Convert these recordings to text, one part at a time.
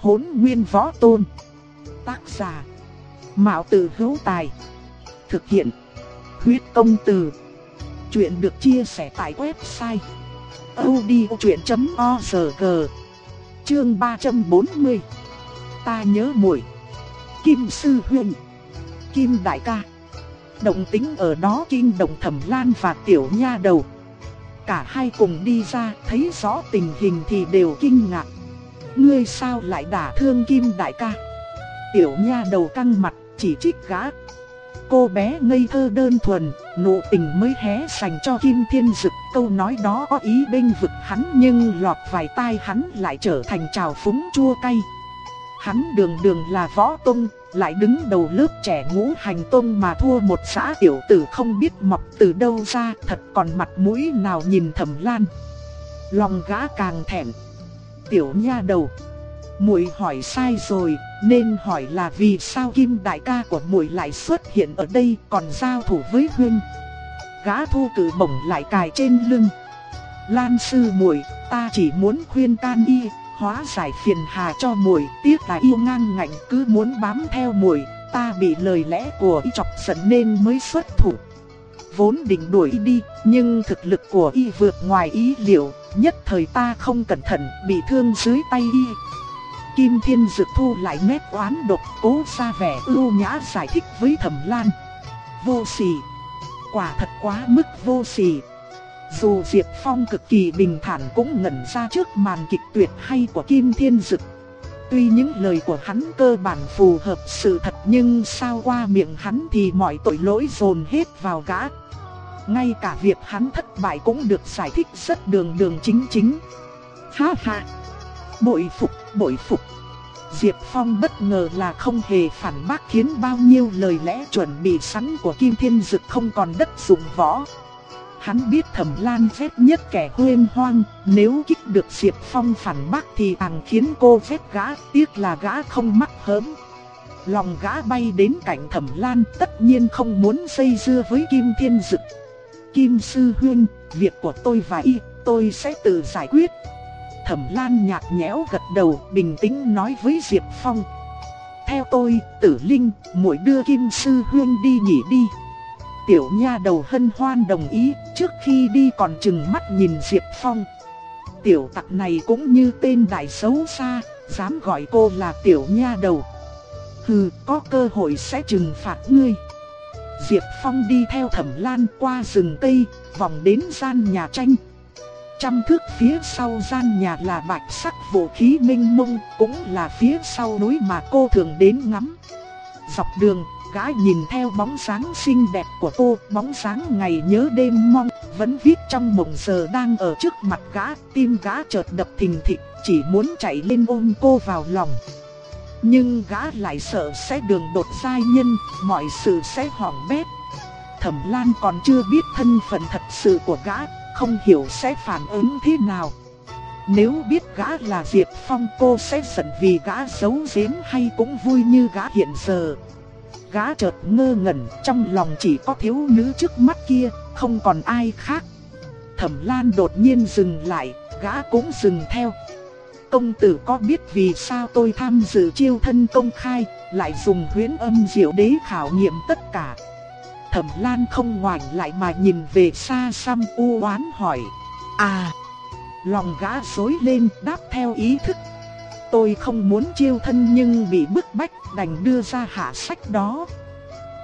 Hốn nguyên võ tôn. Tác giả. Mạo tử hữu tài. Thực hiện. Huyết công từ. Chuyện được chia sẻ tại website. odchuyện.org Chương 340 Ta nhớ muội Kim Sư Huynh Kim Đại ca Động tính ở đó kinh động thẩm lan và tiểu nha đầu Cả hai cùng đi ra, thấy rõ tình hình thì đều kinh ngạc Ngươi sao lại đả thương Kim Đại ca? Tiểu nha đầu căng mặt chỉ trích gã. Cô bé ngây thơ đơn thuần, nụ tình mới hé dành cho Kim Thiên Dực. Câu nói đó có ý bênh vực hắn nhưng lọt vài tai hắn lại trở thành trào phúng chua cay. Hắn đường đường là võ tông, lại đứng đầu lớp trẻ ngũ hành tông mà thua một xã tiểu tử không biết mọc từ đâu ra Thật còn mặt mũi nào nhìn thẩm lan. Lòng gã càng thẹn. Tiểu nha đầu muội hỏi sai rồi, nên hỏi là vì sao Kim đại ca của muội lại xuất hiện ở đây còn giao thủ với huynh. Gã thu cử bổng lại cài trên lưng. Lan sư muội, ta chỉ muốn khuyên can y, hóa giải phiền hà cho muội, tiếc là yêu ngang ngạnh cứ muốn bám theo muội, ta bị lời lẽ của y chọc giận nên mới xuất thủ. Vốn định đuổi đi, nhưng thực lực của y vượt ngoài ý liệu, nhất thời ta không cẩn thận bị thương dưới tay y. Kim Thiên Dực thu lại nét oán độc cố ra vẻ ưu nhã giải thích với Thẩm Lan. Vô sỉ. Quả thật quá mức vô sỉ. Dù Diệp Phong cực kỳ bình thản cũng ngẩn ra trước màn kịch tuyệt hay của Kim Thiên Dực. Tuy những lời của hắn cơ bản phù hợp sự thật nhưng sao qua miệng hắn thì mọi tội lỗi dồn hết vào gã. Ngay cả việc hắn thất bại cũng được giải thích rất đường đường chính chính. Ha ha! Bội phục, bội phục. Diệp Phong bất ngờ là không hề phản bác khiến bao nhiêu lời lẽ chuẩn bị sẵn của Kim Thiên Dực không còn đất dụng võ. Hắn biết thẩm lan phép nhất kẻ huyên hoang, nếu kích được Diệp Phong phản bác thì càng khiến cô phép gã, tiếc là gã không mắc hớm. Lòng gã bay đến cạnh thẩm lan tất nhiên không muốn xây dưa với Kim Thiên Dực. Kim Sư Huyên, việc của tôi và y, tôi sẽ tự giải quyết. Thẩm Lan nhạt nhẽo gật đầu, bình tĩnh nói với Diệp Phong. Theo tôi, Tử Linh, muội đưa Kim Sư Huyên đi nghỉ đi. Tiểu nha đầu hân hoan đồng ý, trước khi đi còn chừng mắt nhìn Diệp Phong. Tiểu tặc này cũng như tên đại xấu xa, dám gọi cô là tiểu nha đầu. Hừ, có cơ hội sẽ trừng phạt ngươi. Diệp Phong đi theo Thẩm Lan qua rừng cây, vòng đến gian nhà tranh, Trăm thước phía sau gian nhà là bạch sắc vũ khí minh mông, cũng là phía sau núi mà cô thường đến ngắm. Dọc đường, gái nhìn theo bóng sáng xinh đẹp của cô, bóng sáng ngày nhớ đêm mong, vẫn viết trong mộng giờ đang ở trước mặt gã, tim gã chợt đập thình thịch, chỉ muốn chạy lên ôm cô vào lòng. Nhưng gã lại sợ sẽ đường đột sai nhân, mọi sự sẽ hỏng bét. Thẩm Lan còn chưa biết thân phận thật sự của gã, không hiểu sẽ phản ứng thế nào. Nếu biết gã là Diệp Phong cô sẽ giận vì gã giấu giếm hay cũng vui như gã hiện giờ. Gã chợt ngơ ngẩn trong lòng chỉ có thiếu nữ trước mắt kia, không còn ai khác. Thẩm Lan đột nhiên dừng lại, gã cũng dừng theo. Công tử có biết vì sao tôi tham dự chiêu thân công khai, lại dùng huyễn âm diệu đế khảo nghiệm tất cả. Thẩm Lan không ngoảnh lại mà nhìn về xa xăm u oán hỏi. À, lòng gã rối lên đáp theo ý thức. Tôi không muốn chiêu thân nhưng bị bức bách đành đưa ra hạ sách đó.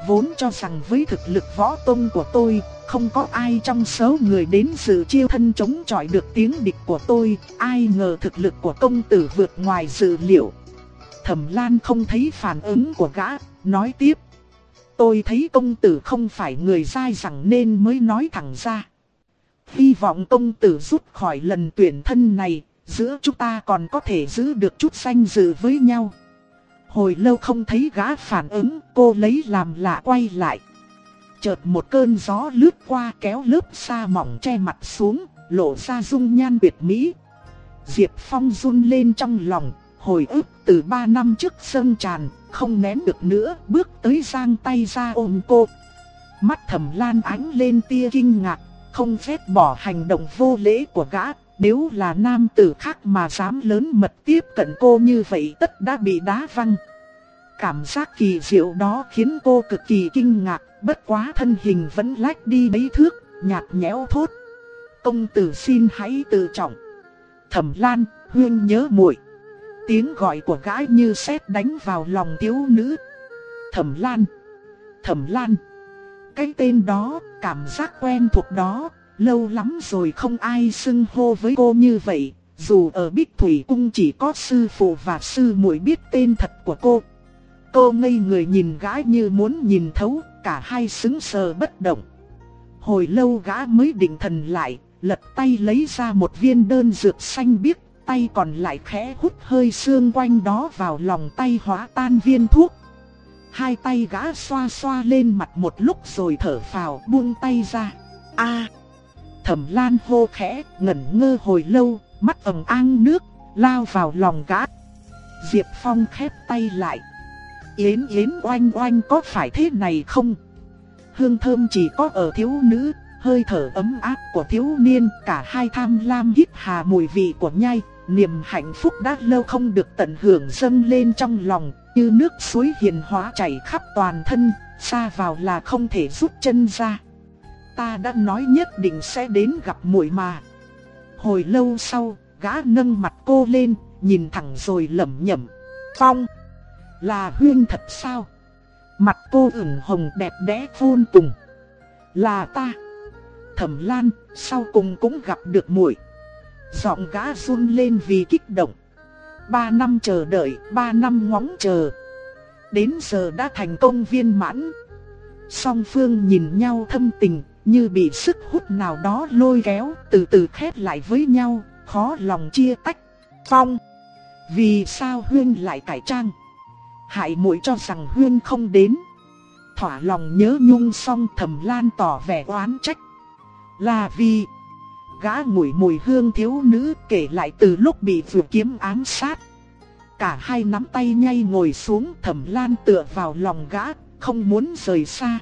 Vốn cho rằng với thực lực võ tông của tôi, không có ai trong số người đến dự chiêu thân chống chọi được tiếng địch của tôi, ai ngờ thực lực của công tử vượt ngoài dự liệu. Thẩm Lan không thấy phản ứng của gã, nói tiếp. Tôi thấy công tử không phải người dai dẳng nên mới nói thẳng ra. Hy vọng công tử rút khỏi lần tuyển thân này, giữa chúng ta còn có thể giữ được chút danh dự với nhau. Hồi lâu không thấy gã phản ứng, cô lấy làm lạ quay lại. Chợt một cơn gió lướt qua kéo lớp sa mỏng che mặt xuống, lộ ra dung nhan biệt mỹ. Diệp Phong run lên trong lòng, hồi ức từ ba năm trước sân tràn, không nén được nữa, bước tới giang tay ra ôm cô. Mắt thầm lan ánh lên tia kinh ngạc, không phép bỏ hành động vô lễ của gã, nếu là nam tử khác mà dám lớn mật tiếp cận cô như vậy tất đã bị đá văng. Cảm giác kỳ diệu đó khiến cô cực kỳ kinh ngạc, bất quá thân hình vẫn lách đi mấy thước, nhạt nhẽo thốt. Công tử xin hãy tự trọng. Thẩm Lan, Huyên nhớ muội. Tiếng gọi của gái như sét đánh vào lòng thiếu nữ. Thẩm Lan, Thẩm Lan. Cái tên đó, cảm giác quen thuộc đó, lâu lắm rồi không ai xưng hô với cô như vậy. Dù ở Bích Thủy Cung chỉ có sư phụ và sư muội biết tên thật của cô. Cô ngây người nhìn gã như muốn nhìn thấu, cả hai xứng sờ bất động. Hồi lâu gã mới định thần lại, lật tay lấy ra một viên đơn dược xanh biếc, tay còn lại khẽ hút hơi xương quanh đó vào lòng tay hóa tan viên thuốc. Hai tay gã xoa xoa lên mặt một lúc rồi thở phào buông tay ra. a Thẩm Lan hô khẽ, ngẩn ngơ hồi lâu, mắt ầm an nước, lao vào lòng gã. Diệp Phong khép tay lại. Yến Yến oanh oanh có phải thế này không? Hương thơm chỉ có ở thiếu nữ, hơi thở ấm áp của thiếu niên, cả hai tham lam hít hà mùi vị của nhai, niềm hạnh phúc đã lâu không được tận hưởng dâng lên trong lòng, như nước suối hiền hóa chảy khắp toàn thân, xa vào là không thể rút chân ra. Ta đã nói nhất định sẽ đến gặp muội mà. Hồi lâu sau, gã nâng mặt cô lên, nhìn thẳng rồi lẩm nhẩm. Phong, là huyên thật sao? Mặt cô ửng hồng đẹp đẽ vô cùng. Là ta. Thẩm Lan, sau cùng cũng gặp được muội. Giọng gã run lên vì kích động. Ba năm chờ đợi, ba năm ngóng chờ. Đến giờ đã thành công viên mãn. Song phương nhìn nhau thâm tình, như bị sức hút nào đó lôi kéo, từ từ khép lại với nhau, khó lòng chia tách. Phong, vì sao Huyên lại cải trang? Hại muội cho rằng Huyên không đến. Thỏa lòng nhớ nhung xong thầm lan tỏ vẻ oán trách. Là vì gã ngửi mùi hương thiếu nữ kể lại từ lúc bị vừa kiếm ám sát. Cả hai nắm tay nhay ngồi xuống thẩm lan tựa vào lòng gã, không muốn rời xa.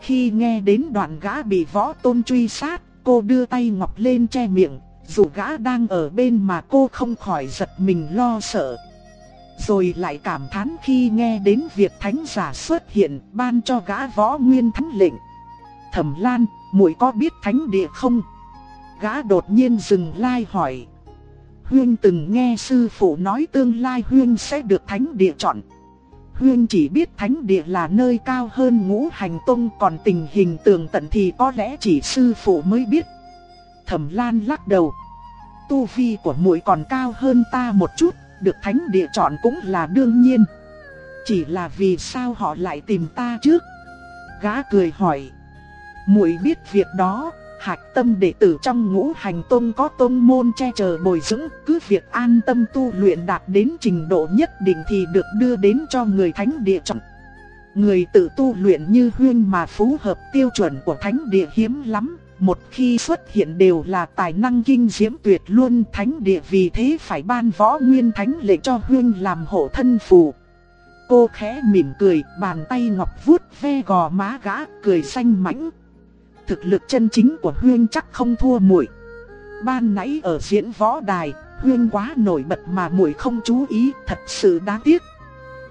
Khi nghe đến đoạn gã bị võ tôn truy sát, cô đưa tay ngọc lên che miệng, dù gã đang ở bên mà cô không khỏi giật mình lo sợ. Rồi lại cảm thán khi nghe đến việc thánh giả xuất hiện ban cho gã võ nguyên thánh lệnh. Thẩm Lan, muội có biết thánh địa không? Gã đột nhiên dừng lai hỏi. Huyên từng nghe sư phụ nói tương lai Huyên sẽ được thánh địa chọn. Huyên chỉ biết thánh địa là nơi cao hơn ngũ hành tông còn tình hình tường tận thì có lẽ chỉ sư phụ mới biết. Thẩm Lan lắc đầu. Tu vi của muội còn cao hơn ta một chút, được thánh địa chọn cũng là đương nhiên. Chỉ là vì sao họ lại tìm ta trước? Gã cười hỏi. Muội biết việc đó, hạch tâm đệ tử trong ngũ hành tôn có tôn môn che chở bồi dưỡng, cứ việc an tâm tu luyện đạt đến trình độ nhất định thì được đưa đến cho người thánh địa chọn. Người tự tu luyện như huyên mà phù hợp tiêu chuẩn của thánh địa hiếm lắm, một khi xuất hiện đều là tài năng kinh diễm tuyệt luôn thánh địa vì thế phải ban võ nguyên thánh lệ cho huyên làm hộ thân phù. Cô khẽ mỉm cười, bàn tay ngọc vuốt ve gò má gã, cười xanh mãnh, thực lực chân chính của Huyên chắc không thua muội. Ban nãy ở diễn võ đài, Huyên quá nổi bật mà muội không chú ý, thật sự đáng tiếc.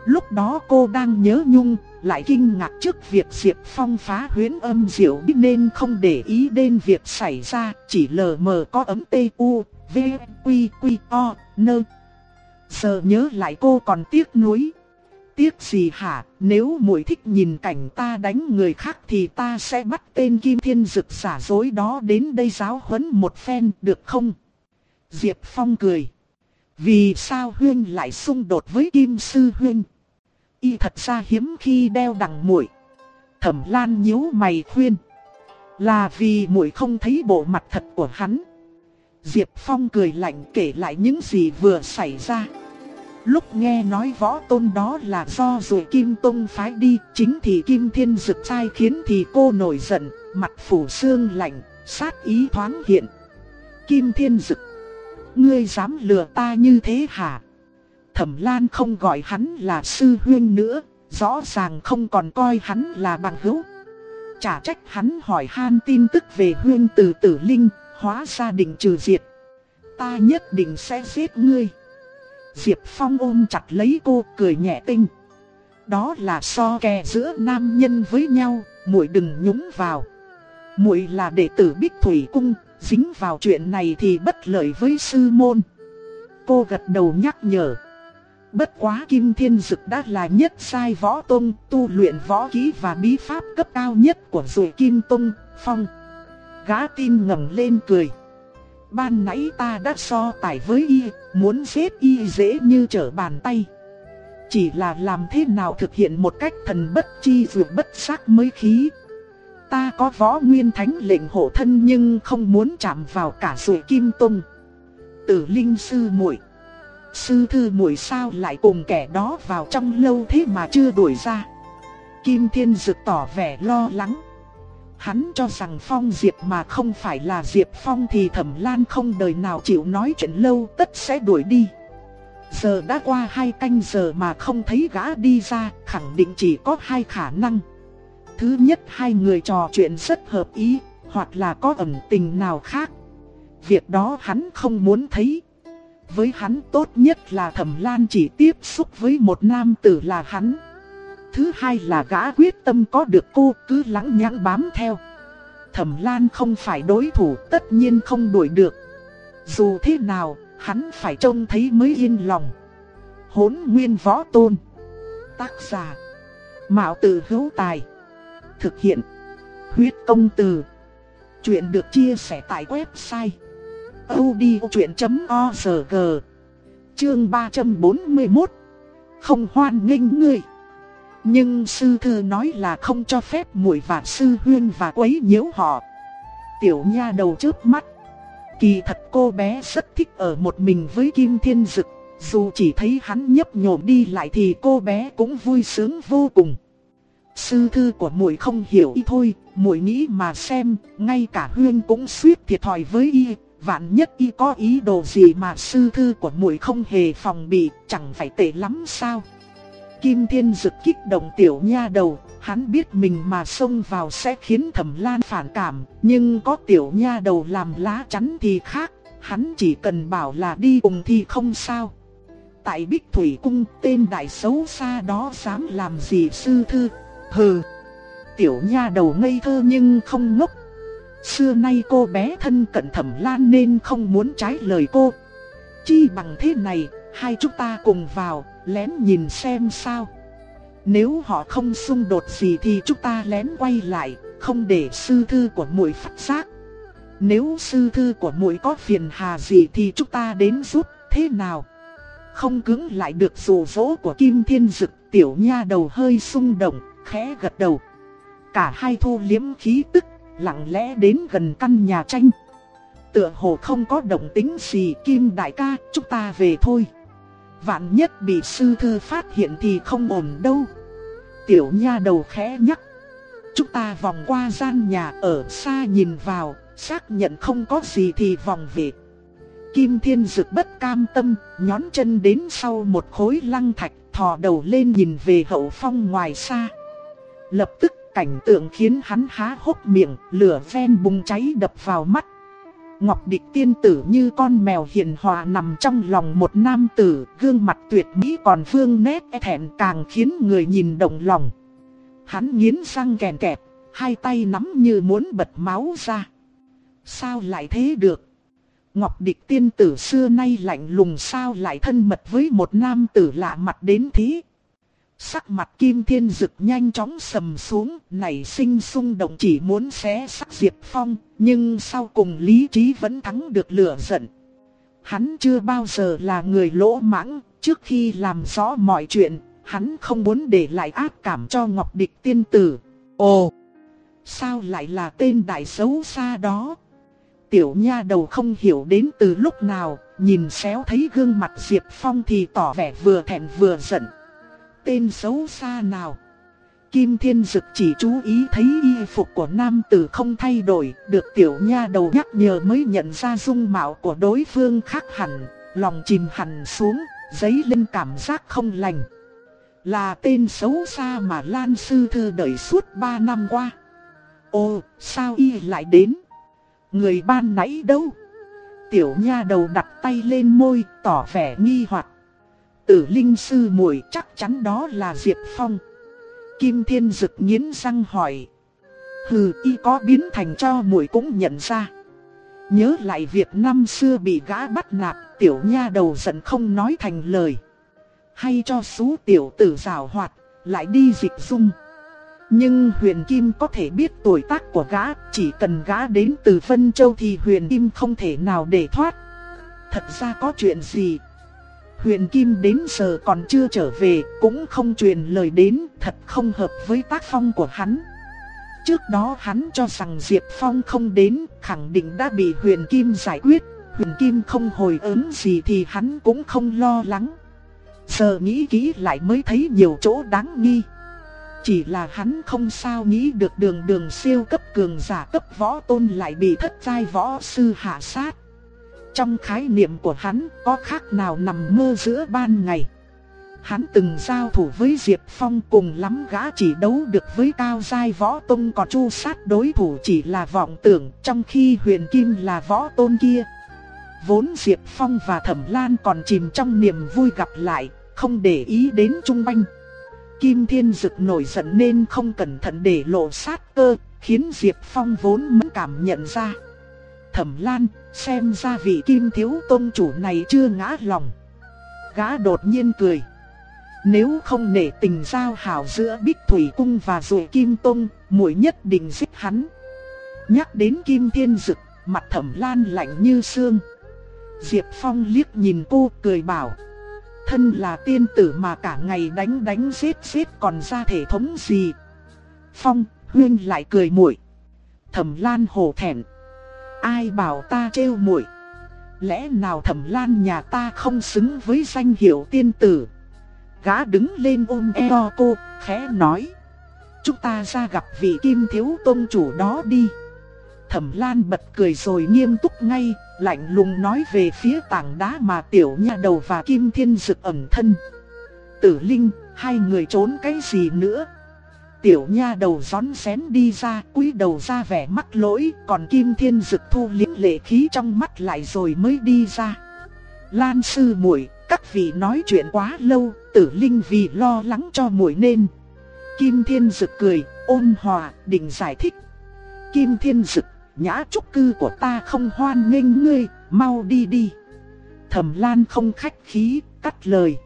Lúc đó cô đang nhớ nhung, lại kinh ngạc trước việc Diệp Phong phá huyến âm diệu biết nên không để ý đến việc xảy ra, chỉ lờ mờ có ấm T U, V, Quy, Quy, O, Nơ. Giờ nhớ lại cô còn tiếc nuối. Tiếc gì hả, nếu muội thích nhìn cảnh ta đánh người khác thì ta sẽ bắt tên Kim Thiên Dực giả dối đó đến đây giáo huấn một phen được không? Diệp Phong cười. Vì sao Huyên lại xung đột với Kim Sư Huyên? Y thật ra hiếm khi đeo đằng muội. Thẩm Lan nhíu mày khuyên. Là vì muội không thấy bộ mặt thật của hắn. Diệp Phong cười lạnh kể lại những gì vừa xảy ra. Lúc nghe nói võ tôn đó là do rồi Kim Tông phái đi, chính thì Kim Thiên Dực sai khiến thì cô nổi giận, mặt phủ xương lạnh, sát ý thoáng hiện. Kim Thiên Dực, ngươi dám lừa ta như thế hả? Thẩm Lan không gọi hắn là sư huyên nữa, rõ ràng không còn coi hắn là bằng hữu. Chả trách hắn hỏi han tin tức về huyên từ tử linh, hóa ra định trừ diệt. Ta nhất định sẽ giết ngươi. Diệp Phong ôm chặt lấy cô cười nhẹ tinh. Đó là so kè giữa nam nhân với nhau, muội đừng nhúng vào. Muội là đệ tử Bích Thủy cung, dính vào chuyện này thì bất lợi với sư môn. Cô gật đầu nhắc nhở. Bất quá Kim Thiên Dực đã là nhất sai võ tông, tu luyện võ kỹ và bí pháp cấp cao nhất của rùi Kim Tông, Phong. Gã tin ngẩng lên cười. Ban nãy ta đã so tài với y, muốn giết y dễ như trở bàn tay. Chỉ là làm thế nào thực hiện một cách thần bất chi vượt bất sắc mới khí. Ta có võ nguyên thánh lệnh hộ thân nhưng không muốn chạm vào cả rùi Kim Tông. Tử Linh Sư muội Sư thư muội sao lại cùng kẻ đó vào trong lâu thế mà chưa đuổi ra. Kim Thiên Dực tỏ vẻ lo lắng. Hắn cho rằng Phong Diệp mà không phải là Diệp Phong thì Thẩm Lan không đời nào chịu nói chuyện lâu tất sẽ đuổi đi. Giờ đã qua hai canh giờ mà không thấy gã đi ra, khẳng định chỉ có hai khả năng. Thứ nhất hai người trò chuyện rất hợp ý, hoặc là có ẩn tình nào khác. Việc đó hắn không muốn thấy. Với hắn tốt nhất là Thẩm Lan chỉ tiếp xúc với một nam tử là hắn. Thứ hai là gã quyết tâm có được cô cứ lắng nhãn bám theo. Thẩm Lan không phải đối thủ tất nhiên không đuổi được. Dù thế nào, hắn phải trông thấy mới yên lòng. Hốn nguyên võ tôn. Tác giả. Mạo tử hữu tài. Thực hiện. Huyết công từ. Chuyện được chia sẻ tại website audiochuyện.org Chương 341 Không hoan nghênh ngươi nhưng sư thư nói là không cho phép muội và sư huyên và quấy nhiễu họ. Tiểu nha đầu trước mắt. Kỳ thật cô bé rất thích ở một mình với Kim Thiên Dực. Dù chỉ thấy hắn nhấp nhổm đi lại thì cô bé cũng vui sướng vô cùng. Sư thư của muội không hiểu y thôi, muội nghĩ mà xem, ngay cả huyên cũng suýt thiệt thòi với y, vạn nhất y có ý đồ gì mà sư thư của muội không hề phòng bị, chẳng phải tệ lắm sao? Kim Thiên Dực kích động tiểu nha đầu, hắn biết mình mà xông vào sẽ khiến Thẩm Lan phản cảm, nhưng có tiểu nha đầu làm lá chắn thì khác, hắn chỉ cần bảo là đi cùng thì không sao. Tại Bích Thủy Cung tên đại xấu xa đó dám làm gì sư thư, hừ. Tiểu nha đầu ngây thơ nhưng không ngốc. Xưa nay cô bé thân cận Thẩm Lan nên không muốn trái lời cô. Chi bằng thế này, hai chúng ta cùng vào, lén nhìn xem sao. Nếu họ không xung đột gì thì chúng ta lén quay lại, không để sư thư của muội phát giác. Nếu sư thư của muội có phiền hà gì thì chúng ta đến giúp, thế nào? Không cứng lại được rủ rỗ của Kim Thiên Dực, tiểu nha đầu hơi xung động, khẽ gật đầu. Cả hai thu liếm khí tức, lặng lẽ đến gần căn nhà tranh. Tựa hồ không có động tính gì, Kim đại ca, chúng ta về thôi. Vạn nhất bị sư thư phát hiện thì không ổn đâu. Tiểu nha đầu khẽ nhắc. Chúng ta vòng qua gian nhà ở xa nhìn vào, xác nhận không có gì thì vòng về. Kim Thiên Dực bất cam tâm, nhón chân đến sau một khối lăng thạch, thò đầu lên nhìn về hậu phong ngoài xa. Lập tức cảnh tượng khiến hắn há hốc miệng, lửa ven bùng cháy đập vào mắt. Ngọc địch tiên tử như con mèo hiền hòa nằm trong lòng một nam tử, gương mặt tuyệt mỹ còn vương nét e thẹn càng khiến người nhìn động lòng. Hắn nghiến răng kèn kẹp, hai tay nắm như muốn bật máu ra. Sao lại thế được? Ngọc địch tiên tử xưa nay lạnh lùng sao lại thân mật với một nam tử lạ mặt đến thế? Sắc mặt kim thiên dực nhanh chóng sầm xuống, nảy sinh xung động chỉ muốn xé sắc Diệp Phong, nhưng sau cùng lý trí vẫn thắng được lửa giận. Hắn chưa bao giờ là người lỗ mãng, trước khi làm rõ mọi chuyện, hắn không muốn để lại ác cảm cho Ngọc Địch tiên tử. Ồ, sao lại là tên đại xấu xa đó? Tiểu nha đầu không hiểu đến từ lúc nào, nhìn xéo thấy gương mặt Diệp Phong thì tỏ vẻ vừa thẹn vừa giận tên xấu xa nào. Kim Thiên Dực chỉ chú ý thấy y phục của nam tử không thay đổi, được tiểu nha đầu nhắc nhở mới nhận ra dung mạo của đối phương khác hẳn, lòng chìm hẳn xuống, giấy lên cảm giác không lành. Là tên xấu xa mà Lan Sư Thư đợi suốt 3 năm qua. Ồ, sao y lại đến? Người ban nãy đâu? Tiểu nha đầu đặt tay lên môi, tỏ vẻ nghi hoặc. Tử linh sư muội chắc chắn đó là Diệp Phong. Kim Thiên Dực nghiến răng hỏi. Hừ, y có biến thành cho muội cũng nhận ra. Nhớ lại việc năm xưa bị gã bắt nạt, tiểu nha đầu giận không nói thành lời. Hay cho số tiểu tử rào hoạt, lại đi dịch dung. Nhưng huyền kim có thể biết tuổi tác của gã, chỉ cần gã đến từ Vân Châu thì huyền kim không thể nào để thoát. Thật ra có chuyện gì? Huyền kim đến giờ còn chưa trở về, cũng không truyền lời đến, thật không hợp với tác phong của hắn. Trước đó hắn cho rằng Diệp Phong không đến, khẳng định đã bị huyền kim giải quyết. Huyền kim không hồi ứng gì thì hắn cũng không lo lắng. Giờ nghĩ kỹ lại mới thấy nhiều chỗ đáng nghi. Chỉ là hắn không sao nghĩ được đường đường siêu cấp cường giả cấp võ tôn lại bị thất giai võ sư hạ sát. Trong khái niệm của hắn có khác nào nằm mơ giữa ban ngày. Hắn từng giao thủ với Diệp Phong cùng lắm gã chỉ đấu được với cao giai võ tôn còn chu sát đối thủ chỉ là vọng tưởng trong khi huyền kim là võ tôn kia. Vốn Diệp Phong và Thẩm Lan còn chìm trong niềm vui gặp lại, không để ý đến Trung Banh. Kim Thiên Dực nổi giận nên không cẩn thận để lộ sát cơ, khiến Diệp Phong vốn mẫn cảm nhận ra. Thẩm Lan, xem ra vị Kim Thiếu Tôn chủ này chưa ngã lòng. Gã đột nhiên cười. Nếu không nể tình giao hảo giữa Bích Thủy Cung và rồi Kim Tông, muội nhất định giết hắn. Nhắc đến Kim Thiên Dực, mặt Thẩm Lan lạnh như xương. Diệp Phong liếc nhìn cô cười bảo. Thân là tiên tử mà cả ngày đánh đánh giết giết còn ra thể thống gì. Phong, Huyên lại cười muội. Thẩm Lan hổ thẹn. Ai bảo ta trêu muội? Lẽ nào Thẩm Lan nhà ta không xứng với danh hiệu tiên tử? Gã đứng lên ôm eo cô, khẽ nói. Chúng ta ra gặp vị kim thiếu tôn chủ đó đi. Thẩm Lan bật cười rồi nghiêm túc ngay, lạnh lùng nói về phía tảng đá mà tiểu nha đầu và kim thiên dực ẩn thân. Tử Linh, hai người trốn cái gì nữa? Tiểu nha đầu gión xén đi ra, cúi đầu ra vẻ mắc lỗi, còn kim thiên dực thu liếm lệ khí trong mắt lại rồi mới đi ra. Lan sư muội, các vị nói chuyện quá lâu, tử linh vì lo lắng cho muội nên. Kim thiên dực cười, ôn hòa, định giải thích. Kim thiên dực nhã trúc cư của ta không hoan nghênh ngươi, mau đi đi. Thẩm Lan không khách khí, cắt lời.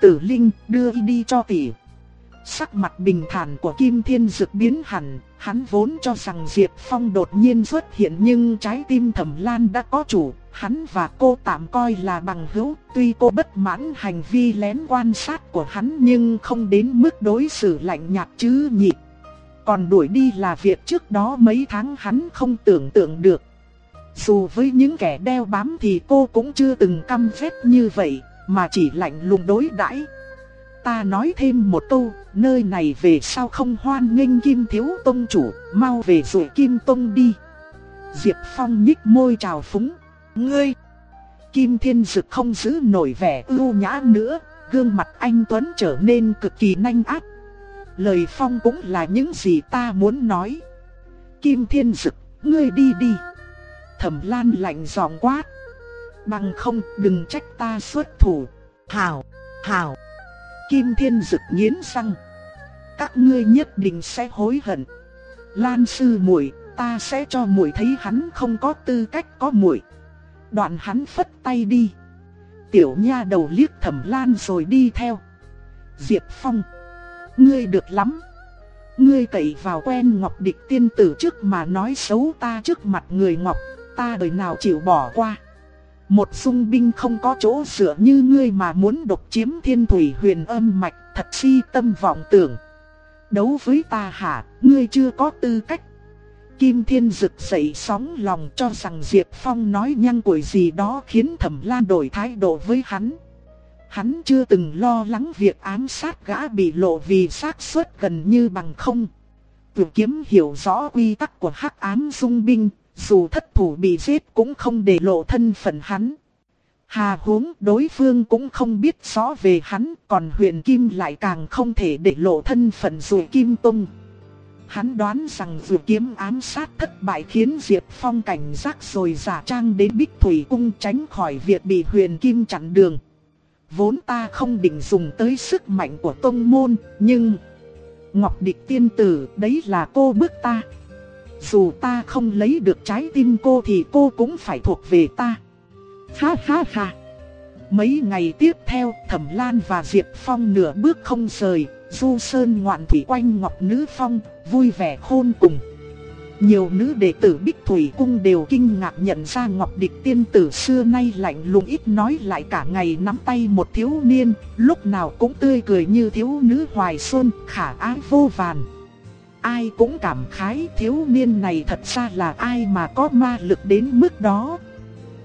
Tử Linh đưa y đi cho tỷ. Sắc mặt bình thản của Kim Thiên Dực biến hẳn, hắn vốn cho rằng Diệp Phong đột nhiên xuất hiện nhưng trái tim Thẩm Lan đã có chủ, hắn và cô tạm coi là bằng hữu, tuy cô bất mãn hành vi lén quan sát của hắn nhưng không đến mức đối xử lạnh nhạt chứ nhỉ. Còn đuổi đi là việc trước đó mấy tháng hắn không tưởng tượng được. Dù với những kẻ đeo bám thì cô cũng chưa từng căm phép như vậy, mà chỉ lạnh lùng đối đãi. Ta nói thêm một câu, nơi này về sao không hoan nghênh Kim Thiếu Tông chủ, mau về rủ Kim Tông đi. Diệp Phong nhích môi chào phúng, ngươi. Kim Thiên Dực không giữ nổi vẻ ưu nhã nữa, gương mặt anh Tuấn trở nên cực kỳ nhanh ác, Lời phong cũng là những gì ta muốn nói. Kim Thiên Dực, ngươi đi đi. Thẩm Lan lạnh giọng quát. Bằng không đừng trách ta xuất thủ. Hảo, hảo. Kim Thiên Dực nghiến răng. Các ngươi nhất định sẽ hối hận. Lan sư muội, ta sẽ cho muội thấy hắn không có tư cách có muội. Đoạn hắn phất tay đi. Tiểu nha đầu liếc Thẩm Lan rồi đi theo. Diệp Phong Ngươi được lắm. Ngươi cậy vào quen Ngọc Địch tiên tử trước mà nói xấu ta trước mặt người Ngọc, ta đời nào chịu bỏ qua. Một dung binh không có chỗ dựa như ngươi mà muốn độc chiếm thiên thủy huyền âm mạch, thật si tâm vọng tưởng. Đấu với ta hả, ngươi chưa có tư cách. Kim Thiên rực dậy sóng lòng cho rằng Diệp Phong nói nhăng củi gì đó khiến Thẩm Lan đổi thái độ với hắn. Hắn chưa từng lo lắng việc ám sát gã bị lộ vì xác suất gần như bằng không. Tử kiếm hiểu rõ quy tắc của hắc ám dung binh, dù thất thủ bị giết cũng không để lộ thân phận hắn. Hà huống đối phương cũng không biết rõ về hắn, còn huyện Kim lại càng không thể để lộ thân phận dù Kim Tông. Hắn đoán rằng Dù kiếm ám sát thất bại khiến Diệp Phong cảnh giác rồi giả trang đến Bích Thủy Cung tránh khỏi việc bị huyền kim chặn đường. Vốn ta không định dùng tới sức mạnh của tông môn, nhưng... Ngọc Địch tiên tử, đấy là cô bước ta. Dù ta không lấy được trái tim cô thì cô cũng phải thuộc về ta. Ha ha ha. Mấy ngày tiếp theo, Thẩm Lan và Diệp Phong nửa bước không rời, du sơn ngoạn thủy quanh Ngọc Nữ Phong, vui vẻ khôn cùng. Nhiều nữ đệ tử Bích Thủy Cung đều kinh ngạc nhận ra Ngọc Địch tiên tử xưa nay lạnh lùng ít nói lại cả ngày nắm tay một thiếu niên, lúc nào cũng tươi cười như thiếu nữ hoài xuân, khả ái vô vàn. Ai cũng cảm khái thiếu niên này thật ra là ai mà có ma lực đến mức đó.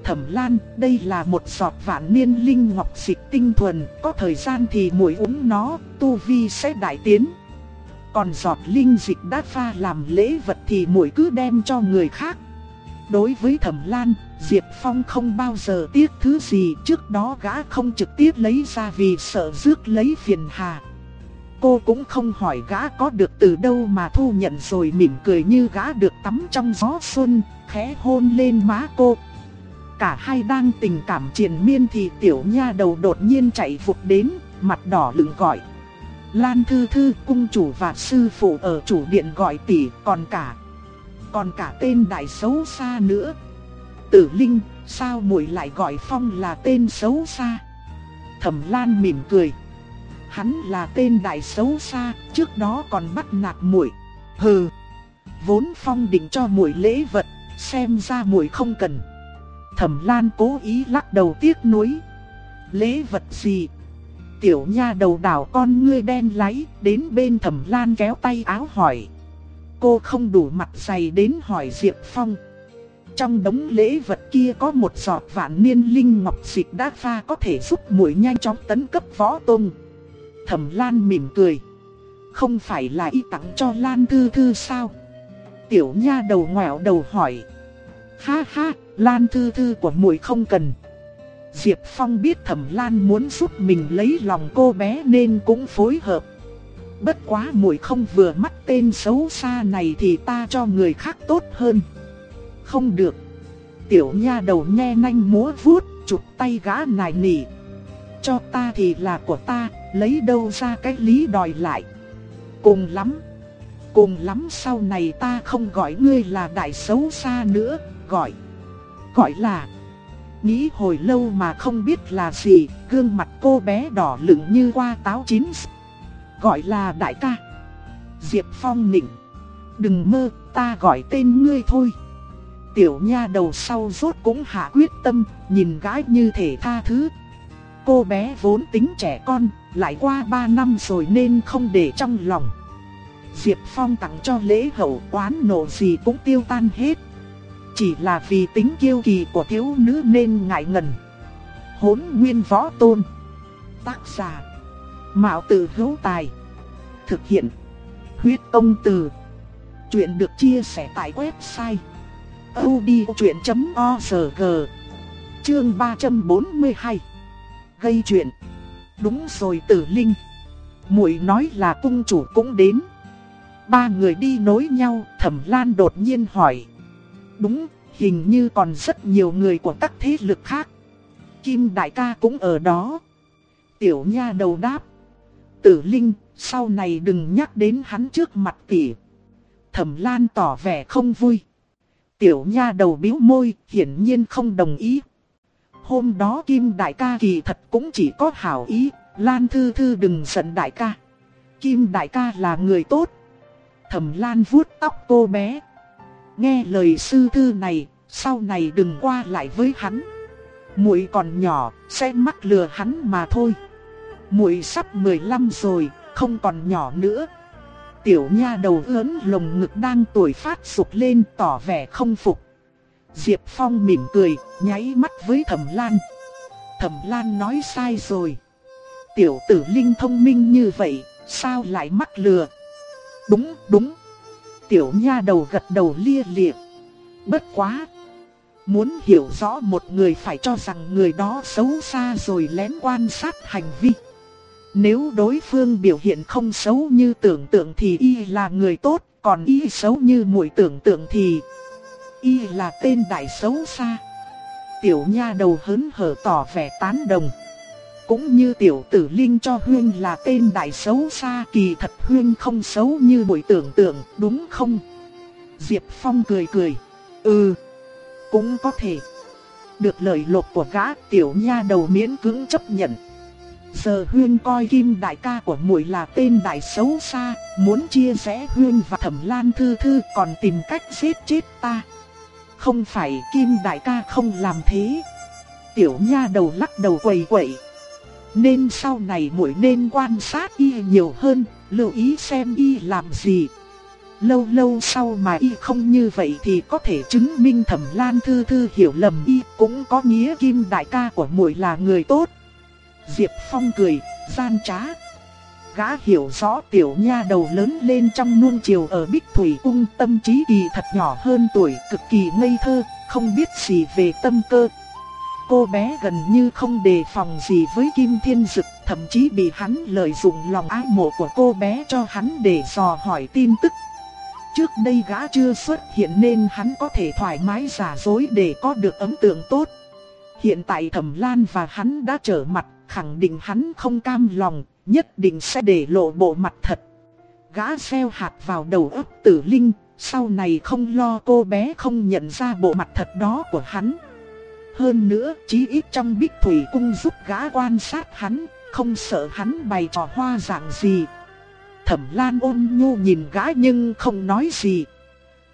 Thẩm Lan, đây là một giọt vạn niên linh ngọc dịch tinh thuần, có thời gian thì muội uống nó, tu vi sẽ đại tiến. Còn giọt linh dịch đã pha làm lễ vật thì muội cứ đem cho người khác. Đối với Thẩm Lan, Diệp Phong không bao giờ tiếc thứ gì, trước đó gã không trực tiếp lấy ra vì sợ rước lấy phiền hà. Cô cũng không hỏi gã có được từ đâu mà thu nhận rồi mỉm cười như gã được tắm trong gió xuân, khẽ hôn lên má cô. Cả hai đang tình cảm triền miên thì tiểu nha đầu đột nhiên chạy vụt đến, mặt đỏ lựng gọi. Lan Thư Thư cung chủ và sư phụ ở chủ điện gọi tỷ còn cả Còn cả tên đại xấu xa nữa Tử Linh sao muội lại gọi Phong là tên xấu xa Thẩm Lan mỉm cười Hắn là tên đại xấu xa trước đó còn bắt nạt muội Hừ Vốn Phong định cho muội lễ vật xem ra muội không cần Thẩm Lan cố ý lắc đầu tiếc nuối Lễ vật gì Tiểu nha đầu đảo con ngươi đen láy, đến bên thẩm lan kéo tay áo hỏi. Cô không đủ mặt dày đến hỏi Diệp Phong. Trong đống lễ vật kia có một giọt vạn niên linh ngọc dịch đát pha có thể giúp muội nhanh chóng tấn cấp võ tôn. Thẩm Lan mỉm cười. Không phải là y tặng cho Lan Thư Thư sao? Tiểu nha đầu ngoẹo đầu hỏi. Ha ha, Lan Thư Thư của muội không cần. Diệp Phong biết Thẩm Lan muốn giúp mình lấy lòng cô bé nên cũng phối hợp. Bất quá muội không vừa mắt tên xấu xa này thì ta cho người khác tốt hơn. Không được. Tiểu nha đầu nghe nanh múa vuốt, chụp tay gã nài nỉ. Cho ta thì là của ta, lấy đâu ra cái lý đòi lại. Cùng lắm. Cùng lắm sau này ta không gọi ngươi là đại xấu xa nữa, gọi. Gọi là... Nghĩ hồi lâu mà không biết là gì, gương mặt cô bé đỏ lửng như qua táo chín. Gọi là đại ca. Diệp Phong nịnh. Đừng mơ, ta gọi tên ngươi thôi. Tiểu nha đầu sau rốt cũng hạ quyết tâm, nhìn gái như thể tha thứ. Cô bé vốn tính trẻ con, lại qua 3 năm rồi nên không để trong lòng. Diệp Phong tặng cho lễ hậu quán nộ gì cũng tiêu tan hết. Chỉ là vì tính kiêu kỳ của thiếu nữ nên ngại ngần. Hốn nguyên võ tôn. Tác giả. Mạo tử hữu tài. Thực hiện. Huyết công từ. Chuyện được chia sẻ tại website. odchuyện.org Chương 342 Gây chuyện Đúng rồi tử linh muội nói là cung chủ cũng đến Ba người đi nối nhau Thẩm Lan đột nhiên hỏi Đúng, hình như còn rất nhiều người của các thế lực khác. Kim đại ca cũng ở đó. Tiểu nha đầu đáp. Tử Linh, sau này đừng nhắc đến hắn trước mặt tỷ. Thẩm Lan tỏ vẻ không vui. Tiểu nha đầu biếu môi, hiển nhiên không đồng ý. Hôm đó Kim đại ca kỳ thật cũng chỉ có hảo ý, Lan Thư Thư đừng giận đại ca. Kim đại ca là người tốt. Thẩm Lan vuốt tóc cô bé. Nghe lời sư thư này, sau này đừng qua lại với hắn. Muội còn nhỏ, sẽ mắc lừa hắn mà thôi. Muội sắp 15 rồi, không còn nhỏ nữa. Tiểu nha đầu ướn lồng ngực đang tuổi phát sụp lên tỏ vẻ không phục. Diệp Phong mỉm cười, nháy mắt với Thẩm Lan. Thẩm Lan nói sai rồi. Tiểu tử Linh thông minh như vậy, sao lại mắc lừa? Đúng, đúng tiểu nha đầu gật đầu lia lịa. Bất quá. Muốn hiểu rõ một người phải cho rằng người đó xấu xa rồi lén quan sát hành vi. Nếu đối phương biểu hiện không xấu như tưởng tượng thì y là người tốt, còn y xấu như muội tưởng tượng thì y là tên đại xấu xa. Tiểu nha đầu hớn hở tỏ vẻ tán đồng. Cũng như tiểu tử Linh cho Huyên là tên đại xấu xa kỳ thật Huyên không xấu như buổi tưởng tượng, đúng không? Diệp Phong cười cười. Ừ, cũng có thể. Được lời lộc của gã tiểu nha đầu miễn cưỡng chấp nhận. Giờ Huyên coi Kim đại ca của muội là tên đại xấu xa, muốn chia rẽ Huyên và Thẩm Lan Thư Thư còn tìm cách giết chết ta. Không phải Kim đại ca không làm thế. Tiểu nha đầu lắc đầu quẩy quẩy. Nên sau này muội nên quan sát y nhiều hơn, lưu ý xem y làm gì. Lâu lâu sau mà y không như vậy thì có thể chứng minh Thẩm Lan Thư Thư hiểu lầm y, cũng có nghĩa Kim đại ca của muội là người tốt. Diệp Phong cười, gian trá. Gã hiểu rõ tiểu nha đầu lớn lên trong nuông chiều ở Bích Thủy Cung tâm trí kỳ thật nhỏ hơn tuổi, cực kỳ ngây thơ, không biết gì về tâm cơ. Cô bé gần như không đề phòng gì với Kim Thiên Dực, thậm chí bị hắn lợi dụng lòng ái mộ của cô bé cho hắn để dò hỏi tin tức. Trước đây gã chưa xuất hiện nên hắn có thể thoải mái giả dối để có được ấn tượng tốt. Hiện tại Thẩm Lan và hắn đã trở mặt, khẳng định hắn không cam lòng, nhất định sẽ để lộ bộ mặt thật. Gã xeo hạt vào đầu ấp tử linh, sau này không lo cô bé không nhận ra bộ mặt thật đó của hắn. Hơn nữa, chí ít trong bích thủy cung giúp gã quan sát hắn, không sợ hắn bày trò hoa dạng gì. Thẩm Lan ôn nhu nhìn gã nhưng không nói gì.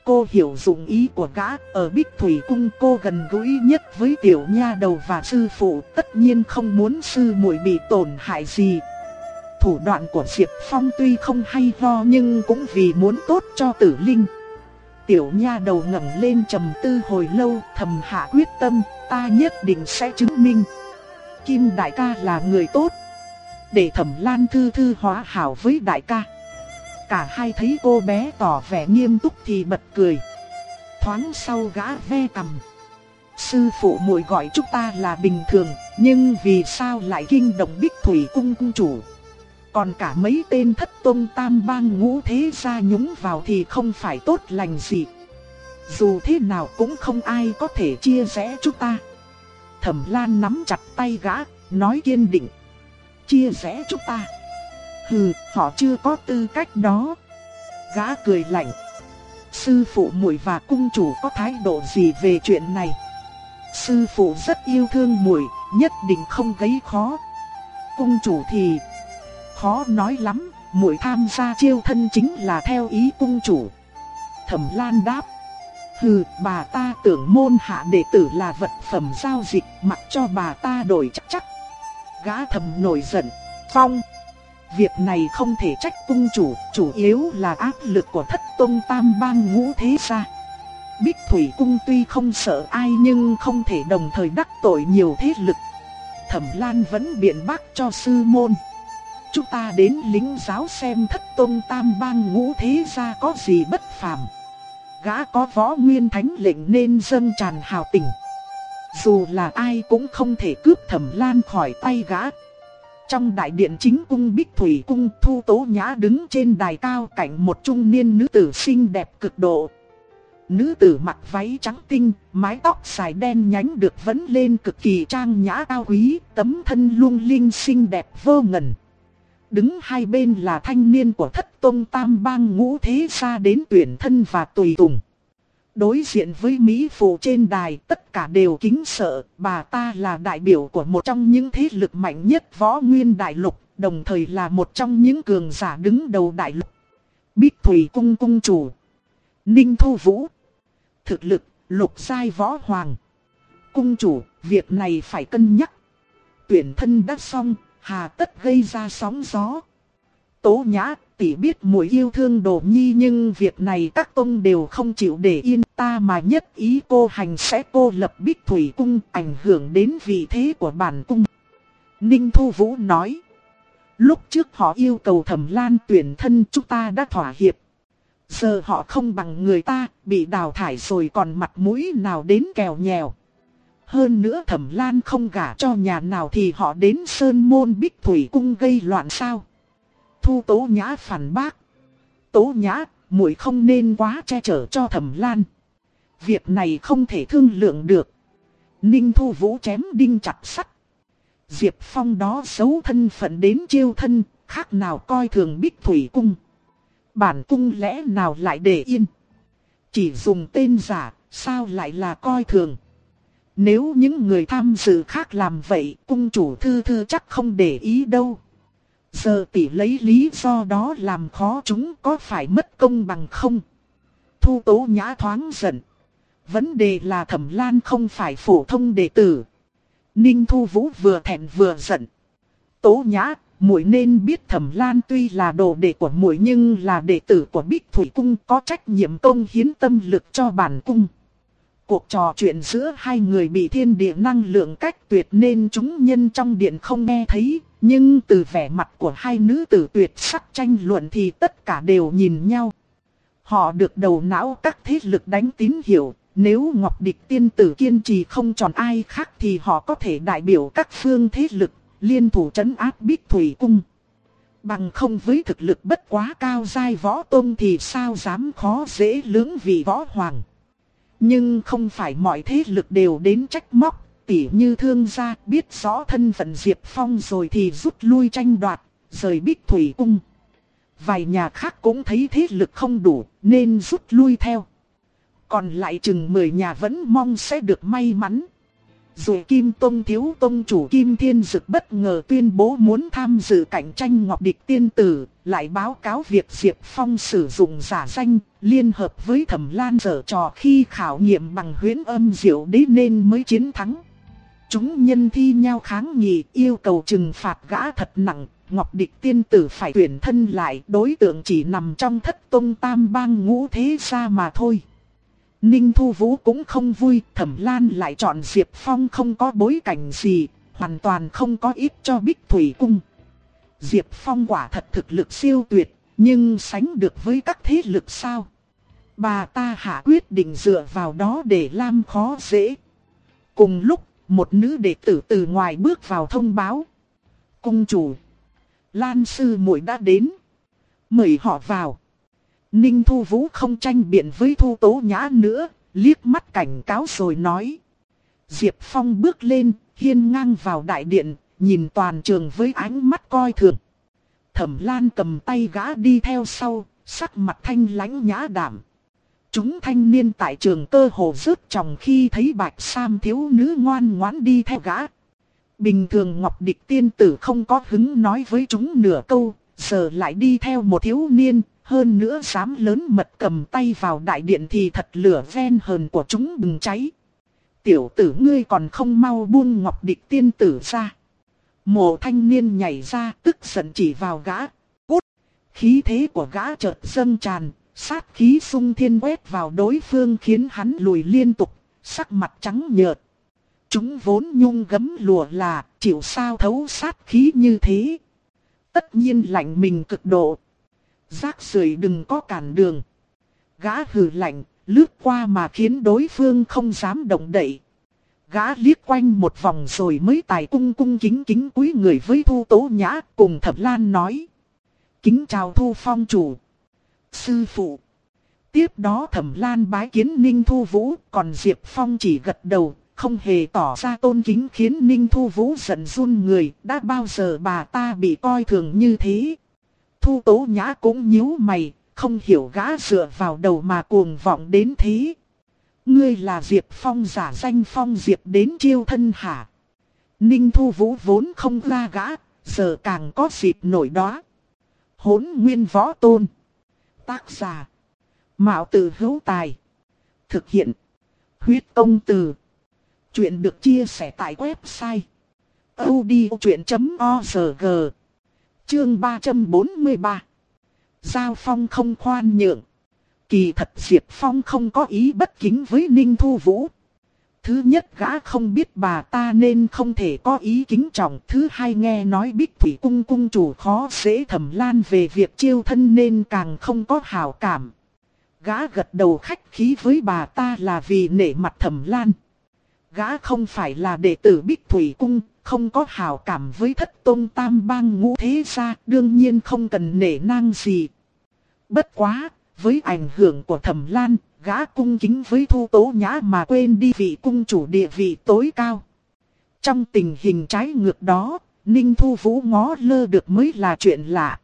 Cô hiểu dụng ý của gã, ở Bích Thủy Cung cô gần gũi nhất với tiểu nha đầu và sư phụ, tất nhiên không muốn sư muội bị tổn hại gì. Thủ đoạn của Diệp Phong tuy không hay ho nhưng cũng vì muốn tốt cho tử linh. Tiểu nha đầu ngẩng lên trầm tư hồi lâu, thầm hạ quyết tâm, ta nhất định sẽ chứng minh. Kim đại ca là người tốt. Để thẩm lan thư thư hóa hảo với đại ca. Cả hai thấy cô bé tỏ vẻ nghiêm túc thì bật cười. Thoáng sau gã ve cầm. Sư phụ muội gọi chúng ta là bình thường, nhưng vì sao lại kinh động Bích Thủy cung cung chủ? Còn cả mấy tên thất tôn tam bang ngũ thế gia nhúng vào thì không phải tốt lành gì. Dù thế nào cũng không ai có thể chia rẽ chúng ta. Thẩm Lan nắm chặt tay gã, nói kiên định. Chia rẽ chúng ta. Hừ, họ chưa có tư cách đó. Gã cười lạnh. Sư phụ muội và cung chủ có thái độ gì về chuyện này? Sư phụ rất yêu thương muội, nhất định không gây khó. Cung chủ thì khó nói lắm, muội tham gia chiêu thân chính là theo ý cung chủ. Thẩm Lan đáp. Hừ, bà ta tưởng môn hạ đệ tử là vật phẩm giao dịch, mặc cho bà ta đổi chắc chắc. Gã thầm nổi giận, phong. Việc này không thể trách cung chủ, chủ yếu là áp lực của thất tôn tam bang ngũ thế gia. Bích Thủy Cung tuy không sợ ai nhưng không thể đồng thời đắc tội nhiều thế lực. Thẩm Lan vẫn biện bác cho sư môn. Chúng ta đến lính giáo xem thất tôn tam bang ngũ thế gia có gì bất phàm. Gã có võ nguyên thánh lệnh nên dân tràn hào tình. Dù là ai cũng không thể cướp thẩm lan khỏi tay gã. Trong đại điện chính cung Bích Thủy Cung Thu Tố Nhã đứng trên đài cao cạnh một trung niên nữ tử xinh đẹp cực độ. Nữ tử mặc váy trắng tinh, mái tóc dài đen nhánh được vấn lên cực kỳ trang nhã cao quý, tấm thân lung linh xinh đẹp vô ngần. Đứng hai bên là thanh niên của thất tông tam bang ngũ thế gia đến tuyển thân và tùy tùng. Đối diện với Mỹ phụ trên đài tất cả đều kính sợ, bà ta là đại biểu của một trong những thế lực mạnh nhất võ nguyên đại lục, đồng thời là một trong những cường giả đứng đầu đại lục. Bích Thủy Cung Cung Chủ Ninh Thu Vũ Thực lực, lục sai võ hoàng Cung Chủ, việc này phải cân nhắc Tuyển thân đã xong, hà tất gây ra sóng gió. Tố nhã, tỷ biết muội yêu thương đồ nhi nhưng việc này các tông đều không chịu để yên ta mà nhất ý cô hành sẽ cô lập bích thủy cung ảnh hưởng đến vị thế của bản cung. Ninh Thu Vũ nói. Lúc trước họ yêu cầu thẩm lan tuyển thân chúng ta đã thỏa hiệp. Giờ họ không bằng người ta, bị đào thải rồi còn mặt mũi nào đến kèo nhèo. Hơn nữa thẩm lan không gả cho nhà nào thì họ đến sơn môn bích thủy cung gây loạn sao. Thu tố nhã phản bác. Tố nhã, muội không nên quá che chở cho thẩm lan. Việc này không thể thương lượng được. Ninh thu vũ chém đinh chặt sắt. Diệp Phong đó xấu thân phận đến chiêu thân, khác nào coi thường bích thủy cung. Bản cung lẽ nào lại để yên. Chỉ dùng tên giả, sao lại là coi thường. Nếu những người tham dự khác làm vậy, cung chủ thư thư chắc không để ý đâu. Giờ tỷ lấy lý do đó làm khó chúng có phải mất công bằng không? Thu tố nhã thoáng giận. Vấn đề là thẩm lan không phải phổ thông đệ tử. Ninh Thu Vũ vừa thẹn vừa giận. Tố nhã, muội nên biết Thẩm Lan tuy là đồ đệ của muội nhưng là đệ tử của Bích Thủy Cung có trách nhiệm công hiến tâm lực cho bản cung. Cuộc trò chuyện giữa hai người bị thiên địa năng lượng cách tuyệt nên chúng nhân trong điện không nghe thấy, nhưng từ vẻ mặt của hai nữ tử tuyệt sắc tranh luận thì tất cả đều nhìn nhau. Họ được đầu não các thế lực đánh tín hiệu, nếu Ngọc Địch tiên tử kiên trì không chọn ai khác thì họ có thể đại biểu các phương thế lực, liên thủ trấn áp Bích Thủy Cung. Bằng không với thực lực bất quá cao dai võ tôn thì sao dám khó dễ lưỡng vị võ hoàng. Nhưng không phải mọi thế lực đều đến trách móc, tỉ như thương gia biết rõ thân phận Diệp Phong rồi thì rút lui tranh đoạt, rời Bích Thủy Cung. Vài nhà khác cũng thấy thế lực không đủ nên rút lui theo. Còn lại chừng 10 nhà vẫn mong sẽ được may mắn. Dù Kim Tông thiếu tông chủ Kim Thiên Dực bất ngờ tuyên bố muốn tham dự cạnh tranh Ngọc Địch Tiên Tử, lại báo cáo việc Diệp Phong sử dụng giả danh, liên hợp với Thẩm Lan dở trò khi khảo nghiệm bằng huyễn âm diệu đế nên mới chiến thắng. Chúng nhân thi nhau kháng nghị yêu cầu trừng phạt gã thật nặng, Ngọc Địch Tiên Tử phải tuyển thân lại, đối tượng chỉ nằm trong thất tông tam bang ngũ thế gia mà thôi. Ninh Thu Vũ cũng không vui, Thẩm Lan lại chọn Diệp Phong không có bối cảnh gì, hoàn toàn không có ít cho Bích Thủy Cung. Diệp Phong quả thật thực lực siêu tuyệt, nhưng sánh được với các thế lực sao? Bà ta hạ quyết định dựa vào đó để làm khó dễ. Cùng lúc, một nữ đệ tử từ ngoài bước vào thông báo. Cung chủ, Lan sư muội đã đến. Mời họ vào. Ninh Thu Vũ không tranh biện với Thu Tố Nhã nữa, liếc mắt cảnh cáo rồi nói. Diệp Phong bước lên, hiên ngang vào đại điện, nhìn toàn trường với ánh mắt coi thường. Thẩm Lan cầm tay gã đi theo sau, sắc mặt thanh lãnh nhã đảm. Chúng thanh niên tại trường cơ hồ rớt chồng khi thấy bạch sam thiếu nữ ngoan ngoãn đi theo gã. Bình thường Ngọc Địch tiên tử không có hứng nói với chúng nửa câu, giờ lại đi theo một thiếu niên, hơn nữa dám lớn mật cầm tay vào đại điện thì thật lửa ven hờn của chúng bừng cháy. Tiểu tử ngươi còn không mau buông ngọc địch tiên tử ra. Mộ thanh niên nhảy ra tức giận chỉ vào gã. Cút! Khí thế của gã chợt dâng tràn, sát khí sung thiên quét vào đối phương khiến hắn lùi liên tục, sắc mặt trắng nhợt. Chúng vốn nhung gấm lùa là chịu sao thấu sát khí như thế. Tất nhiên lạnh mình cực độ, Rác rưởi đừng có cản đường. Gã hừ lạnh, lướt qua mà khiến đối phương không dám động đậy. Gã liếc quanh một vòng rồi mới tài cung cung kính kính quý người với Thu Tố Nhã cùng Thập Lan nói. Kính chào Thu Phong chủ. Sư phụ. Tiếp đó Thẩm Lan bái kiến Ninh Thu Vũ, còn Diệp Phong chỉ gật đầu, không hề tỏ ra tôn kính khiến Ninh Thu Vũ giận run người, đã bao giờ bà ta bị coi thường như thế. Thu tố nhã cũng nhíu mày, không hiểu gã dựa vào đầu mà cuồng vọng đến thế. Ngươi là Diệp Phong giả danh Phong Diệp đến chiêu thân hả? Ninh Thu Vũ vốn không ra gã, giờ càng có dịp nổi đó. Hốn nguyên võ tôn. Tác giả. Mạo tử hữu tài. Thực hiện. Huyết công từ. Chuyện được chia sẻ tại website. odchuyện.org Chương 343 Giao Phong không khoan nhượng. Kỳ thật Diệp Phong không có ý bất kính với Ninh Thu Vũ. Thứ nhất gã không biết bà ta nên không thể có ý kính trọng. Thứ hai nghe nói Bích Thủy Cung cung chủ khó dễ thẩm lan về việc chiêu thân nên càng không có hảo cảm. Gã gật đầu khách khí với bà ta là vì nể mặt thẩm lan. gã không phải là đệ tử Bích Thủy Cung, không có hào cảm với thất tôn tam bang ngũ thế gia, đương nhiên không cần nể nang gì. Bất quá, với ảnh hưởng của thẩm lan, gã cung kính với thu tố nhã mà quên đi vị cung chủ địa vị tối cao. Trong tình hình trái ngược đó, Ninh Thu Vũ ngó lơ được mới là chuyện lạ.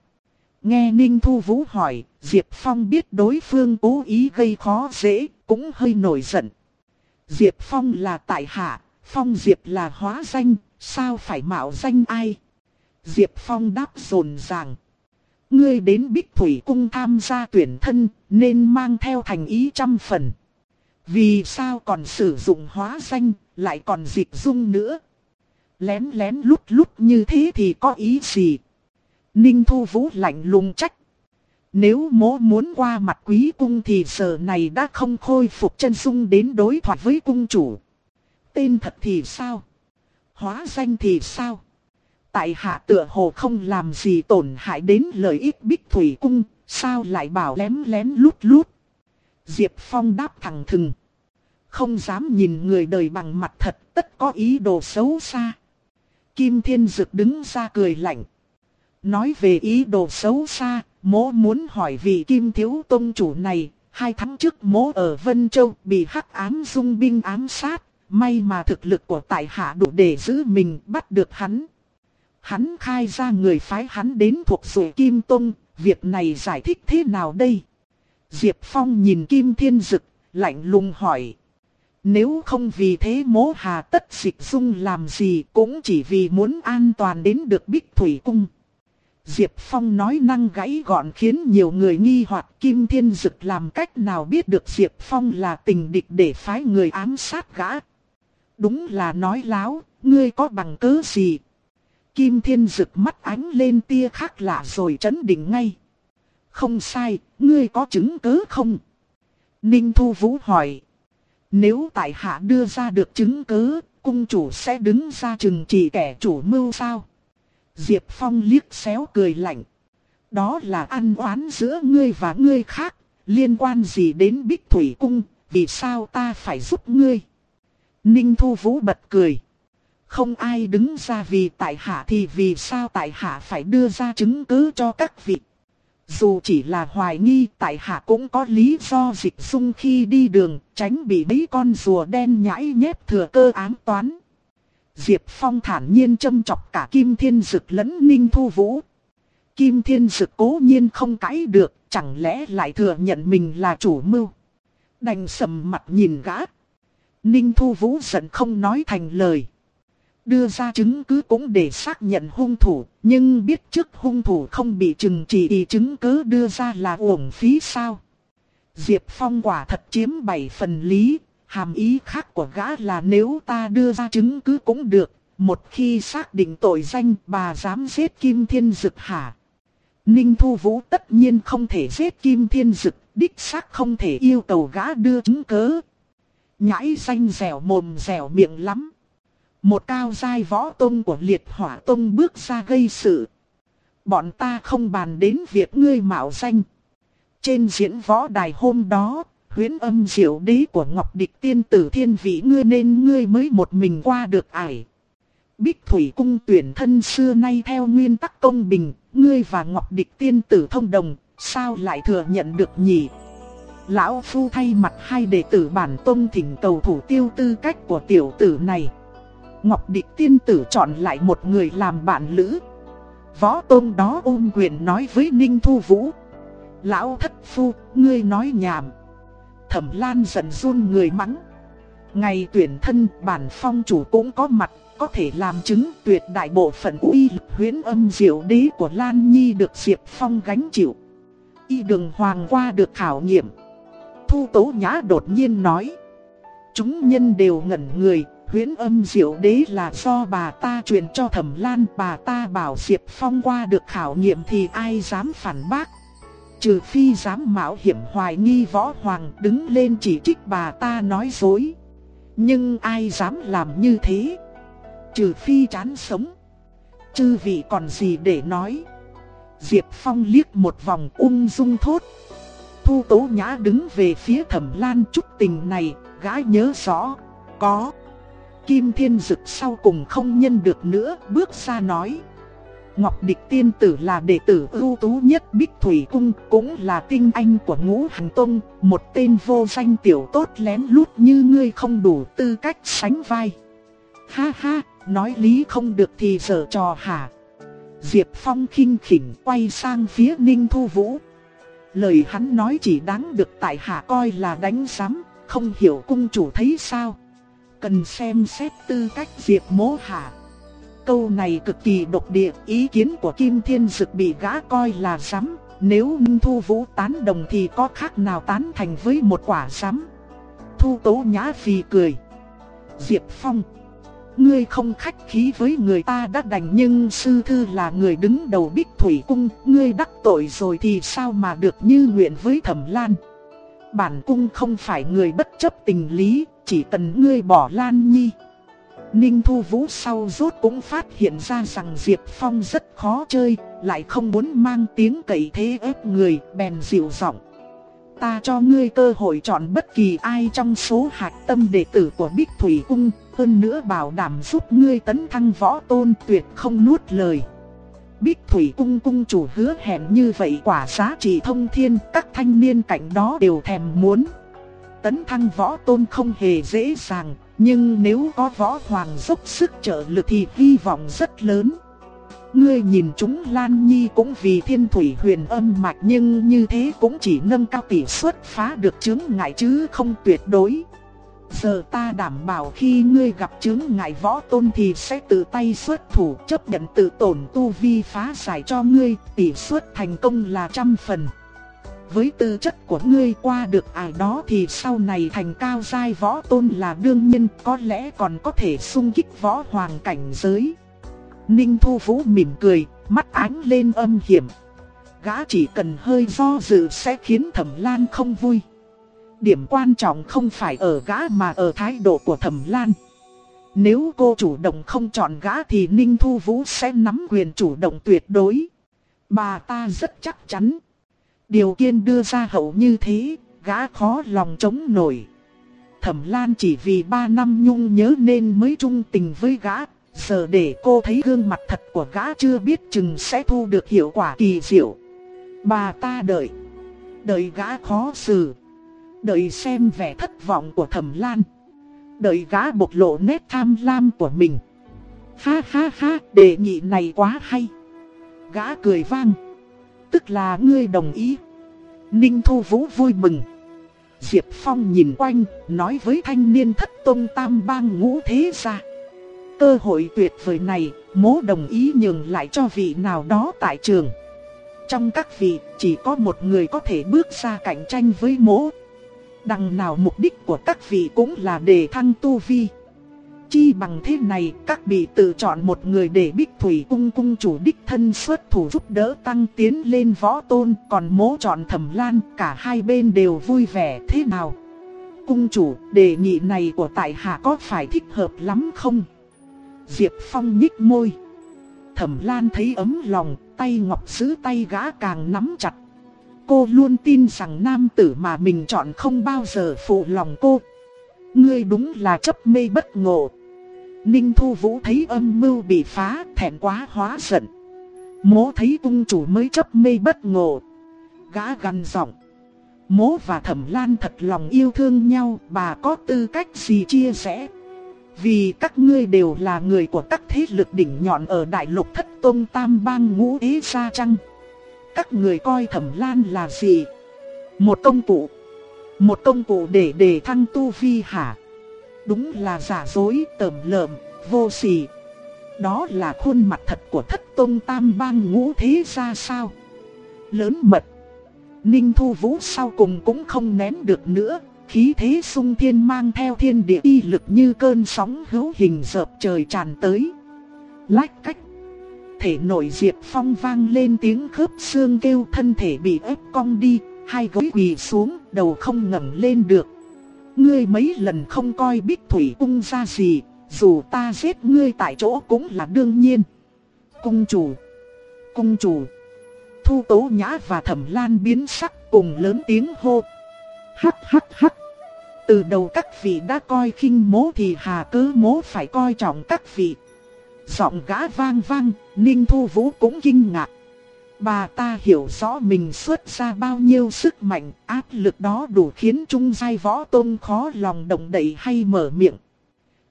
Nghe Ninh Thu Vũ hỏi, Diệp Phong biết đối phương cố ý gây khó dễ, cũng hơi nổi giận. Diệp Phong là tại hạ, Phong Diệp là hóa danh, sao phải mạo danh ai? Diệp Phong đáp rồn ràng. Ngươi đến Bích Thủy Cung tham gia tuyển thân, nên mang theo thành ý trăm phần. Vì sao còn sử dụng hóa danh, lại còn dịch dung nữa? Lén lén lút lút như thế thì có ý gì? Ninh Thu Vũ lạnh lùng trách. Nếu mố muốn qua mặt quý cung thì giờ này đã không khôi phục chân dung đến đối thoại với cung chủ. Tên thật thì sao? Hóa danh thì sao? Tại hạ tựa hồ không làm gì tổn hại đến lợi ích bích thủy cung, sao lại bảo lén lén lút lút? Diệp Phong đáp thẳng thừng. Không dám nhìn người đời bằng mặt thật, tất có ý đồ xấu xa. Kim Thiên Dực đứng ra cười lạnh. Nói về ý đồ xấu xa, mố muốn hỏi vị Kim Thiếu Tông chủ này, hai tháng trước mố ở Vân Châu bị hắc ám dung binh ám sát, may mà thực lực của tại hạ đủ để giữ mình bắt được hắn. Hắn khai ra người phái hắn đến thuộc dụ Kim Tông, việc này giải thích thế nào đây? Diệp Phong nhìn Kim Thiên Dực, lạnh lùng hỏi. Nếu không vì thế mố hà tất dịch dung làm gì cũng chỉ vì muốn an toàn đến được Bích Thủy Cung. Diệp Phong nói năng gãy gọn khiến nhiều người nghi hoặc Kim Thiên Dực làm cách nào biết được Diệp Phong là tình địch để phái người ám sát gã. Đúng là nói láo, ngươi có bằng cớ gì? Kim Thiên Dực mắt ánh lên tia khác lạ rồi chấn định ngay. Không sai, ngươi có chứng cứ không? Ninh Thu Vũ hỏi. Nếu tại hạ đưa ra được chứng cứ, cung chủ sẽ đứng ra chừng chỉ kẻ chủ mưu sao? Diệp Phong liếc xéo cười lạnh. Đó là ăn oán giữa ngươi và ngươi khác, liên quan gì đến Bích Thủy Cung, vì sao ta phải giúp ngươi? Ninh Thu Vũ bật cười. Không ai đứng ra vì tại hạ thì vì sao tại hạ phải đưa ra chứng cứ cho các vị. Dù chỉ là hoài nghi tại hạ cũng có lý do dịch dung khi đi đường, tránh bị mấy con rùa đen nhãi nhép thừa cơ ám toán. Diệp Phong thản nhiên châm chọc cả Kim Thiên Dực lẫn Ninh Thu Vũ. Kim Thiên Dực cố nhiên không cãi được, chẳng lẽ lại thừa nhận mình là chủ mưu. Đành sầm mặt nhìn gã. Ninh Thu Vũ giận không nói thành lời. Đưa ra chứng cứ cũng để xác nhận hung thủ, nhưng biết trước hung thủ không bị trừng trị thì chứng cứ đưa ra là uổng phí sao. Diệp Phong quả thật chiếm bảy phần lý, hàm ý khác của gã là nếu ta đưa ra chứng cứ cũng được, một khi xác định tội danh bà dám giết Kim Thiên Dực hả? Ninh Thu Vũ tất nhiên không thể giết Kim Thiên Dực, đích xác không thể yêu cầu gã đưa chứng cứ. Nhãi xanh dẻo mồm dẻo miệng lắm. Một cao giai võ tông của liệt hỏa tông bước ra gây sự. Bọn ta không bàn đến việc ngươi mạo danh. Trên diễn võ đài hôm đó, huyến âm diệu đế của Ngọc Địch tiên tử thiên vị ngươi nên ngươi mới một mình qua được ải. Bích Thủy Cung tuyển thân xưa nay theo nguyên tắc công bình, ngươi và Ngọc Địch tiên tử thông đồng, sao lại thừa nhận được nhỉ? Lão Phu thay mặt hai đệ tử bản tôn thỉnh cầu thủ tiêu tư cách của tiểu tử này. Ngọc Địch tiên tử chọn lại một người làm bạn lữ. Võ tôn đó ôm quyền nói với Ninh Thu Vũ. Lão thất phu, ngươi nói nhảm. Thẩm Lan giận run người mắng. Ngày tuyển thân bản phong chủ cũng có mặt, có thể làm chứng tuyệt đại bộ phận uy lực huyến âm diệu đế của Lan Nhi được Diệp Phong gánh chịu. Y đường hoàng qua được khảo nghiệm. Thu Tố Nhã đột nhiên nói. Chúng nhân đều ngẩn người, huyễn âm diệu đế là do bà ta truyền cho thẩm lan bà ta bảo Diệp Phong qua được khảo nghiệm thì ai dám phản bác. Trừ phi dám mạo hiểm hoài nghi võ hoàng đứng lên chỉ trích bà ta nói dối. Nhưng ai dám làm như thế? Trừ phi chán sống. Chư vị còn gì để nói? Diệp Phong liếc một vòng ung dung thốt. Thu Tố Nhã đứng về phía Thẩm Lan chút tình này, gái nhớ rõ. Có. Kim Thiên Dực sau cùng không nhân được nữa, bước ra nói. Ngọc Địch Tiên Tử là đệ tử ưu tú nhất Bích Thủy Cung, cũng là tinh anh của ngũ hành tông, một tên vô danh tiểu tốt lén lút như ngươi không đủ tư cách sánh vai. Ha ha, nói lý không được thì giờ trò hả? Diệp Phong khinh khỉnh quay sang phía Ninh Thu Vũ. Lời hắn nói chỉ đáng được tại hạ coi là đánh giám, không hiểu cung chủ thấy sao. Cần xem xét tư cách Diệp mố hạ. Câu này cực kỳ độc địa, ý kiến của Kim Thiên Dực bị gã coi là giám. Nếu Thu Vũ tán đồng thì có khác nào tán thành với một quả giám. Thu Tố Nhã phì cười. Diệp Phong Ngươi không khách khí với người ta đã đành nhưng sư thư là người đứng đầu bích thủy cung, ngươi đắc tội rồi thì sao mà được như nguyện với thẩm lan. Bản cung không phải người bất chấp tình lý, chỉ cần ngươi bỏ lan nhi. Ninh Thu Vũ sau rốt cũng phát hiện ra rằng Diệp Phong rất khó chơi, lại không muốn mang tiếng cậy thế ép người, bèn dịu giọng. Ta cho ngươi cơ hội chọn bất kỳ ai trong số hạt tâm đệ tử của Bích Thủy Cung, hơn nữa bảo đảm giúp ngươi tấn thăng võ tôn tuyệt không nuốt lời. Bích Thủy Cung cung chủ hứa hẹn như vậy quả giá trị thông thiên, các thanh niên cạnh đó đều thèm muốn. Tấn thăng võ tôn không hề dễ dàng, nhưng nếu có võ hoàng dốc sức trợ lực thì hy vọng rất lớn. Ngươi nhìn chúng Lan Nhi cũng vì thiên thủy huyền âm mạch nhưng như thế cũng chỉ nâng cao tỷ suất phá được chứng ngại chứ không tuyệt đối. Giờ ta đảm bảo khi ngươi gặp chứng ngại võ tôn thì sẽ tự tay xuất thủ chấp nhận tự tổn tu vi phá giải cho ngươi, tỷ suất thành công là trăm phần. Với tư chất của ngươi qua được ải đó thì sau này thành cao giai võ tôn là đương nhiên có lẽ còn có thể xung kích võ hoàng cảnh giới. Ninh Thu Vũ mỉm cười, mắt ánh lên âm hiểm. Gã chỉ cần hơi do dự sẽ khiến Thẩm Lan không vui. Điểm quan trọng không phải ở gã mà ở thái độ của Thẩm Lan. Nếu cô chủ động không chọn gã thì Ninh Thu Vũ sẽ nắm quyền chủ động tuyệt đối. Bà ta rất chắc chắn. Điều kiện đưa ra hậu như thế, gã khó lòng chống nổi. Thẩm Lan chỉ vì ba năm nhung nhớ nên mới trung tình với gã, Giờ để cô thấy gương mặt thật của gã chưa biết chừng sẽ thu được hiệu quả kỳ diệu. Bà ta đợi. Đợi gã khó xử. Đợi xem vẻ thất vọng của thẩm lan. Đợi gã bộc lộ nét tham lam của mình. Ha ha ha, đề nghị này quá hay. Gã cười vang. Tức là ngươi đồng ý. Ninh Thu Vũ vui mừng. Diệp Phong nhìn quanh, nói với thanh niên thất tôn tam bang ngũ thế gia. Cơ hội tuyệt vời này, mố đồng ý nhường lại cho vị nào đó tại trường. Trong các vị, chỉ có một người có thể bước ra cạnh tranh với mố. Đằng nào mục đích của các vị cũng là để thăng tu vi. Chi bằng thế này, các vị tự chọn một người để bích thủy cung cung chủ đích thân xuất thủ giúp đỡ tăng tiến lên võ tôn, còn mố chọn thẩm lan, cả hai bên đều vui vẻ thế nào? Cung chủ, đề nghị này của tại hạ có phải thích hợp lắm không? Diệp Phong nhích môi. Thẩm Lan thấy ấm lòng, tay ngọc sứ tay gã càng nắm chặt. Cô luôn tin rằng nam tử mà mình chọn không bao giờ phụ lòng cô. Ngươi đúng là chấp mê bất ngộ. Ninh Thu Vũ thấy âm mưu bị phá, thẹn quá hóa giận. Mố thấy ung chủ mới chấp mê bất ngộ. Gã gằn giọng. Mố và Thẩm Lan thật lòng yêu thương nhau, bà có tư cách gì chia sẻ. Vì các ngươi đều là người của các thế lực đỉnh nhọn ở đại lục thất tôn tam bang ngũ ý gia trăng. Các người coi thẩm lan là gì? Một công cụ. Một công cụ để đề thăng tu vi hả? Đúng là giả dối, tầm lợm, vô sỉ. Đó là khuôn mặt thật của thất tôn tam bang ngũ thế ra sao? Lớn mật. Ninh Thu Vũ sau cùng cũng không nén được nữa, Khí thế sung thiên mang theo thiên địa y lực như cơn sóng hữu hình dợp trời tràn tới. Lách cách. Thể nội Diệp Phong vang lên tiếng khớp xương kêu thân thể bị ép cong đi, hai gối quỳ xuống, đầu không ngẩng lên được. Ngươi mấy lần không coi bích thủy cung ra gì, dù ta giết ngươi tại chỗ cũng là đương nhiên. Cung chủ, cung chủ, thu tố nhã và thẩm lan biến sắc cùng lớn tiếng hô. Hắc hắc hắc. Từ đầu các vị đã coi khinh mố thì hà cứ mố phải coi trọng các vị. Giọng gã vang vang, Ninh Thu Vũ cũng kinh ngạc. Bà ta hiểu rõ mình xuất ra bao nhiêu sức mạnh, áp lực đó đủ khiến trung giai võ tôn khó lòng động đậy hay mở miệng.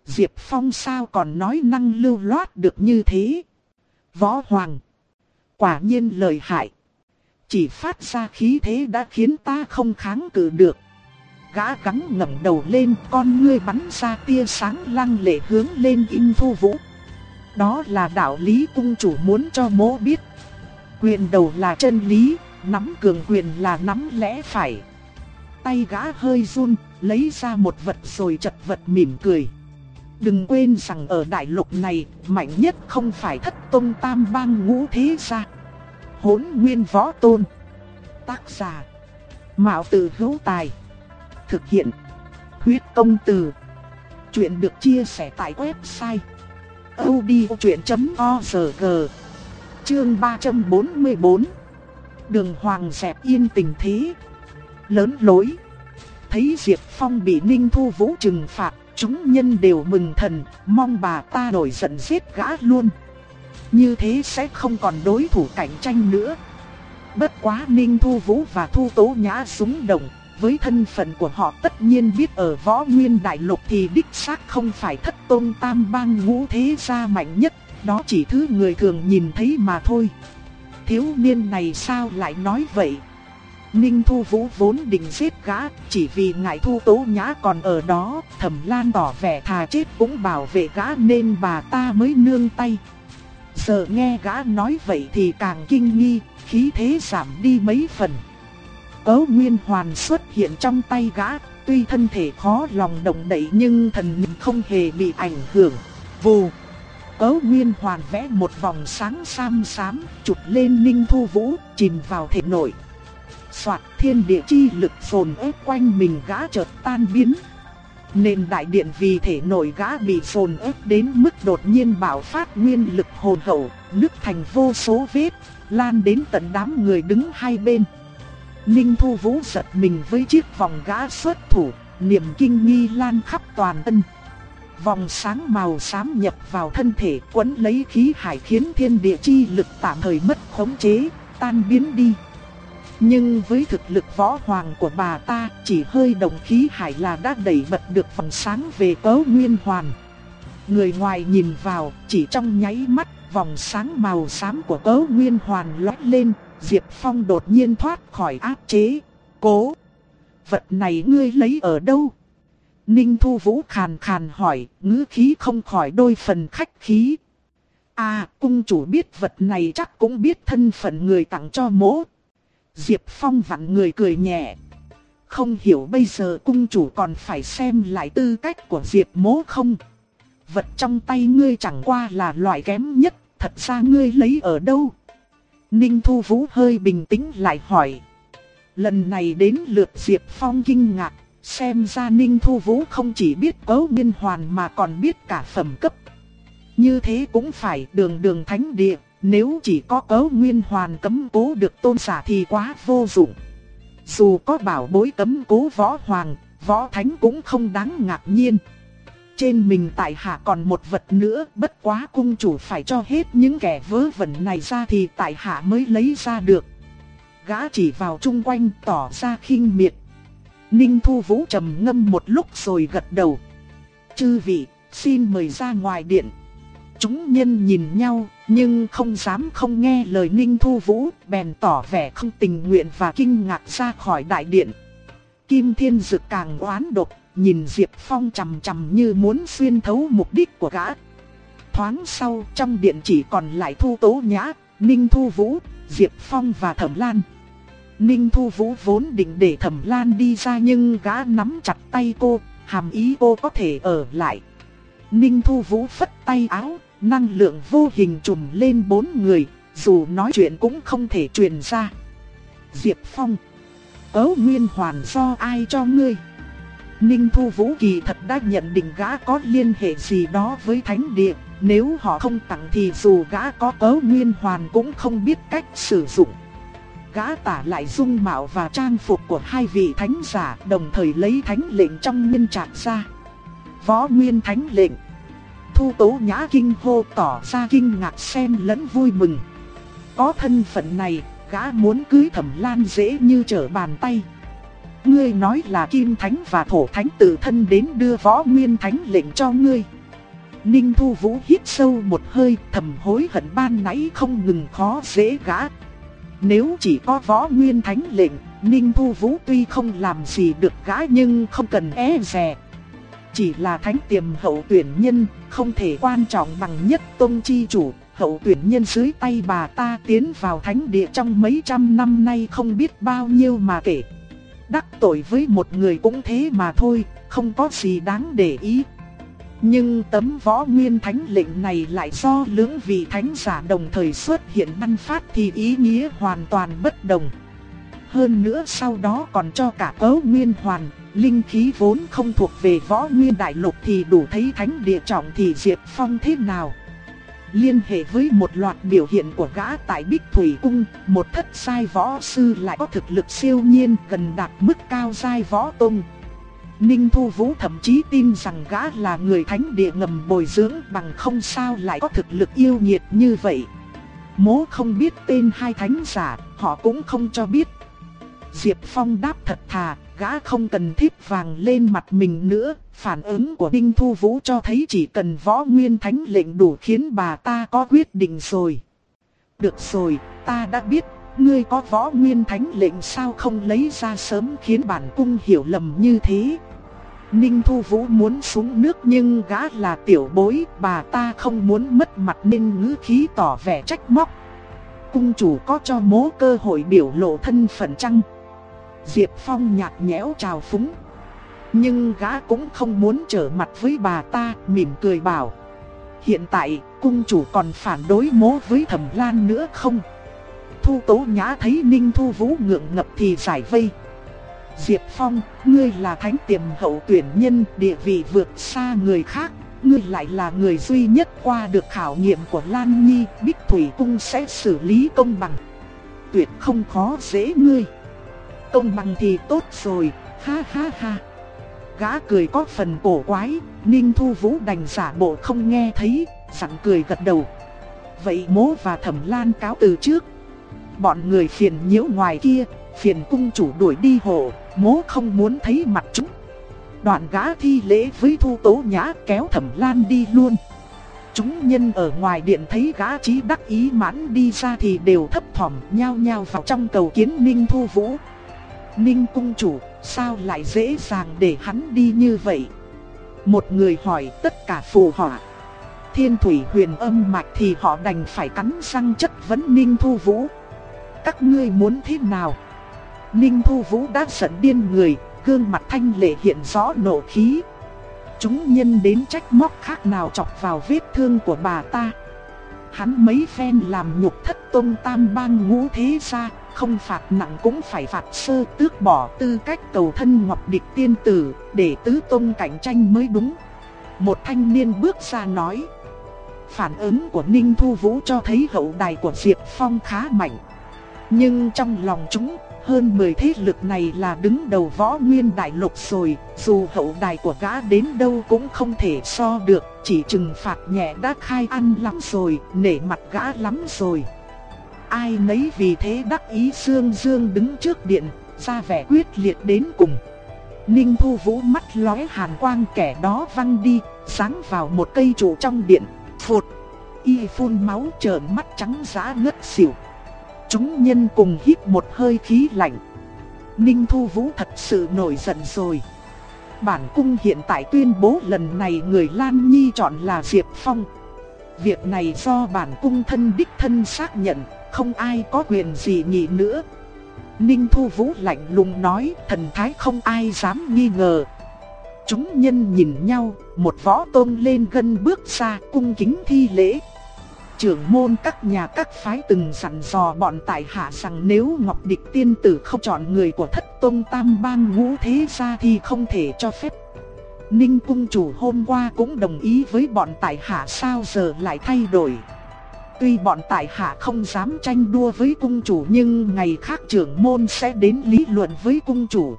Diệp Phong sao còn nói năng lưu loát được như thế? Võ Hoàng. Quả nhiên lời hại. Chỉ phát ra khí thế đã khiến ta không kháng cự được. Gã gắng ngẩng đầu lên con ngươi bắn ra tia sáng lăng lệ hướng lên in thu vũ. Đó là đạo lý cung chủ muốn cho mỗ biết. Quyền đầu là chân lý, nắm cường quyền là nắm lẽ phải. Tay gã hơi run, lấy ra một vật rồi chật vật mỉm cười. Đừng quên rằng ở đại lục này, mạnh nhất không phải thất tôn tam bang ngũ thế gia. Hốn nguyên võ tôn. Tác giả. Mạo tử hữu tài. Thực hiện. Huyết công từ. Chuyện được chia sẻ tại website audiochuyện.org Chương 344 Đường Hoàng dẹp yên tình thế. Lớn lối. Thấy Diệp Phong bị Ninh Thu Vũ trừng phạt, chúng nhân đều mừng thần, mong bà ta nổi giận giết gã luôn. Như thế sẽ không còn đối thủ cạnh tranh nữa. Bất quá Ninh Thu Vũ và Thu Tố Nhã súng đồng, với thân phận của họ tất nhiên biết ở võ nguyên đại lục thì đích xác không phải thất tôn tam bang ngũ thế gia mạnh nhất, đó chỉ thứ người thường nhìn thấy mà thôi. Thiếu niên này sao lại nói vậy? Ninh Thu Vũ vốn định giết gã, chỉ vì ngại Thu Tố Nhã còn ở đó, Thẩm Lan tỏ vẻ thà chết cũng bảo vệ gã nên bà ta mới nương tay. Giờ nghe gã nói vậy thì càng kinh nghi, khí thế giảm đi mấy phần. Cấu Nguyên Hoàn xuất hiện trong tay gã, tuy thân thể khó lòng động đậy nhưng thần niệm không hề bị ảnh hưởng. Vù! Cấu Nguyên Hoàn vẽ một vòng sáng sam xám, chụp lên Ninh Thu Vũ, chìm vào thể nội. Soạt thiên địa chi lực phồn ép quanh mình gã chợt tan biến. Nền đại điện vì thể nội gã bị phồn ép đến mức đột nhiên bạo phát nguyên lực hồn hậu, nứt thành vô số vết, lan đến tận đám người đứng hai bên. Ninh Thu Vũ giật mình với chiếc vòng gã xuất thủ, niềm kinh nghi lan khắp toàn thân. Vòng sáng màu xám nhập vào thân thể quấn lấy khí hải khiến thiên địa chi lực tạm thời mất khống chế, tan biến đi. Nhưng với thực lực võ hoàng của bà ta, chỉ hơi động khí hải là đã đẩy bật được vòng sáng về cấu nguyên hoàn. Người ngoài nhìn vào, chỉ trong nháy mắt, vòng sáng màu xám của cấu nguyên hoàn lóe lên, Diệp Phong đột nhiên thoát khỏi áp chế. Cố! Vật này ngươi lấy ở đâu? Ninh Thu Vũ khàn khàn hỏi, ngữ khí không khỏi đôi phần khách khí. À, cung chủ biết vật này chắc cũng biết thân phận người tặng cho mỗ. Diệp Phong vặn người cười nhẹ. Không hiểu bây giờ cung chủ còn phải xem lại tư cách của Diệp Mỗ không? Vật trong tay ngươi chẳng qua là loại kém nhất, thật ra ngươi lấy ở đâu? Ninh Thu Vũ hơi bình tĩnh lại hỏi. Lần này đến lượt Diệp Phong kinh ngạc, xem ra Ninh Thu Vũ không chỉ biết cấu nguyên hoàn mà còn biết cả phẩm cấp. Như thế cũng phải đường đường thánh địa, nếu chỉ có cấu nguyên hoàn cấm cố được tôn giả thì quá vô dụng. Dù có bảo bối cấm cố võ hoàng, võ thánh cũng không đáng ngạc nhiên. Trên mình tại hạ còn một vật nữa, bất quá cung chủ phải cho hết những kẻ vớ vẩn này ra thì tại hạ mới lấy ra được. Gã chỉ vào chung quanh tỏ ra khinh miệt. Ninh Thu Vũ trầm ngâm một lúc rồi gật đầu. Chư vị, xin mời ra ngoài điện. Chúng nhân nhìn nhau, nhưng không dám không nghe lời Ninh Thu Vũ, bèn tỏ vẻ không tình nguyện và kinh ngạc ra khỏi đại điện. Kim Thiên Dực càng oán độc, nhìn Diệp Phong chằm chằm như muốn xuyên thấu mục đích của gã. Thoáng sau, trong điện chỉ còn lại Thu Tố Nhã, Ninh Thu Vũ, Diệp Phong và Thẩm Lan. Ninh Thu Vũ vốn định để Thẩm Lan đi ra nhưng gã nắm chặt tay cô, hàm ý cô có thể ở lại. Ninh Thu Vũ phất tay áo, năng lượng vô hình trùm lên bốn người, dù nói chuyện cũng không thể truyền ra. Diệp Phong, ấu nguyên hoàn do ai cho ngươi? Ninh Thu Vũ kỳ thật đã nhận định gã có liên hệ gì đó với thánh địa, nếu họ không tặng thì dù gã có cớ nguyên hoàn cũng không biết cách sử dụng. gã tả lại dung mạo và trang phục của hai vị thánh giả đồng thời lấy thánh lệnh trong nhân trạc ra. Võ Nguyên Thánh lệnh Thu tố nhã kinh hô tỏ ra kinh ngạc xem lẫn vui mừng. Có thân phận này, gã muốn cưới thẩm lan dễ như trở bàn tay. Ngươi nói là Kim Thánh và Thổ Thánh tự thân đến đưa võ nguyên thánh lệnh cho ngươi. Ninh Thu Vũ hít sâu một hơi thầm hối hận ban nãy không ngừng khó dễ gã. Nếu chỉ có võ nguyên thánh lệnh, Ninh Thu Vũ tuy không làm gì được gã nhưng không cần e dè. Chỉ là thánh tiềm hậu tuyển nhân, không thể quan trọng bằng nhất tôn chi chủ, hậu tuyển nhân dưới tay bà ta tiến vào thánh địa trong mấy trăm năm nay không biết bao nhiêu mà kể. Đắc tội với một người cũng thế mà thôi, không có gì đáng để ý. Nhưng tấm võ nguyên thánh lệnh này lại do lưỡng vị thánh giả đồng thời xuất hiện ban phát thì ý nghĩa hoàn toàn bất đồng. Hơn nữa sau đó còn cho cả cấu nguyên hoàn, linh khí vốn không thuộc về võ nguyên đại lục thì đủ thấy thánh địa trọng thì Diệp Phong thế nào. Liên hệ với một loạt biểu hiện của gã tại Bích Thủy Cung, một thất sai võ sư lại có thực lực siêu nhiên gần đạt mức cao sai võ tông. Ninh Thu Vũ thậm chí tin rằng gã là người thánh địa ngầm bồi dưỡng bằng không sao lại có thực lực yêu nhiệt như vậy. Mố không biết tên hai thánh giả, họ cũng không cho biết. Diệp Phong đáp thật thà, gã không cần thiếp vàng lên mặt mình nữa. Phản ứng của Ninh Thu Vũ cho thấy chỉ cần võ nguyên thánh lệnh đủ khiến bà ta có quyết định rồi. Được rồi, ta đã biết, ngươi có võ nguyên thánh lệnh sao không lấy ra sớm khiến bản cung hiểu lầm như thế. Ninh Thu Vũ muốn xuống nước nhưng gã là tiểu bối, bà ta không muốn mất mặt nên ngữ khí tỏ vẻ trách móc. Cung chủ có cho mố cơ hội biểu lộ thân phận chăng? Diệp Phong nhạt nhẽo chào phúng. Nhưng gã cũng không muốn trở mặt với bà ta, mỉm cười bảo. Hiện tại, cung chủ còn phản đối mố với thẩm lan nữa không? Thu Tố Nhã thấy Ninh Thu Vũ ngượng ngập thì giải vây. Diệp Phong, ngươi là thánh tiềm hậu tuyển nhân, địa vị vượt xa người khác, ngươi lại là người duy nhất qua được khảo nghiệm của Lan Nhi, Bích Thủy Cung sẽ xử lý công bằng. Tuyệt không khó dễ ngươi. Công bằng thì tốt rồi, ha ha ha. Gã cười có phần cổ quái, Ninh Thu Vũ đành giả bộ không nghe thấy, sẵn cười gật đầu. Vậy mố và thẩm lan cáo từ trước. Bọn người phiền nhiễu ngoài kia, phiền cung chủ đuổi đi hộ, mố không muốn thấy mặt chúng. Đoạn gã thi lễ với thu tố nhã kéo thẩm lan đi luôn. Chúng nhân ở ngoài điện thấy gã trí đắc ý mãn đi ra thì đều thấp thỏm nhao nhao vào trong cầu kiến Ninh Thu Vũ. Ninh cung chủ, sao lại dễ dàng để hắn đi như vậy? Một người hỏi tất cả phù họa. Thiên thủy huyền âm mạch thì họ đành phải cắn răng chất vấn Ninh Thu Vũ. Các ngươi muốn thế nào? Ninh Thu Vũ đã giận điên người, gương mặt thanh lệ hiện rõ nộ khí. Chúng nhân đến trách móc khác nào chọc vào vết thương của bà ta. Hắn mấy phen làm nhục thất tôn tam bang ngũ thế gia, không phạt nặng cũng phải phạt sơ tước bỏ tư cách cầu thân ngọc địch tiên tử, để tứ tôn cạnh tranh mới đúng. Một thanh niên bước ra nói. Phản ứng của Ninh Thu Vũ cho thấy hậu đài của Diệp Phong khá mạnh. Nhưng trong lòng chúng, hơn 10 thế lực này là đứng đầu võ nguyên đại lục rồi, dù hậu đài của gã đến đâu cũng không thể so được, chỉ trừng phạt nhẹ đã khai ăn lắm rồi, nể mặt gã lắm rồi. Ai nấy vì thế đắc ý dương dương đứng trước điện, ra vẻ quyết liệt đến cùng. Ninh Thu Vũ mắt lóe hàn quang kẻ đó văng đi, sáng vào một cây trụ trong điện, phụt. Y phun máu trợn mắt trắng giá ngất xỉu. Chúng nhân cùng hít một hơi khí lạnh. Ninh Thu Vũ thật sự nổi giận rồi. Bản cung hiện tại tuyên bố lần này người Lan Nhi chọn là Diệp Phong. Việc này do bản cung thân đích thân xác nhận, không ai có quyền gì nhị nữa. Ninh Thu Vũ lạnh lùng nói, thần thái không ai dám nghi ngờ. Chúng nhân nhìn nhau, một võ tôn lên gân bước ra cung kính thi lễ trưởng môn các nhà các phái từng dặn dò bọn tại hạ rằng nếu Ngọc Địch tiên tử không chọn người của thất tôn tam bang ngũ thế gia thì không thể cho phép. Ninh cung chủ hôm qua cũng đồng ý với bọn tại hạ sao giờ lại thay đổi. Tuy bọn tại hạ không dám tranh đua với cung chủ nhưng ngày khác trưởng môn sẽ đến lý luận với cung chủ.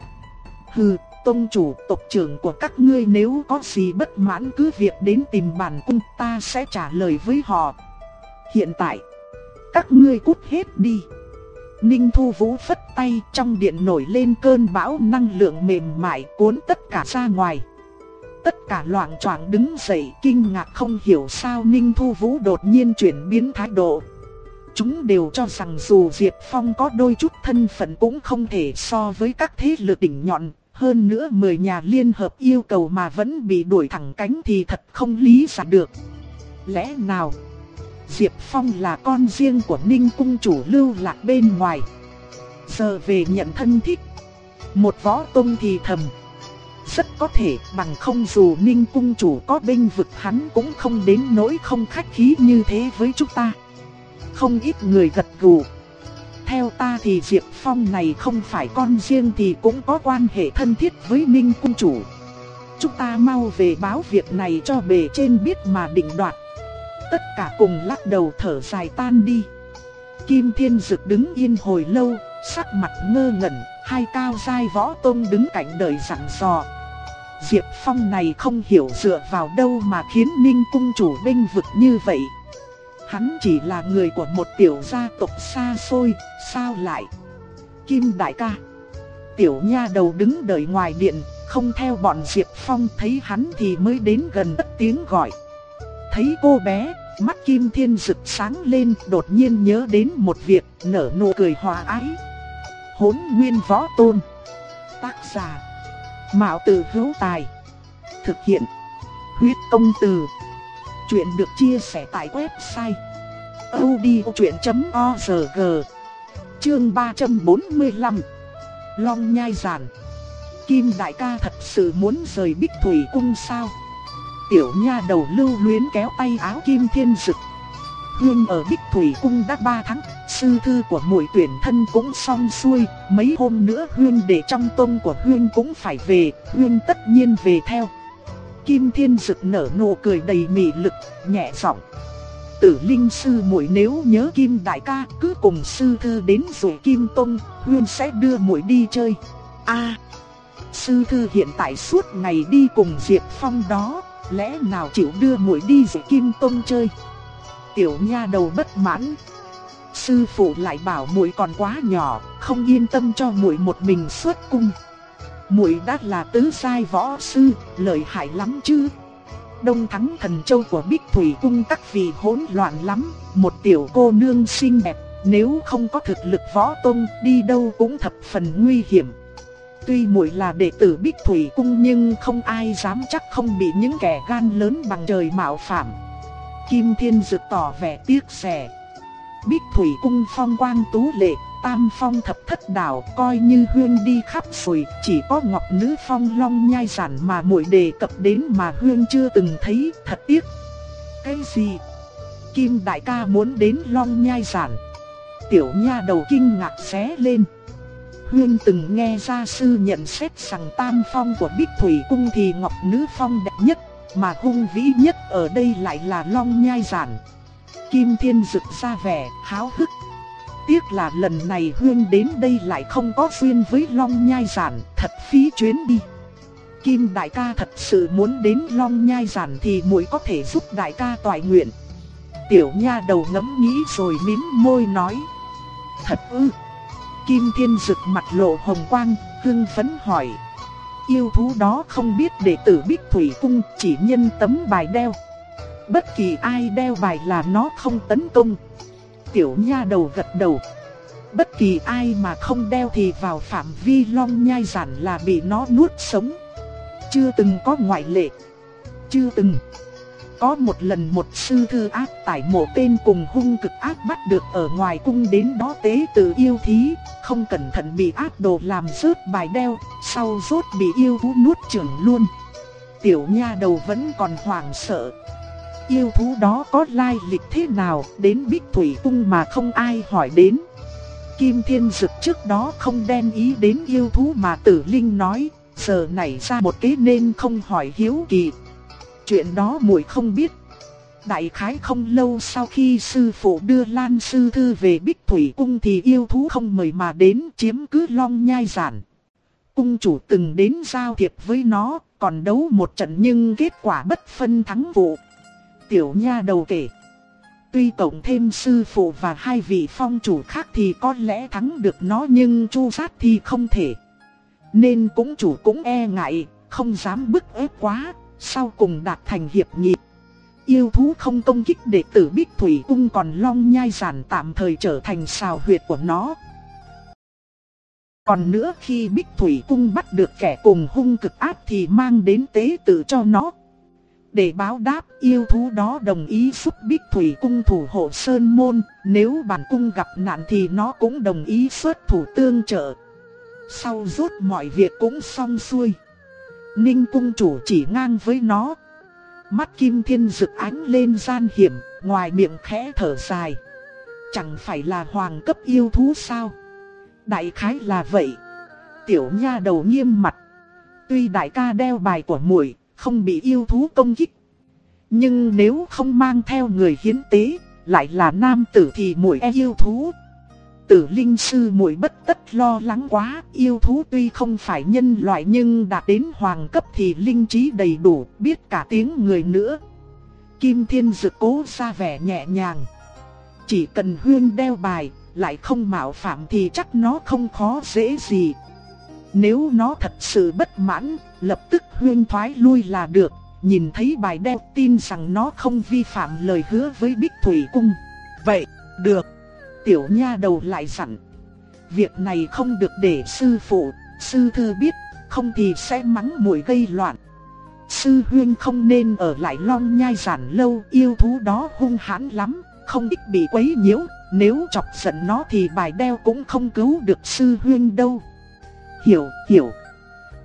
Hừ, tông chủ tộc trưởng của các ngươi nếu có gì bất mãn cứ việc đến tìm bản cung ta sẽ trả lời với họ. Hiện tại, các ngươi cút hết đi. Ninh Thu Vũ phất tay trong điện nổi lên cơn bão năng lượng mềm mại cuốn tất cả ra ngoài. Tất cả loạn choạng đứng dậy kinh ngạc không hiểu sao Ninh Thu Vũ đột nhiên chuyển biến thái độ. Chúng đều cho rằng dù Diệp Phong có đôi chút thân phận cũng không thể so với các thế lực đỉnh nhọn. Hơn nữa mười nhà liên hợp yêu cầu mà vẫn bị đuổi thẳng cánh thì thật không lý giải được. Lẽ nào? Diệp Phong là con riêng của Ninh Cung chủ lưu lạc bên ngoài. Giờ về nhận thân thích. Một võ tông thì thầm. Rất có thể bằng không dù Ninh Cung chủ có binh vực hắn cũng không đến nỗi không khách khí như thế với chúng ta. Không ít người gật gù. Theo ta thì Diệp Phong này không phải con riêng thì cũng có quan hệ thân thiết với Ninh Cung chủ. Chúng ta mau về báo việc này cho bề trên biết mà định đoạt tất cả cùng lắc đầu thở dài tan đi. Kim Thiên Dực đứng yên hồi lâu, sắc mặt ngơ ngẩn, hai cao giai võ tôn đứng cạnh đợi sẵn dò. Diệp Phong này không hiểu dựa vào đâu mà khiến Ninh cung chủ binh vực như vậy. Hắn chỉ là người của một tiểu gia tộc xa xôi, sao lại? Kim đại ca. Tiểu nha đầu đứng đợi ngoài điện, không theo bọn Diệp Phong thấy hắn thì mới đến gần tất tiếng gọi. Thấy cô bé, Mắt Kim Thiên rực sáng lên đột nhiên nhớ đến một việc nở nụ cười hòa ái. Hốn nguyên võ tôn. Tác giả. Mạo tử hữu tài. Thực hiện. Huyết công từ. Chuyện được chia sẻ tại website. odchuyện.org Chương 345 Long nhai giản Kim đại ca thật sự muốn rời Bích Thủy cung sao? Tiểu nha đầu lưu luyến kéo tay áo kim thiên dực. Hương ở Bích Thủy Cung đã 3 tháng, sư thư của muội tuyển thân cũng xong xuôi, mấy hôm nữa huyên để trong tông của huyên cũng phải về, huyên tất nhiên về theo. Kim Thiên Dực nở nụ cười đầy mị lực, nhẹ giọng. Tử Linh sư muội nếu nhớ Kim đại ca, cứ cùng sư thư đến rồi Kim Tông, huyên sẽ đưa muội đi chơi. A, sư thư hiện tại suốt ngày đi cùng Diệp Phong đó, lẽ nào chịu đưa muội đi rồi Kim Tông chơi. Tiểu nha đầu bất mãn. Sư phụ lại bảo muội còn quá nhỏ, không yên tâm cho muội một mình xuất cung. Muội đã là tứ sai võ sư, lợi hại lắm chứ. Đông thắng thần châu của Bích Thủy cung các vị hỗn loạn lắm, một tiểu cô nương xinh đẹp, nếu không có thực lực võ tôn đi đâu cũng thập phần nguy hiểm. Tuy muội là đệ tử Bích Thủy cung nhưng không ai dám chắc không bị những kẻ gan lớn bằng trời mạo phạm. Kim Thiên Dực tỏ vẻ tiếc rẻ. Bích Thủy cung phong quang tú lệ, tam phong thập thất đảo coi như huyên đi khắp rồi, chỉ có ngọc nữ phong long nhai giản mà muội đề cập đến mà huyên chưa từng thấy, thật tiếc. Cái gì? Kim đại ca muốn đến long nhai giản. Tiểu nha đầu kinh ngạc xé lên. Huyên từng nghe gia sư nhận xét rằng tam phong của Bích Thủy Cung thì Ngọc Nữ Phong đẹp nhất, mà hung vĩ nhất ở đây lại là Long Nhai Giản. Kim Thiên rực ra vẻ, háo hức. Tiếc là lần này Huyên đến đây lại không có duyên với Long Nhai Giản, thật phí chuyến đi. Kim đại ca thật sự muốn đến Long Nhai Giản thì muội có thể giúp đại ca toại nguyện. Tiểu nha đầu ngẫm nghĩ rồi mím môi nói. Thật ư. Kim Thiên rực mặt lộ hồng quang, hưng phấn hỏi. Yêu thú đó không biết đệ tử Bích Thủy Cung chỉ nhân tấm bài đeo. Bất kỳ ai đeo bài là nó không tấn công. Tiểu nha đầu gật đầu. Bất kỳ ai mà không đeo thì vào phạm vi long nhai giản là bị nó nuốt sống. Chưa từng có ngoại lệ. Chưa từng. Có một lần một sư thư ác tải mộ tên cùng hung cực ác bắt được ở ngoài cung đến đó tế tự yêu thí, không cẩn thận bị ác đồ làm rớt bài đeo, sau rốt bị yêu thú nuốt chửng luôn. Tiểu nha đầu vẫn còn hoảng sợ. Yêu thú đó có lai lịch thế nào đến Bích Thủy Cung mà không ai hỏi đến. Kim Thiên Dực trước đó không đen ý đến yêu thú mà tử linh nói, giờ nảy ra một kế nên không hỏi hiếu kỳ. Chuyện đó muội không biết. Đại khái không lâu sau khi sư phụ đưa Lan Sư Thư về Bích Thủy Cung thì yêu thú không mời mà đến chiếm cứ long nhai giản. Cung chủ từng đến giao thiệp với nó, còn đấu một trận nhưng kết quả bất phân thắng vụ. Tiểu nha đầu kể. Tuy cộng thêm sư phụ và hai vị phong chủ khác thì có lẽ thắng được nó nhưng chu sát thì không thể. Nên cũng chủ cũng e ngại, không dám bức ép quá, sau cùng đạt thành hiệp nghị. Yêu thú không công kích đệ tử Bích Thủy Cung còn long nhai giản tạm thời trở thành xào huyệt của nó. Còn nữa khi Bích Thủy Cung bắt được kẻ cùng hung cực ác thì mang đến tế tự cho nó. Để báo đáp yêu thú đó đồng ý giúp Bích Thủy Cung thủ hộ Sơn Môn, nếu bản cung gặp nạn thì nó cũng đồng ý xuất thủ tương trợ. Sau rốt mọi việc cũng xong xuôi. Ninh Cung chủ chỉ ngang với nó. Mắt Kim Thiên rực ánh lên gian hiểm, ngoài miệng khẽ thở dài. Chẳng phải là hoàng cấp yêu thú sao? Đại khái là vậy. Tiểu nha đầu nghiêm mặt. Tuy đại ca đeo bài của muội không bị yêu thú công kích. Nhưng nếu không mang theo người hiến tế, lại là nam tử thì muội e yêu thú. Tử linh sư muội bất tất lo lắng quá, yêu thú tuy không phải nhân loại nhưng đạt đến hoàng cấp thì linh trí đầy đủ, biết cả tiếng người nữa. Kim Thiên Dực cố ra vẻ nhẹ nhàng. Chỉ cần huyên đeo bài, lại không mạo phạm thì chắc nó không khó dễ gì. Nếu nó thật sự bất mãn, lập tức huyên thoái lui là được, nhìn thấy bài đeo tin rằng nó không vi phạm lời hứa với Bích Thủy Cung. Vậy, được. Tiểu nha đầu lại dặn. Việc này không được để sư phụ, sư thư biết, không thì sẽ mắng muội gây loạn. Sư huyên không nên ở lại long nhai giản lâu, yêu thú đó hung hãn lắm, không ít bị quấy nhiễu, nếu chọc giận nó thì bài đeo cũng không cứu được sư huyên đâu. Hiểu, hiểu.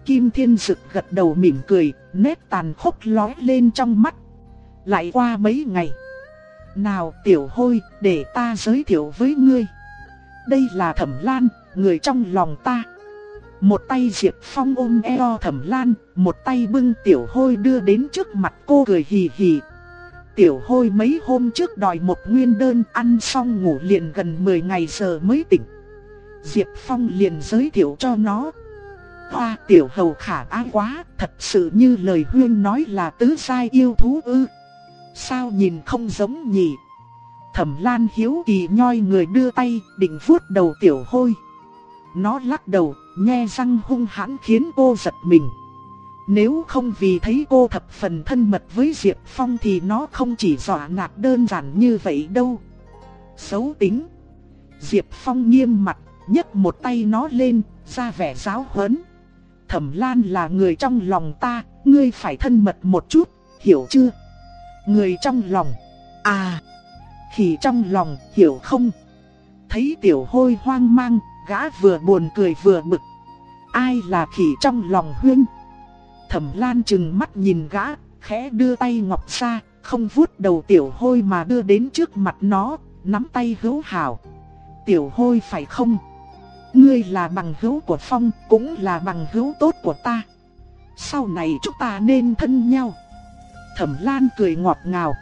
Kim Thiên Dực gật đầu mỉm cười, nét tàn khốc lóe lên trong mắt. Lại qua mấy ngày. Nào tiểu hôi, để ta giới thiệu với ngươi. Đây là Thẩm Lan, người trong lòng ta. Một tay Diệp Phong ôm eo Thẩm Lan, một tay bưng tiểu hôi đưa đến trước mặt cô cười hì hì. Tiểu hôi mấy hôm trước đòi một nguyên đơn ăn xong ngủ liền gần 10 ngày giờ mới tỉnh. Diệp Phong liền giới thiệu cho nó. Hoa tiểu hầu khả ái quá, thật sự như lời huyên nói là tứ sai yêu thú ư. Sao nhìn không giống nhỉ? Thẩm Lan hiếu kỳ nhoi người đưa tay, định vuốt đầu tiểu hôi. Nó lắc đầu, nhe răng hung hãn khiến cô giật mình. Nếu không vì thấy cô thập phần thân mật với Diệp Phong thì nó không chỉ dọa nạt đơn giản như vậy đâu. Xấu tính. Diệp Phong nghiêm mặt, nhấc một tay nó lên, ra vẻ giáo huấn. Thẩm Lan là người trong lòng ta, ngươi phải thân mật một chút, hiểu chưa? Người trong lòng. À, khỉ trong lòng, hiểu không? Thấy tiểu hôi hoang mang, gã vừa buồn cười vừa bực. Ai là khỉ trong lòng Huyên? Thẩm Lan chừng mắt nhìn gã, khẽ đưa tay ngọc ra, không vuốt đầu tiểu hôi mà đưa đến trước mặt nó, nắm tay hữu hảo. Tiểu hôi phải không? Ngươi là bằng hữu của Phong, cũng là bằng hữu tốt của ta. Sau này chúng ta nên thân nhau. Thẩm Lan cười ngọt ngào.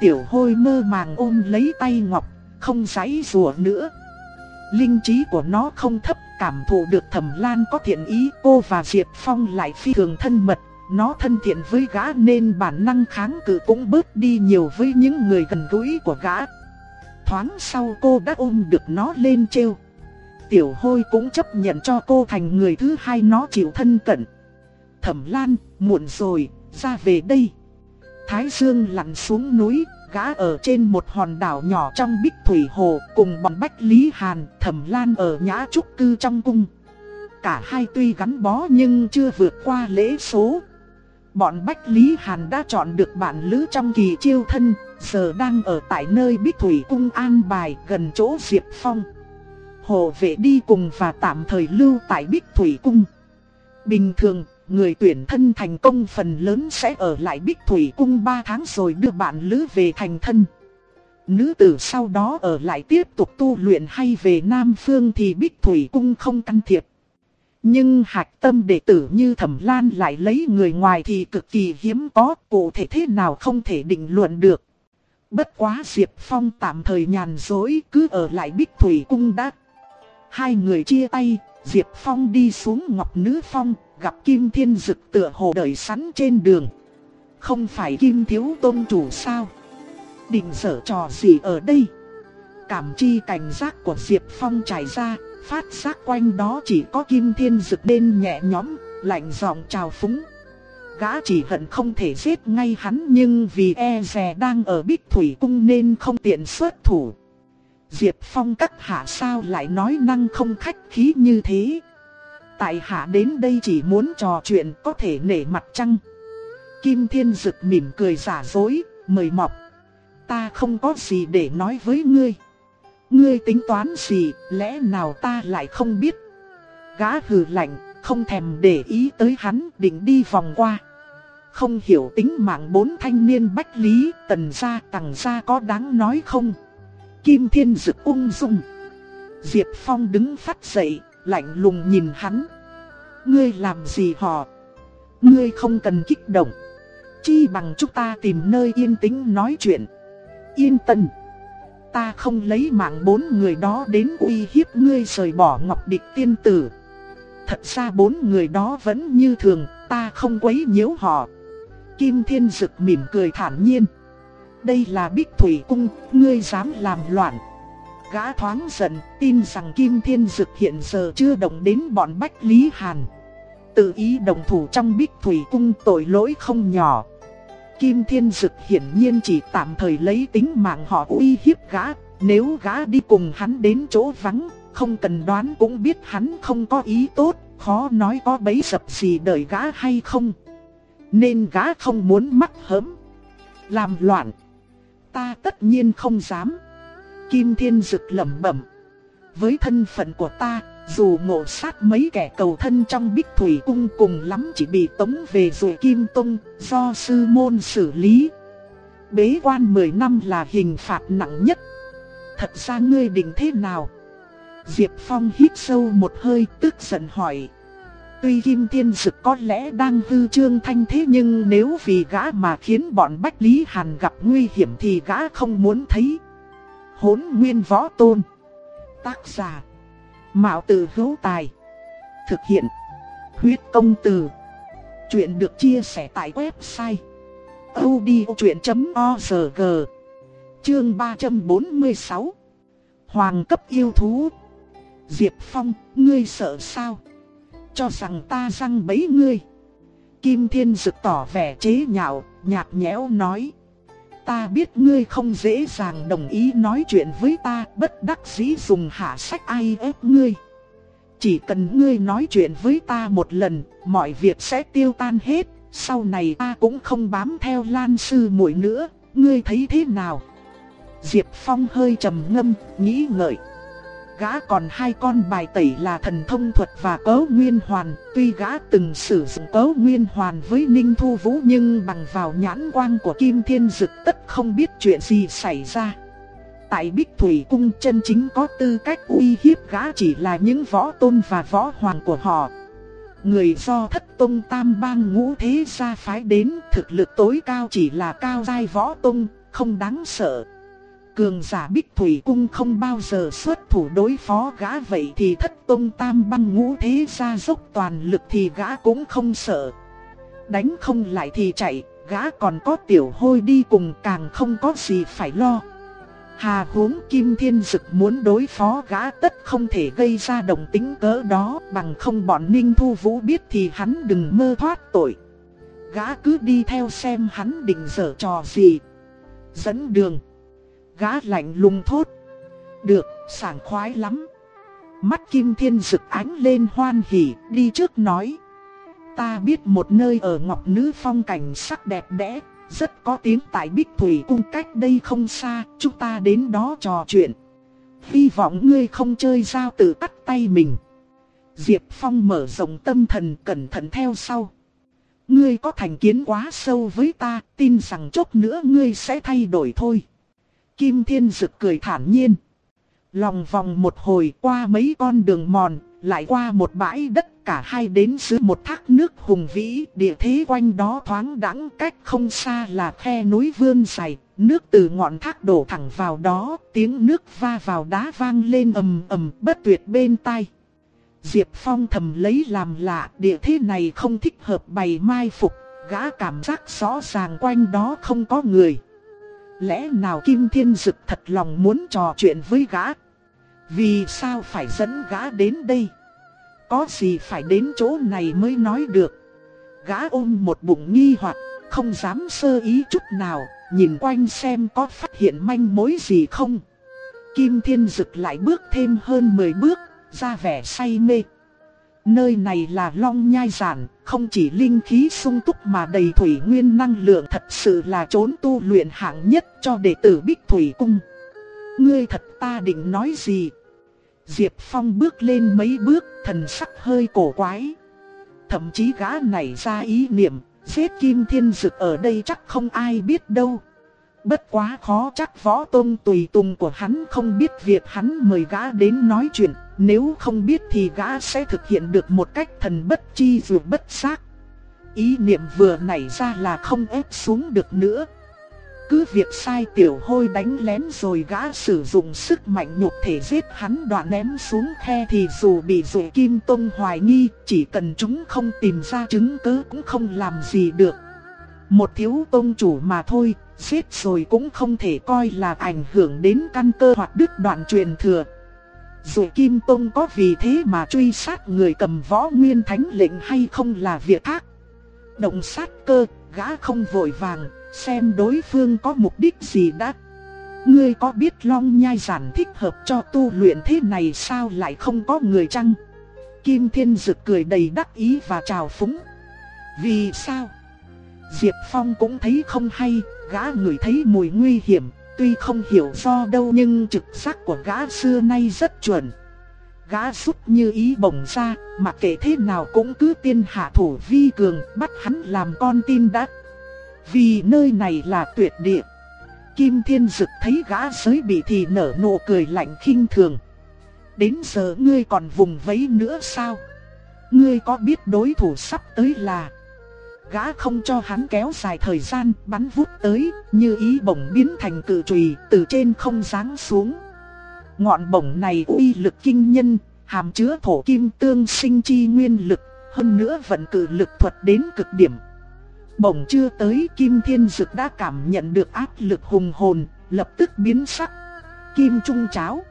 Tiểu hôi mơ màng ôm lấy tay Ngọc, không giấy rùa nữa. Linh trí của nó không thấp, cảm thụ được Thẩm Lan có thiện ý, cô và Diệp Phong lại phi thường thân mật, nó thân thiện với gã nên bản năng kháng cự cũng bớt đi nhiều với những người gần gũi của gã. Thoáng sau cô đã ôm được nó lên treo. Tiểu hôi cũng chấp nhận cho cô thành người thứ hai nó chịu thân cận. Thẩm Lan, muộn rồi, ra về đây. Thái Dương lặn xuống núi, gã ở trên một hòn đảo nhỏ trong bích thủy hồ cùng bọn Bách Lý Hàn, Thẩm Lan ở nhã trúc cư trong cung. Cả hai tuy gắn bó nhưng chưa vượt qua lễ số. Bọn Bách Lý Hàn đã chọn được bạn lữ trong kỳ chiêu thân, giờ đang ở tại nơi Bích Thủy Cung An Bài gần chỗ Diệp Phong. Hồ vệ đi cùng và tạm thời lưu tại Bích Thủy Cung. Bình thường, người tuyển thân thành công phần lớn sẽ ở lại Bích Thủy Cung 3 tháng rồi đưa bạn lữ về thành thân. Nữ tử sau đó ở lại tiếp tục tu luyện hay về Nam Phương thì Bích Thủy Cung không can thiệp. Nhưng hạch tâm đệ tử như Thẩm Lan lại lấy người ngoài thì cực kỳ hiếm có, cụ thể thế nào không thể định luận được. Bất quá Diệp Phong tạm thời nhàn dối cứ ở lại Bích Thủy Cung đã. Hai người chia tay, Diệp Phong đi xuống Ngọc Nữ Phong, gặp Kim Thiên Dực tựa hồ đợi sẵn trên đường. Không phải Kim Thiếu Tôn Chủ sao? Định sở trò gì ở đây? Cảm chi cảnh giác của Diệp Phong trải ra, phát giác quanh đó chỉ có Kim Thiên Dực nên nhẹ nhõm, lạnh giọng chào phúng. Gã chỉ hận không thể giết ngay hắn nhưng vì e rè đang ở Bích Thủy Cung nên không tiện xuất thủ. Diệp Phong các hạ sao lại nói năng không khách khí như thế. Tại hạ đến đây chỉ muốn trò chuyện có thể nể mặt chăng. Kim Thiên Dực mỉm cười giả dối, mời mọc. Ta không có gì để nói với ngươi. Ngươi tính toán gì, lẽ nào ta lại không biết. Gã hừ lạnh, không thèm để ý tới hắn, định đi vòng qua. Không hiểu tính mạng bốn thanh niên bách lý, tần gia tằng gia có đáng nói không? Kim Thiên Dực ung dung. Diệp Phong đứng phát dậy, lạnh lùng nhìn hắn. Ngươi làm gì họ? Ngươi không cần kích động. Chi bằng chúng ta tìm nơi yên tĩnh nói chuyện. Yên tâm. Ta không lấy mạng bốn người đó đến uy hiếp ngươi rời bỏ Ngọc Địch tiên tử. Thật ra bốn người đó vẫn như thường, ta không quấy nhiễu họ. Kim Thiên Dực mỉm cười thản nhiên. Đây là Bích Thủy Cung, ngươi dám làm loạn. Gã thoáng giận, tin rằng Kim Thiên Dực hiện giờ chưa động đến bọn Bách Lý Hàn. Tự ý đồng thủ trong Bích Thủy Cung tội lỗi không nhỏ. Kim Thiên Dực hiển nhiên chỉ tạm thời lấy tính mạng họ uy hiếp gã, nếu gã đi cùng hắn đến chỗ vắng, không cần đoán cũng biết hắn không có ý tốt, khó nói có bấy dập gì đợi gã hay không. Nên gã không muốn mắc hớm, làm loạn. Ta tất nhiên không dám. Kim Thiên Dực lẩm bẩm. Với thân phận của ta, dù ngộ sát mấy kẻ cầu thân trong bích thủy cung cùng lắm chỉ bị tống về rồi Kim Tông, do sư môn xử lý. Bế quan 10 năm là hình phạt nặng nhất. Thật ra ngươi định thế nào? Diệp Phong hít sâu một hơi tức giận hỏi. Tuy Kim Thiên Dực có lẽ đang hư trương thanh thế nhưng nếu vì gã mà khiến bọn Bách Lý Hàn gặp nguy hiểm thì gã không muốn thấy. Hốn nguyên võ tôn. Tác giả. Mạo tử hữu tài. Thực hiện. Huyết công từ. Chuyện được chia sẻ tại website. odchuyện.org Chương 346 Hoàng cấp yêu thú Diệp Phong, ngươi sợ sao? Cho rằng ta răng bấy ngươi Kim Thiên Dực tỏ vẻ chế nhạo, nhạt nhẽo nói Ta biết ngươi không dễ dàng đồng ý nói chuyện với ta, bất đắc dĩ dùng hạ sách ai ép ngươi. Chỉ cần ngươi nói chuyện với ta một lần, mọi việc sẽ tiêu tan hết, sau này ta cũng không bám theo Lan sư muội nữa, ngươi thấy thế nào? Diệp Phong hơi trầm ngâm, nghĩ ngợi gã còn hai con bài tẩy là thần thông thuật và cấu nguyên hoàn. Tuy gã từng sử dụng cấu nguyên hoàn với Ninh Thu Vũ nhưng bằng vào nhãn quang của Kim Thiên Dực tất không biết chuyện gì xảy ra. Tại Bích Thủy Cung chân chính có tư cách uy hiếp gã chỉ là những võ tôn và võ hoàng của họ. Người do thất tông tam bang ngũ thế gia phái đến thực lực tối cao chỉ là cao giai võ tôn, không đáng sợ. Cường giả Bích Thủy Cung không bao giờ xuất thủ đối phó gã vậy thì thất tông tam băng ngũ thế ra dốc toàn lực thì gã cũng không sợ. Đánh không lại thì chạy, gã còn có tiểu hôi đi cùng càng không có gì phải lo. Hà huống Kim Thiên Dực muốn đối phó gã tất không thể gây ra đồng tính cỡ đó bằng không bọn Ninh Thu Vũ biết thì hắn đừng mơ thoát tội. Gã cứ đi theo xem hắn định dở trò gì. Dẫn đường gã lạnh lùng thốt. Được, sảng khoái lắm. Mắt Kim Thiên rực ánh lên hoan hỉ, đi trước nói. Ta biết một nơi ở Ngọc Nữ phong cảnh sắc đẹp đẽ, rất có tiếng tại Bích Thủy cung cách đây không xa, chúng ta đến đó trò chuyện. Hy vọng ngươi không chơi dao tự cắt tay mình. Diệp Phong mở rộng tâm thần cẩn thận theo sau. Ngươi có thành kiến quá sâu với ta, tin rằng chốc nữa ngươi sẽ thay đổi thôi. Kim Thiên Dực cười thản nhiên. Lòng vòng một hồi qua mấy con đường mòn, lại qua một bãi đất cả hai đến dưới một thác nước hùng vĩ, địa thế quanh đó thoáng đẳng, cách không xa là khe núi vươn dài, nước từ ngọn thác đổ thẳng vào đó, tiếng nước va vào đá vang lên ầm ầm bất tuyệt bên tai. Diệp Phong thầm lấy làm lạ, địa thế này không thích hợp bày mai phục, gã cảm giác rõ ràng quanh đó không có người. Lẽ nào Kim Thiên Dực thật lòng muốn trò chuyện với gã? Vì sao phải dẫn gã đến đây? Có gì phải đến chỗ này mới nói được? Gã ôm một bụng nghi hoặc, không dám sơ ý chút nào, nhìn quanh xem có phát hiện manh mối gì không. Kim Thiên Dực lại bước thêm hơn 10 bước, ra vẻ say mê. Nơi này là long nhai giản, không chỉ linh khí sung túc mà đầy thủy nguyên năng lượng thật sự là trốn tu luyện hạng nhất cho đệ tử Bích Thủy Cung. Ngươi thật ta định nói gì? Diệp Phong bước lên mấy bước, thần sắc hơi cổ quái. Thậm chí gã này ra ý niệm, giết Kim Thiên Dực ở đây chắc không ai biết đâu. Bất quá khó chắc võ tôn tùy tùng của hắn không biết việc hắn mời gã đến nói chuyện, nếu không biết thì gã sẽ thực hiện được một cách thần bất chi dù bất xác. Ý niệm vừa nảy ra là không ép xuống được nữa. Cứ việc sai tiểu hôi đánh lén rồi gã sử dụng sức mạnh nhục thể giết hắn đoạn ném xuống khe thì dù bị dụ kim tông hoài nghi, chỉ cần chúng không tìm ra chứng cứ cũng không làm gì được. Một thiếu tôn chủ mà thôi, giết rồi cũng không thể coi là ảnh hưởng đến căn cơ hoặc đứt đoạn truyền thừa. Dù Kim Tông có vì thế mà truy sát người cầm võ nguyên thánh lệnh hay không là việc khác. Động sát cơ, gã không vội vàng, xem đối phương có mục đích gì đã. Ngươi có biết long nhai giản thích hợp cho tu luyện thế này sao lại không có người chăng? Kim Thiên Dực cười đầy đắc ý và chào phúng. Vì sao? Diệp Phong cũng thấy không hay, gã người thấy mùi nguy hiểm, tuy không hiểu do đâu nhưng trực giác của gã xưa nay rất chuẩn. Gã rút như ý bổng ra, mặc kệ thế nào cũng cứ tiên hạ thủ vi cường, bắt hắn làm con tin đắc. Vì nơi này là tuyệt địa. Kim Thiên Dực thấy gã giới bị thì nở nụ cười lạnh khinh thường. Đến giờ ngươi còn vùng vẫy nữa sao? Ngươi có biết đối thủ sắp tới là Gã không cho hắn kéo dài thời gian, bắn vút tới, như ý bổng biến thành cự trùy từ trên không giáng xuống. Ngọn bổng này uy lực kinh nhân, hàm chứa thổ kim tương sinh chi nguyên lực, hơn nữa vận cự lực thuật đến cực điểm. Bổng chưa tới Kim Thiên Dực đã cảm nhận được áp lực hùng hồn, lập tức biến sắc. Kim trung cháo.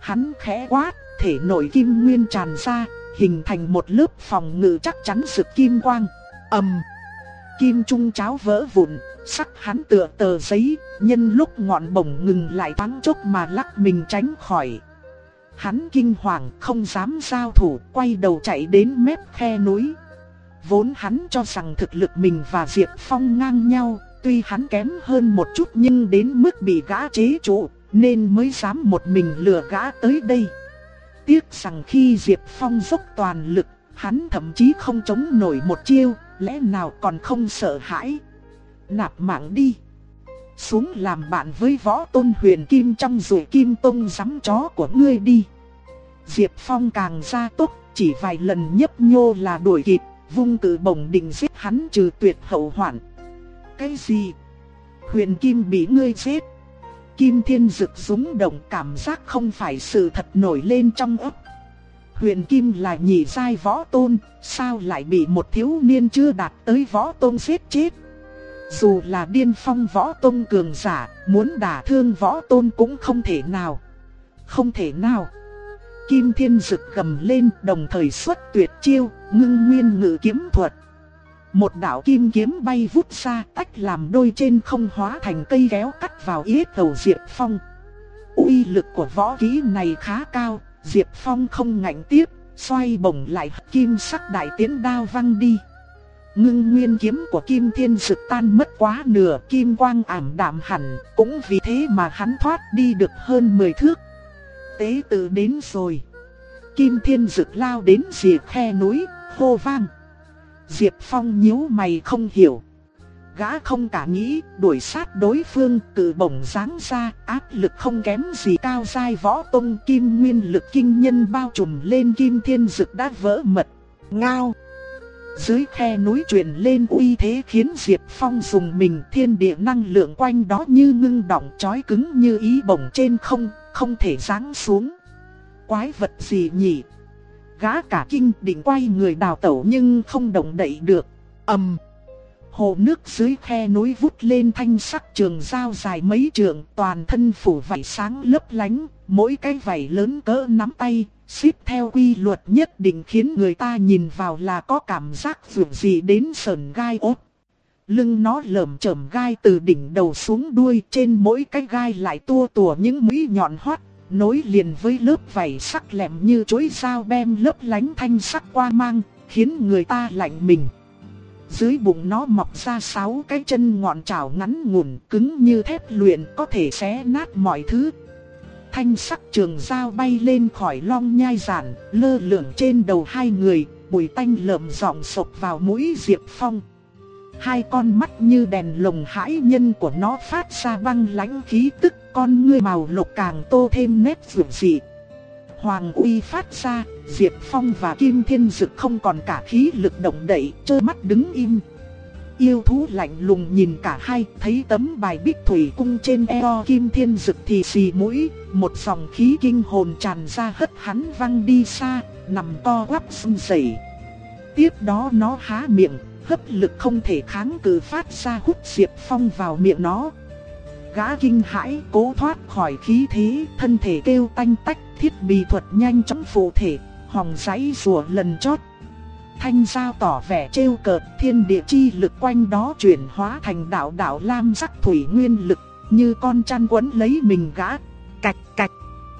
Hắn khẽ quát, thể nội kim nguyên tràn ra, hình thành một lớp phòng ngự chắc chắn sực kim quang ầm. Kim trung cháo vỡ vụn, sắc hắn tựa tờ giấy, nhân lúc ngọn bổng ngừng lại thoáng chốc mà lắc mình tránh khỏi. Hắn kinh hoàng không dám giao thủ, quay đầu chạy đến mép khe núi. Vốn hắn cho rằng thực lực mình và Diệp Phong ngang nhau, tuy hắn kém hơn một chút nhưng đến mức bị gã chế trụ, nên mới dám một mình lừa gã tới đây. Tiếc rằng khi Diệp Phong dốc toàn lực, hắn thậm chí không chống nổi một chiêu, lẽ nào còn không sợ hãi? Nạp mạng đi. Xuống làm bạn với võ tôn huyền kim trong rùi kim tông giắm chó của ngươi đi. Diệp Phong càng ra tốc, chỉ vài lần nhấp nhô là đuổi kịp, vung cử bổng định giết hắn trừ tuyệt hậu hoạn. Cái gì? Huyền kim bị ngươi giết. Kim thiên rực rúng động cảm giác không phải sự thật nổi lên trong ấp Huyền Kim là nhị giai võ tôn, sao lại bị một thiếu niên chưa đạt tới võ tôn giết chết? Dù là điên phong võ tôn cường giả, muốn đả thương võ tôn cũng không thể nào. Không thể nào. Kim Thiên Dực gầm lên đồng thời xuất tuyệt chiêu, ngưng nguyên ngự kiếm thuật. Một đạo kim kiếm bay vút ra tách làm đôi trên không hóa thành cây kéo cắt vào yết đầu Diệp Phong. uy lực của võ kỹ này khá cao, Diệp Phong không ngạnh tiếp, xoay bổng lại kim sắc đại tiến đao văng đi. Ngưng nguyên kiếm của Kim Thiên Dực tan mất quá nửa, kim quang ảm đạm hẳn, cũng vì thế mà hắn thoát đi được hơn 10 thước. Tế tử đến rồi. Kim Thiên Dực lao đến rìa khe núi, hô vang. Diệp Phong nhíu mày không hiểu. Gã không cả nghĩ, đuổi sát đối phương, cự bổng giáng ra, áp lực không kém gì cao dai võ tông kim nguyên lực kinh nhân bao trùm lên kim thiên dực đã vỡ mật. Ngao! Dưới khe núi truyền lên uy thế khiến Diệp Phong dùng mình thiên địa năng lượng quanh đó như ngưng động chói cứng như ý bổng trên không, không thể giáng xuống. Quái vật gì nhỉ? Gã cả kinh định quay người đào tẩu nhưng không động đậy được. ầm Hồ nước dưới khe núi vút lên thanh sắc trường dao dài mấy trường, toàn thân phủ vảy sáng lấp lánh, mỗi cái vảy lớn cỡ nắm tay, xếp theo quy luật nhất định khiến người ta nhìn vào là có cảm giác dù gì đến sờn gai ốt. Lưng nó lởm chởm gai từ đỉnh đầu xuống đuôi trên mỗi cái gai lại tua tùa những mũi nhọn hoắt, nối liền với lớp vảy sắc lẹm như chuỗi dao bem lấp lánh thanh sắc qua mang, khiến người ta lạnh mình. Dưới bụng nó mọc ra sáu cái chân ngọn trảo ngắn ngủn cứng như thép luyện có thể xé nát mọi thứ. Thanh sắc trường dao bay lên khỏi long nhai giản, lơ lửng trên đầu hai người, bùi tanh lợm giọng sộc vào mũi Diệp Phong. Hai con mắt như đèn lồng hãi nhân của nó phát ra băng lãnh khí tức, con ngươi màu lục càng tô thêm nét vượt dị. Hoàng uy phát ra, Diệp Phong và Kim Thiên Dực không còn cả khí lực động đậy, trơ mắt đứng im. Yêu thú lạnh lùng nhìn cả hai, thấy tấm bài bích thủy cung trên eo Kim Thiên Dực thì xì mũi, một dòng khí kinh hồn tràn ra hất hắn văng đi xa, nằm co quắp run rẩy. Tiếp đó nó há miệng, hấp lực không thể kháng cự phát ra hút Diệp Phong vào miệng nó. Gã kinh hãi cố thoát khỏi khí thế, thân thể kêu tanh tách, thiết bị thuật nhanh chóng phụ thể, hòng giấy rùa lần chót. Thanh giao tỏ vẻ trêu cợt, thiên địa chi lực quanh đó chuyển hóa thành đạo đạo lam sắc thủy nguyên lực, như con chăn quấn lấy mình gã, cạch cạch.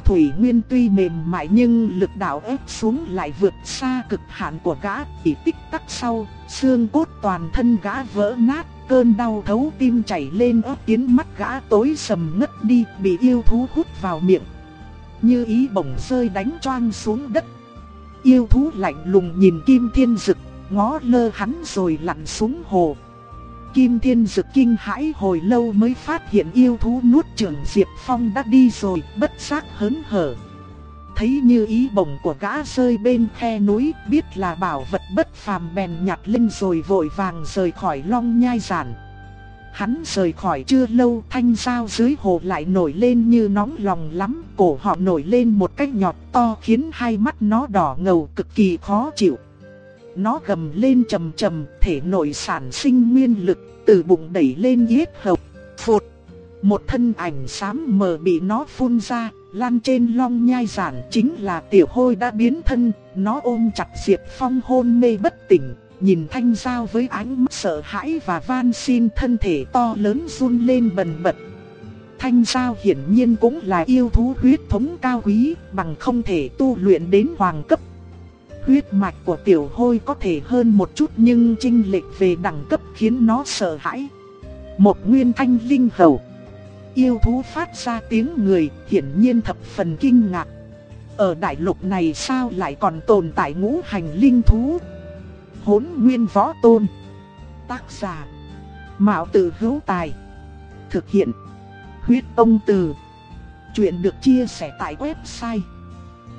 Thủy Nguyên tuy mềm mại nhưng lực đạo ép xuống lại vượt xa cực hạn của gã, chỉ tích tắc sau, xương cốt toàn thân gã vỡ nát, cơn đau thấu tim chảy lên ớt kiến mắt gã tối sầm ngất đi, bị yêu thú hút vào miệng. Như ý bổng rơi đánh choang xuống đất. Yêu thú lạnh lùng nhìn Kim Thiên Dực, ngó lơ hắn rồi lặn xuống hồ. Kim Thiên Dực kinh hãi hồi lâu mới phát hiện yêu thú nuốt trưởng Diệp Phong đã đi rồi, bất giác hớn hở. Thấy như ý bổng của gã rơi bên khe núi, biết là bảo vật bất phàm bèn nhặt lên rồi vội vàng rời khỏi long nhai giản. Hắn rời khỏi chưa lâu thanh sao dưới hồ lại nổi lên như nóng lòng lắm, cổ họ nổi lên một cách nhọt to khiến hai mắt nó đỏ ngầu cực kỳ khó chịu. Nó gầm lên trầm trầm, thể nội sản sinh nguyên lực, từ bụng đẩy lên yết hầu. Phụt! Một thân ảnh xám mờ bị nó phun ra, lan trên long nhai giản chính là tiểu hôi đã biến thân, nó ôm chặt Diệp Phong hôn mê bất tỉnh, nhìn thanh giao với ánh mắt sợ hãi và van xin thân thể to lớn run lên bần bật. Thanh giao hiển nhiên cũng là yêu thú huyết thống cao quý, bằng không thể tu luyện đến hoàng cấp Huyết mạch của tiểu hôi có thể hơn một chút nhưng trinh lệch về đẳng cấp khiến nó sợ hãi. Một nguyên thanh linh hầu. Yêu thú phát ra tiếng người, hiển nhiên thập phần kinh ngạc. Ở đại lục này sao lại còn tồn tại ngũ hành linh thú? Hốn nguyên võ tôn. Tác giả. Mạo tử hữu tài. Thực hiện. Huyết ông từ. Chuyện được chia sẻ tại website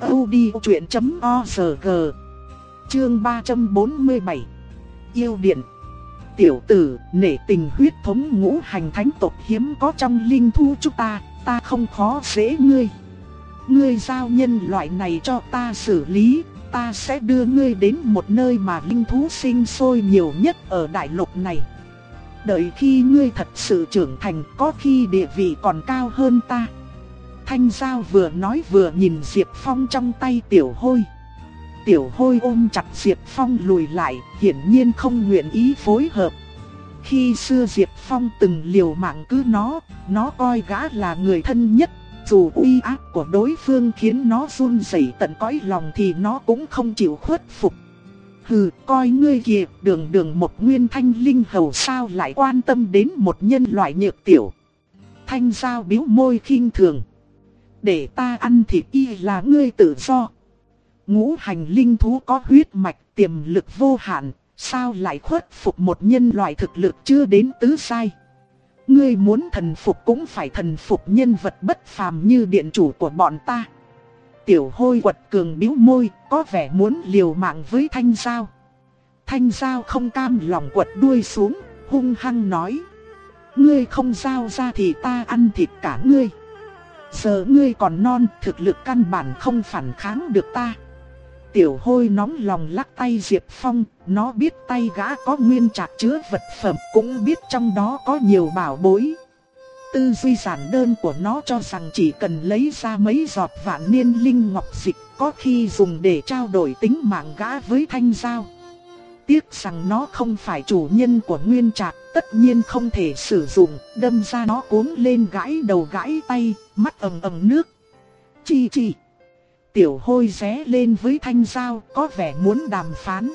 audiochuyện.org Chương 347 Yêu Điện Tiểu tử, nể tình huyết thống ngũ hành thánh tộc hiếm có trong linh thu chúng ta, ta không khó dễ ngươi. Ngươi giao nhân loại này cho ta xử lý, ta sẽ đưa ngươi đến một nơi mà linh thú sinh sôi nhiều nhất ở đại lục này. Đợi khi ngươi thật sự trưởng thành có khi địa vị còn cao hơn ta. Thanh Giao vừa nói vừa nhìn Diệp Phong trong tay tiểu hôi. Tiểu hôi ôm chặt Diệp Phong lùi lại, hiển nhiên không nguyện ý phối hợp. Khi xưa Diệp Phong từng liều mạng cứ nó, nó coi gã là người thân nhất. Dù uy áp của đối phương khiến nó run rẩy tận cõi lòng thì nó cũng không chịu khuất phục. Hừ, coi ngươi kìa, đường đường một nguyên thanh linh hầu sao lại quan tâm đến một nhân loại nhược tiểu. Thanh giao biếu môi khinh thường để ta ăn thịt y là ngươi tự do. Ngũ hành linh thú có huyết mạch tiềm lực vô hạn, sao lại khuất phục một nhân loại thực lực chưa đến tứ sai. Ngươi muốn thần phục cũng phải thần phục nhân vật bất phàm như điện chủ của bọn ta. Tiểu hôi quật cường biếu môi, có vẻ muốn liều mạng với thanh giao. Thanh Giao không cam lòng quật đuôi xuống, hung hăng nói. Ngươi không giao ra thì ta ăn thịt cả ngươi. Giờ ngươi còn non, thực lực căn bản không phản kháng được ta. Tiểu hôi nóng lòng lắc tay Diệp Phong, nó biết tay gã có nguyên trạc chứa vật phẩm, cũng biết trong đó có nhiều bảo bối. Tư duy giản đơn của nó cho rằng chỉ cần lấy ra mấy giọt vạn niên linh ngọc dịch có khi dùng để trao đổi tính mạng gã với thanh giao. Tiếc rằng nó không phải chủ nhân của nguyên trạc, tất nhiên không thể sử dụng, đâm ra nó cuốn lên gãi đầu gãi tay, mắt ầm ầm nước. Chi chi. Tiểu hôi ré lên với thanh giao, có vẻ muốn đàm phán.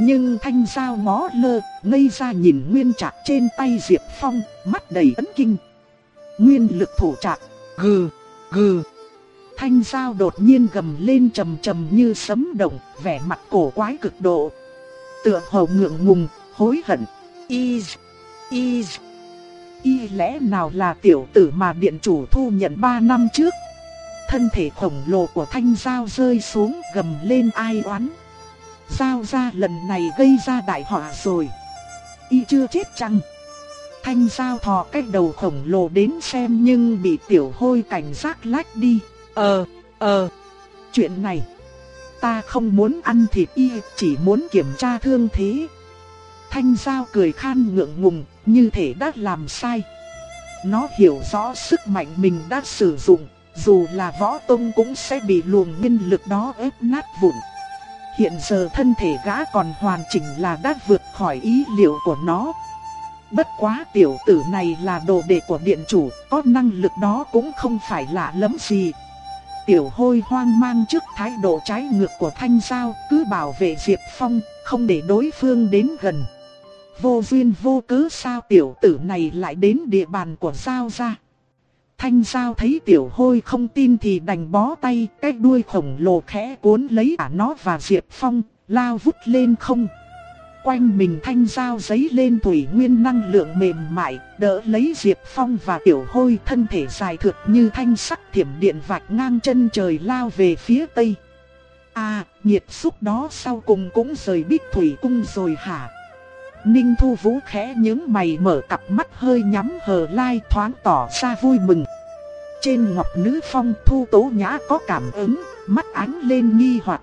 Nhưng thanh giao ngó lơ, ngây ra nhìn nguyên trạc trên tay Diệp Phong, mắt đầy ấn kinh. Nguyên lực thủ trạc, gừ, gừ. Thanh giao đột nhiên gầm lên trầm trầm như sấm động, vẻ mặt cổ quái cực độ. Tựa hồ ngượng ngùng, hối hận. Y, y, y lẽ nào là tiểu tử mà điện chủ thu nhận 3 năm trước? Thân thể khổng lồ của thanh giao rơi xuống gầm lên ai oán. Giao ra lần này gây ra đại họa rồi. Y chưa chết chăng? Thanh giao thò cái đầu khổng lồ đến xem nhưng bị tiểu hôi cảnh giác lách đi. Ờ, ờ, chuyện này, ta không muốn ăn thịt y, chỉ muốn kiểm tra thương thế. Thanh giao cười khan ngượng ngùng, như thể đã làm sai. Nó hiểu rõ sức mạnh mình đã sử dụng, dù là võ tông cũng sẽ bị luồng nguyên lực đó ép nát vụn. Hiện giờ thân thể gã còn hoàn chỉnh là đã vượt khỏi ý liệu của nó. Bất quá tiểu tử này là đồ đệ của điện chủ, có năng lực đó cũng không phải lạ lắm gì. Tiểu hôi hoang mang trước thái độ trái ngược của thanh giao, cứ bảo vệ Diệp Phong, không để đối phương đến gần. Vô duyên vô cớ sao tiểu tử này lại đến địa bàn của giao ra. Thanh giao thấy tiểu hôi không tin thì đành bó tay, cái đuôi khổng lồ khẽ cuốn lấy cả nó và Diệp Phong, lao vút lên không. Quanh mình thanh giao giấy lên thủy nguyên năng lượng mềm mại, đỡ lấy Diệp Phong và tiểu hôi thân thể dài thượt như thanh sắc thiểm điện vạch ngang chân trời lao về phía tây. À, nhiệt xúc đó sau cùng cũng rời bích thủy cung rồi hả? Ninh Thu Vũ khẽ những mày mở cặp mắt hơi nhắm hờ lai thoáng tỏ ra vui mừng. Trên ngọc nữ phong Thu Tố Nhã có cảm ứng, mắt ánh lên nghi hoặc.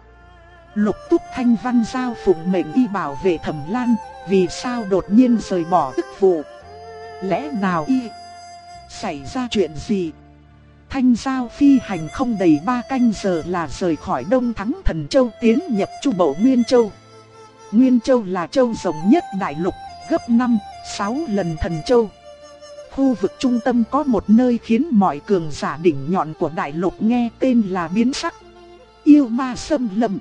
Lục túc thanh văn giao phụng mệnh y bảo vệ thẩm lan, vì sao đột nhiên rời bỏ tức vụ? Lẽ nào y xảy ra chuyện gì? Thanh giao phi hành không đầy ba canh giờ là rời khỏi Đông Thắng Thần Châu tiến nhập Chu Bộ Nguyên Châu. Nguyên Châu là châu rộng nhất đại lục, gấp 5, 6 lần Thần Châu. Khu vực trung tâm có một nơi khiến mọi cường giả đỉnh nhọn của đại lục nghe tên là biến sắc. Yêu ma sâm lâm.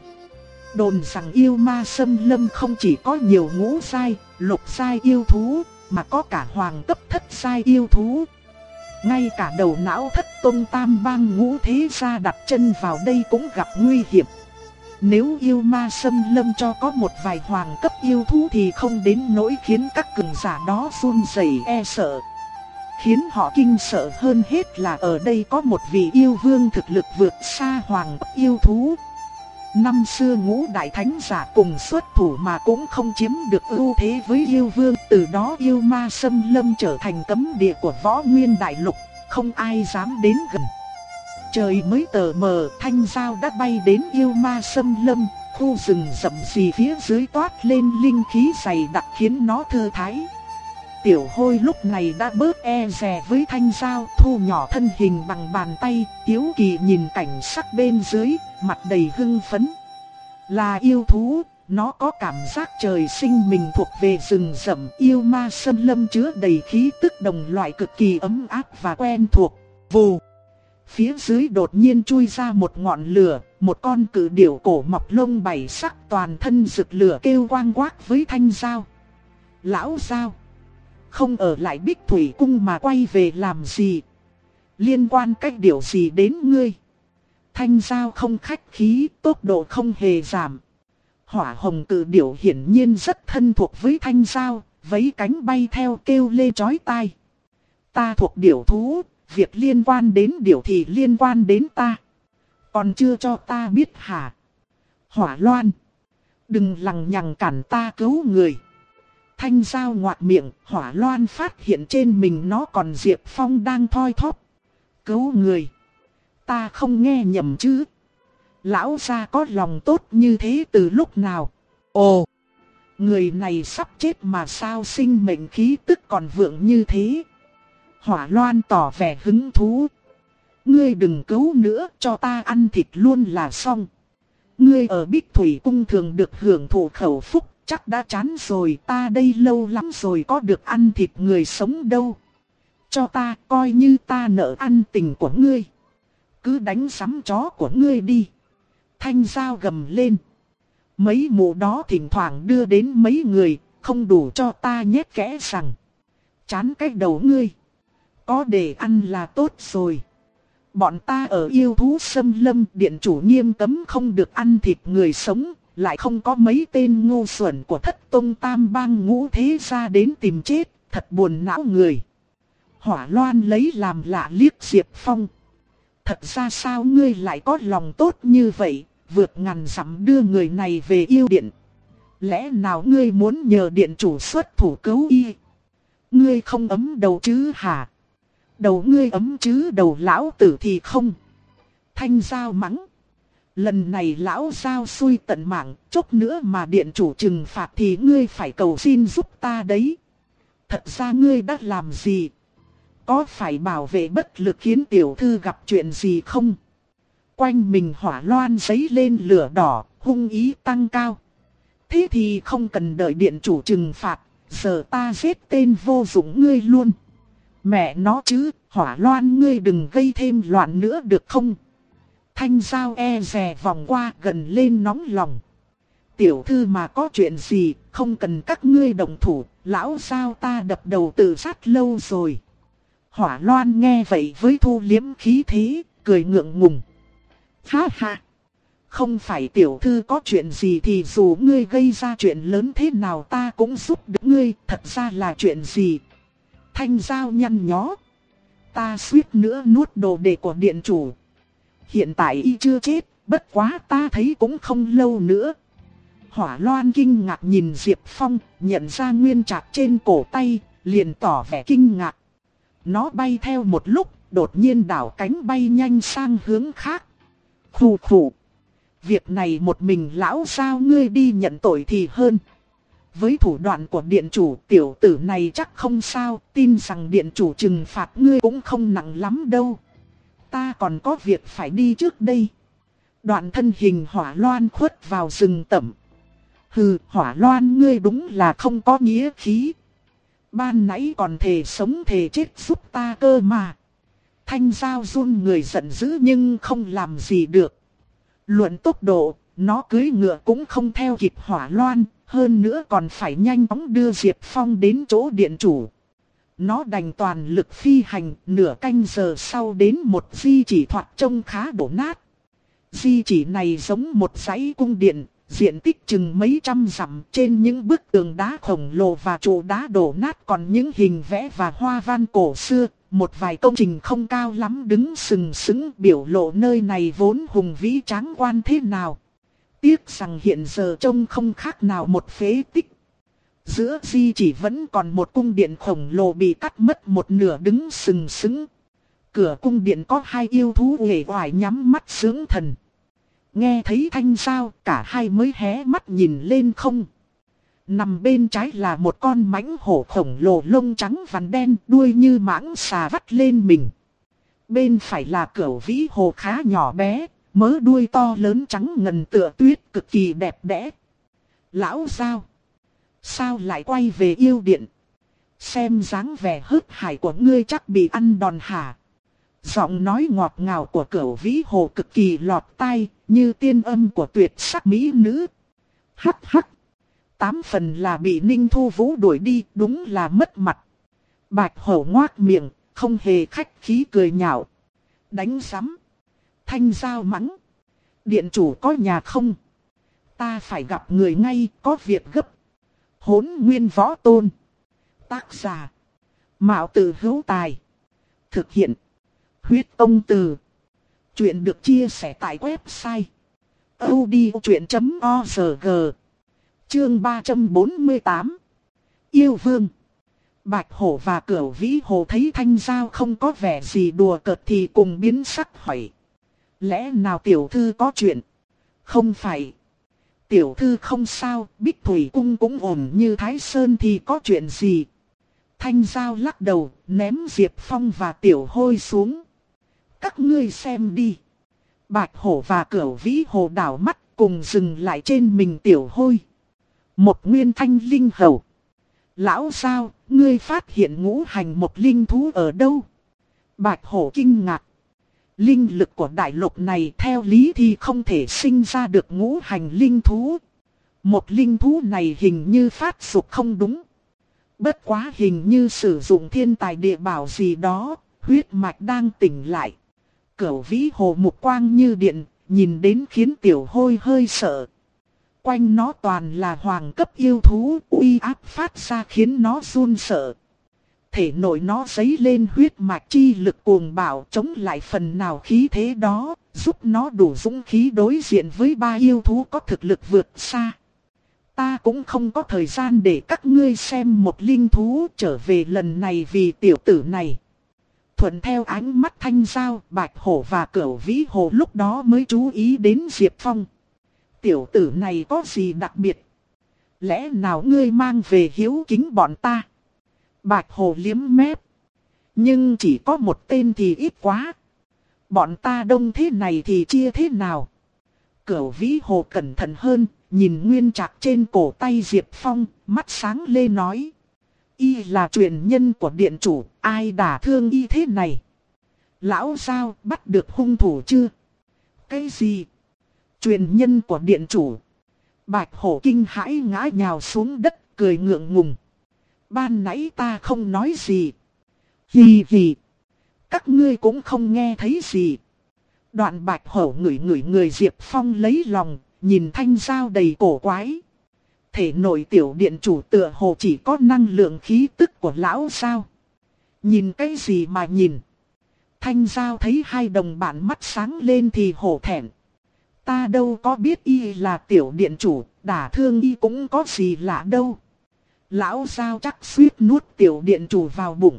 Đồn rằng yêu ma sâm lâm không chỉ có nhiều ngũ sai, lục sai yêu thú, mà có cả hoàng cấp thất sai yêu thú. Ngay cả đầu não thất tôn tam bang ngũ thế gia đặt chân vào đây cũng gặp nguy hiểm. Nếu yêu ma xâm lâm cho có một vài hoàng cấp yêu thú thì không đến nỗi khiến các cường giả đó run rẩy e sợ. Khiến họ kinh sợ hơn hết là ở đây có một vị yêu vương thực lực vượt xa hoàng yêu thú. Năm xưa ngũ đại thánh giả cùng xuất thủ mà cũng không chiếm được ưu thế với yêu vương, Từ đó yêu ma xâm lâm trở thành cấm địa của võ nguyên đại lục, Không ai dám đến gần Trời mới tờ mờ, thanh giao đã bay đến yêu ma xâm lâm, Khu rừng rậm rì phía dưới toát lên linh khí dày đặc khiến nó thơ thái Tiểu hôi lúc này đã bớt e rè với thanh dao thu nhỏ thân hình bằng bàn tay, tiếu kỳ nhìn cảnh sắc bên dưới, mặt đầy hưng phấn. Là yêu thú, nó có cảm giác trời sinh mình thuộc về rừng rậm yêu ma sơn lâm chứa đầy khí tức đồng loại cực kỳ ấm áp và quen thuộc. Vù! Phía dưới đột nhiên chui ra một ngọn lửa, một con cự điểu cổ mọc lông bảy sắc toàn thân rực lửa kêu quang quác với thanh dao. Lão dao! Không ở lại bích thủy cung mà quay về làm gì? Liên quan cách điều gì đến ngươi? Thanh giao không khách khí, tốc độ không hề giảm. Hỏa hồng cử điểu hiển nhiên rất thân thuộc với thanh giao, vấy cánh bay theo kêu lê chói tai. Ta thuộc điểu thú, việc liên quan đến điểu thì liên quan đến ta. Còn chưa cho ta biết hả? Hỏa loan. Đừng lằng nhằng cản ta cứu người. Thanh dao ngoạc miệng, hỏa loan phát hiện trên mình nó còn Diệp Phong đang thoi thóp. Cứu người. Ta không nghe nhầm chứ. Lão gia có lòng tốt như thế từ lúc nào? Ồ! Người này sắp chết mà sao sinh mệnh khí tức còn vượng như thế? Hỏa loan tỏ vẻ hứng thú. Ngươi đừng cứu nữa cho ta ăn thịt luôn là xong. Ngươi ở Bích Thủy Cung thường được hưởng thụ khẩu phúc chắc đã chán rồi ta đây lâu lắm rồi có được ăn thịt người sống đâu. Cho ta coi như ta nợ ăn tình của ngươi. Cứ đánh sắm chó của ngươi đi. Thanh dao gầm lên. Mấy mụ đó thỉnh thoảng đưa đến mấy người, không đủ cho ta nhét kẽ rằng. Chán cái đầu ngươi. Có để ăn là tốt rồi. Bọn ta ở yêu thú xâm lâm điện chủ nghiêm cấm không được ăn thịt người sống, lại không có mấy tên ngu xuẩn của thất tông tam bang ngũ thế ra đến tìm chết, thật buồn não người. Hỏa loan lấy làm lạ liếc Diệp Phong. Thật ra sao ngươi lại có lòng tốt như vậy, vượt ngàn dặm đưa người này về yêu điện. Lẽ nào ngươi muốn nhờ điện chủ xuất thủ cứu y? Ngươi không ấm đầu chứ hả? Đầu ngươi ấm chứ đầu lão tử thì không. Thanh giao mắng. Lần này lão giao xui tận mạng, chốc nữa mà điện chủ trừng phạt thì ngươi phải cầu xin giúp ta đấy. Thật ra ngươi đã làm gì? Có phải bảo vệ bất lực khiến tiểu thư gặp chuyện gì không? Quanh mình hỏa loan giấy lên lửa đỏ, hung ý tăng cao. Thế thì không cần đợi điện chủ trừng phạt, giờ ta giết tên vô dụng ngươi luôn. Mẹ nó chứ, hỏa loan ngươi đừng gây thêm loạn nữa được không? Thanh giao e rè vòng qua gần lên nóng lòng. Tiểu thư mà có chuyện gì, không cần các ngươi đồng thủ, lão sao ta đập đầu tự sát lâu rồi. Hỏa loan nghe vậy với thu liếm khí thế, cười ngượng ngùng. Ha ha! Không phải tiểu thư có chuyện gì thì dù ngươi gây ra chuyện lớn thế nào ta cũng giúp được ngươi, thật ra là chuyện gì? Thanh giao nhăn nhó. Ta suýt nữa nuốt đồ đề của điện chủ. Hiện tại y chưa chết, bất quá ta thấy cũng không lâu nữa. Hỏa loan kinh ngạc nhìn Diệp Phong, nhận ra nguyên trạc trên cổ tay, liền tỏ vẻ kinh ngạc. Nó bay theo một lúc, đột nhiên đảo cánh bay nhanh sang hướng khác. Khủ khủ. Việc này một mình lão sao ngươi đi nhận tội thì hơn. Với thủ đoạn của điện chủ tiểu tử này chắc không sao, tin rằng điện chủ trừng phạt ngươi cũng không nặng lắm đâu. Ta còn có việc phải đi trước đây. Đoạn thân hình hỏa loan khuất vào rừng tẩm. Hừ, hỏa loan ngươi đúng là không có nghĩa khí. Ban nãy còn thề sống thề chết giúp ta cơ mà. Thanh giao run người giận dữ nhưng không làm gì được. Luận tốc độ, nó cưới ngựa cũng không theo kịp hỏa loan, hơn nữa còn phải nhanh chóng đưa Diệp Phong đến chỗ điện chủ. Nó đành toàn lực phi hành, nửa canh giờ sau đến một di chỉ thoạt trông khá đổ nát. Di chỉ này giống một dãy cung điện, diện tích chừng mấy trăm dặm trên những bức tường đá khổng lồ và trụ đá đổ nát còn những hình vẽ và hoa văn cổ xưa. Một vài công trình không cao lắm đứng sừng sững biểu lộ nơi này vốn hùng vĩ tráng quan thế nào. Tiếc rằng hiện giờ trông không khác nào một phế tích. Giữa di chỉ vẫn còn một cung điện khổng lồ bị cắt mất một nửa đứng sừng sững. Cửa cung điện có hai yêu thú hề hoài nhắm mắt sướng thần. Nghe thấy thanh sao cả hai mới hé mắt nhìn lên không. Nằm bên trái là một con mãnh hổ khổng lồ lông trắng vằn đen đuôi như mãng xà vắt lên mình. Bên phải là cửa vĩ hồ khá nhỏ bé, mớ đuôi to lớn trắng ngần tựa tuyết cực kỳ đẹp đẽ. Lão sao? Sao lại quay về yêu điện? Xem dáng vẻ hớt hải của ngươi chắc bị ăn đòn hả? Giọng nói ngọt ngào của cửu vĩ hồ cực kỳ lọt tai, như tiên âm của tuyệt sắc mỹ nữ. Hắc hắc! Tám phần là bị Ninh Thu Vũ đuổi đi, đúng là mất mặt. Bạch hổ ngoác miệng, không hề khách khí cười nhạo. Đánh sắm. Thanh giao mắng. Điện chủ có nhà không? Ta phải gặp người ngay, có việc gấp. Hốn nguyên võ tôn. Tác giả. Mạo tử hữu tài. Thực hiện. Huyết ông từ. Chuyện được chia sẻ tại website. odchuyện.org Chương 348 Yêu Vương Bạch Hổ và Cửu Vĩ Hồ thấy Thanh Giao không có vẻ gì đùa cợt thì cùng biến sắc hỏi. Lẽ nào tiểu thư có chuyện? Không phải. Tiểu thư không sao, Bích Thủy Cung cũng ổn như Thái Sơn thì có chuyện gì? Thanh Giao lắc đầu, ném Diệp Phong và Tiểu Hôi xuống. Các ngươi xem đi. Bạch Hổ và Cửu Vĩ Hồ đảo mắt cùng dừng lại trên mình Tiểu Hôi. Một nguyên thanh linh hầu. Lão sao, ngươi phát hiện ngũ hành một linh thú ở đâu? Bạch hổ kinh ngạc. Linh lực của đại lục này theo lý thì không thể sinh ra được ngũ hành linh thú. Một linh thú này hình như phát dục không đúng. Bất quá hình như sử dụng thiên tài địa bảo gì đó, huyết mạch đang tỉnh lại. Cửu vĩ hồ mục quang như điện, nhìn đến khiến tiểu hôi hơi sợ. Quanh nó toàn là hoàng cấp yêu thú, uy áp phát ra khiến nó run sợ. Thể nội nó dấy lên huyết mạch chi lực cuồng bạo chống lại phần nào khí thế đó, giúp nó đủ dũng khí đối diện với ba yêu thú có thực lực vượt xa. Ta cũng không có thời gian để các ngươi xem một linh thú trở về lần này vì tiểu tử này. Thuận theo ánh mắt thanh giao, bạch hổ và cửu vĩ hồ lúc đó mới chú ý đến Diệp Phong tiểu tử này có gì đặc biệt? Lẽ nào ngươi mang về hiếu kính bọn ta? Bạch hồ liếm mép. Nhưng chỉ có một tên thì ít quá. Bọn ta đông thế này thì chia thế nào? Cửu vĩ hồ cẩn thận hơn, nhìn nguyên trạc trên cổ tay Diệp Phong, mắt sáng lê nói. Y là truyền nhân của điện chủ, ai đả thương y thế này? Lão sao bắt được hung thủ chưa? Cái gì? Truyền nhân của điện chủ. Bạch hổ kinh hãi ngã nhào xuống đất, cười ngượng ngùng. Ban nãy ta không nói gì. Hì hì. Các ngươi cũng không nghe thấy gì. Đoạn bạch hổ ngửi ngửi người Diệp Phong lấy lòng, nhìn thanh dao đầy cổ quái. Thể nội tiểu điện chủ tựa hồ chỉ có năng lượng khí tức của lão sao. Nhìn cái gì mà nhìn. Thanh giao thấy hai đồng bạn mắt sáng lên thì hổ thẹn. Ta đâu có biết y là tiểu điện chủ, đả thương y cũng có gì lạ đâu. Lão sao chắc suýt nuốt tiểu điện chủ vào bụng.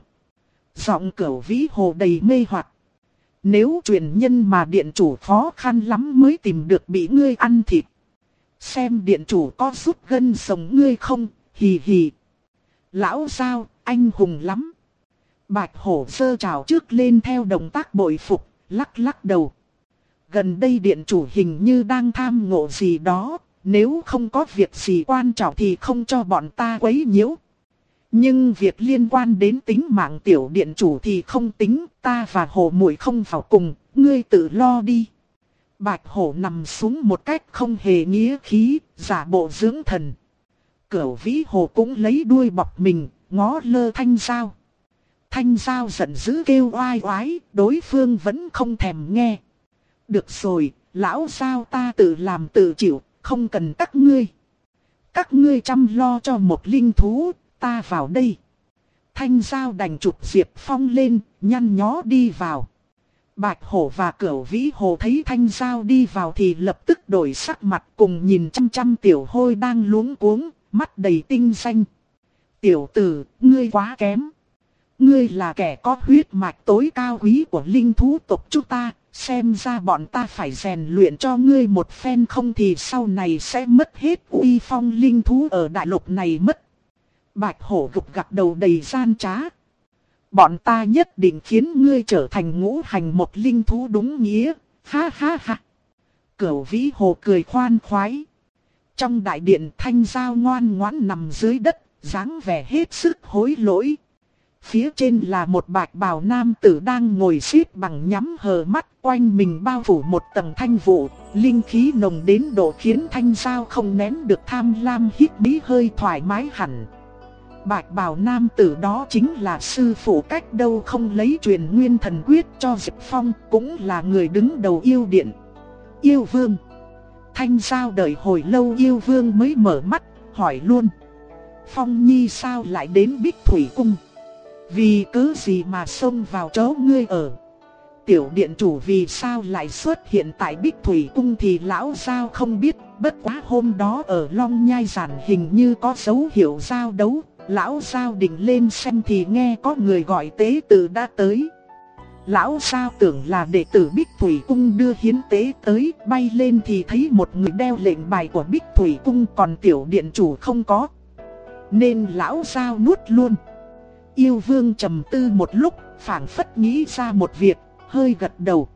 Giọng cửu vĩ hồ đầy mê hoặc. Nếu truyền nhân mà điện chủ khó khăn lắm mới tìm được bị ngươi ăn thịt. Xem điện chủ có rút gân sống ngươi không, hì hì. Lão sao, anh hùng lắm. Bạch hổ sơ trào trước lên theo động tác bội phục, lắc lắc đầu gần đây điện chủ hình như đang tham ngộ gì đó, nếu không có việc gì quan trọng thì không cho bọn ta quấy nhiễu. Nhưng việc liên quan đến tính mạng tiểu điện chủ thì không tính, ta và hồ muội không vào cùng, ngươi tự lo đi. Bạch hổ nằm xuống một cách không hề nghĩa khí, giả bộ dưỡng thần. Cửu vĩ hồ cũng lấy đuôi bọc mình, ngó lơ thanh giao. Thanh giao giận dữ kêu oai oái, đối phương vẫn không thèm nghe được rồi, lão sao ta tự làm tự chịu, không cần các ngươi. Các ngươi chăm lo cho một linh thú, ta vào đây. Thanh giao đành chụp Diệp Phong lên, nhăn nhó đi vào. Bạch hổ và cửu vĩ hồ thấy thanh giao đi vào thì lập tức đổi sắc mặt cùng nhìn chăm chăm tiểu hôi đang luống cuống, mắt đầy tinh xanh. Tiểu tử, ngươi quá kém. Ngươi là kẻ có huyết mạch tối cao quý của linh thú tộc chúng ta, Xem ra bọn ta phải rèn luyện cho ngươi một phen không thì sau này sẽ mất hết uy phong linh thú ở đại lục này mất. Bạch hổ gục gặp đầu đầy gian trá. Bọn ta nhất định khiến ngươi trở thành ngũ hành một linh thú đúng nghĩa. Ha ha ha. Cửu vĩ hồ cười khoan khoái. Trong đại điện thanh giao ngoan ngoãn nằm dưới đất, dáng vẻ hết sức hối lỗi. Phía trên là một bạch bào nam tử đang ngồi xếp bằng nhắm hờ mắt quanh mình bao phủ một tầng thanh vụ, linh khí nồng đến độ khiến thanh sao không nén được tham lam hít bí hơi thoải mái hẳn. Bạch bào nam tử đó chính là sư phụ cách đâu không lấy truyền nguyên thần quyết cho Diệp Phong, cũng là người đứng đầu yêu điện. Yêu vương. Thanh sao đợi hồi lâu yêu vương mới mở mắt, hỏi luôn. Phong Nhi sao lại đến Bích Thủy Cung? Vì cứ gì mà xông vào chỗ ngươi ở. Tiểu điện chủ vì sao lại xuất hiện tại Bích Thủy Cung thì lão sao không biết, Bất quá hôm đó ở Long Nhai Giản hình như có dấu hiệu giao đấu, lão sao định lên xem thì nghe có người gọi tế tử đã tới. Lão sao tưởng là đệ tử Bích Thủy Cung đưa hiến tế tới, bay lên thì thấy một người đeo lệnh bài của Bích Thủy Cung còn tiểu điện chủ không có. Nên lão sao nuốt luôn. Yêu vương trầm tư một lúc, phảng phất nghĩ ra một việc, hơi gật đầu.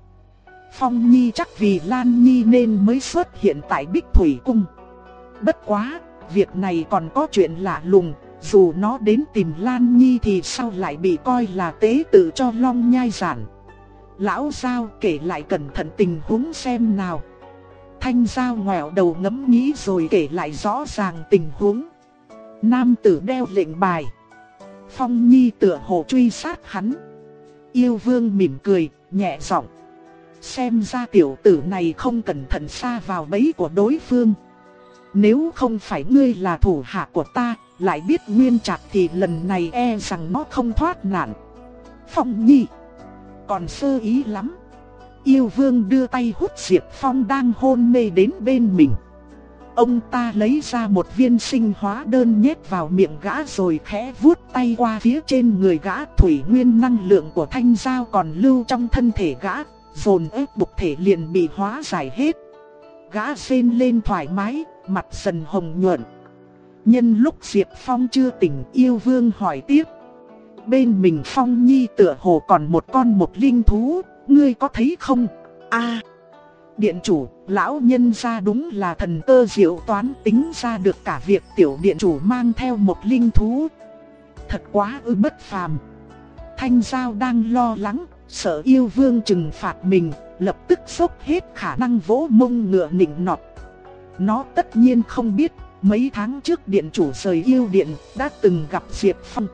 Phong Nhi chắc vì Lan Nhi nên mới xuất hiện tại Bích Thủy Cung. Bất quá, việc này còn có chuyện lạ lùng, dù nó đến tìm Lan Nhi thì sao lại bị coi là tế tự cho Long Nhai Giản. Lão Giao kể lại cẩn thận tình huống xem nào. Thanh Giao ngoẹo đầu ngẫm nghĩ rồi kể lại rõ ràng tình huống. Nam tử đeo lệnh bài. Phong Nhi tựa hồ truy sát hắn. Yêu vương mỉm cười, nhẹ giọng. Xem ra tiểu tử này không cẩn thận xa vào bẫy của đối phương. Nếu không phải ngươi là thủ hạ của ta, lại biết nguyên trạc thì lần này e rằng nó không thoát nạn. Phong Nhi còn sơ ý lắm. Yêu vương đưa tay hút Diệp Phong đang hôn mê đến bên mình. Ông ta lấy ra một viên sinh hóa đơn nhét vào miệng gã rồi khẽ vuốt tay qua phía trên người gã thủy nguyên năng lượng của thanh giao còn lưu trong thân thể gã, dồn ép bục thể liền bị hóa giải hết. Gã xên lên thoải mái, mặt dần hồng nhuận. Nhân lúc Diệp Phong chưa tỉnh yêu vương hỏi tiếp. Bên mình Phong Nhi tựa hồ còn một con một linh thú, ngươi có thấy không? a Điện chủ, lão nhân ra đúng là thần cơ diệu toán tính ra được cả việc tiểu điện chủ mang theo một linh thú. Thật quá ư bất phàm. Thanh Giao đang lo lắng, sợ yêu vương trừng phạt mình, lập tức sốc hết khả năng vỗ mông ngựa nịnh nọt. Nó tất nhiên không biết, mấy tháng trước điện chủ rời yêu điện đã từng gặp Diệp Phong.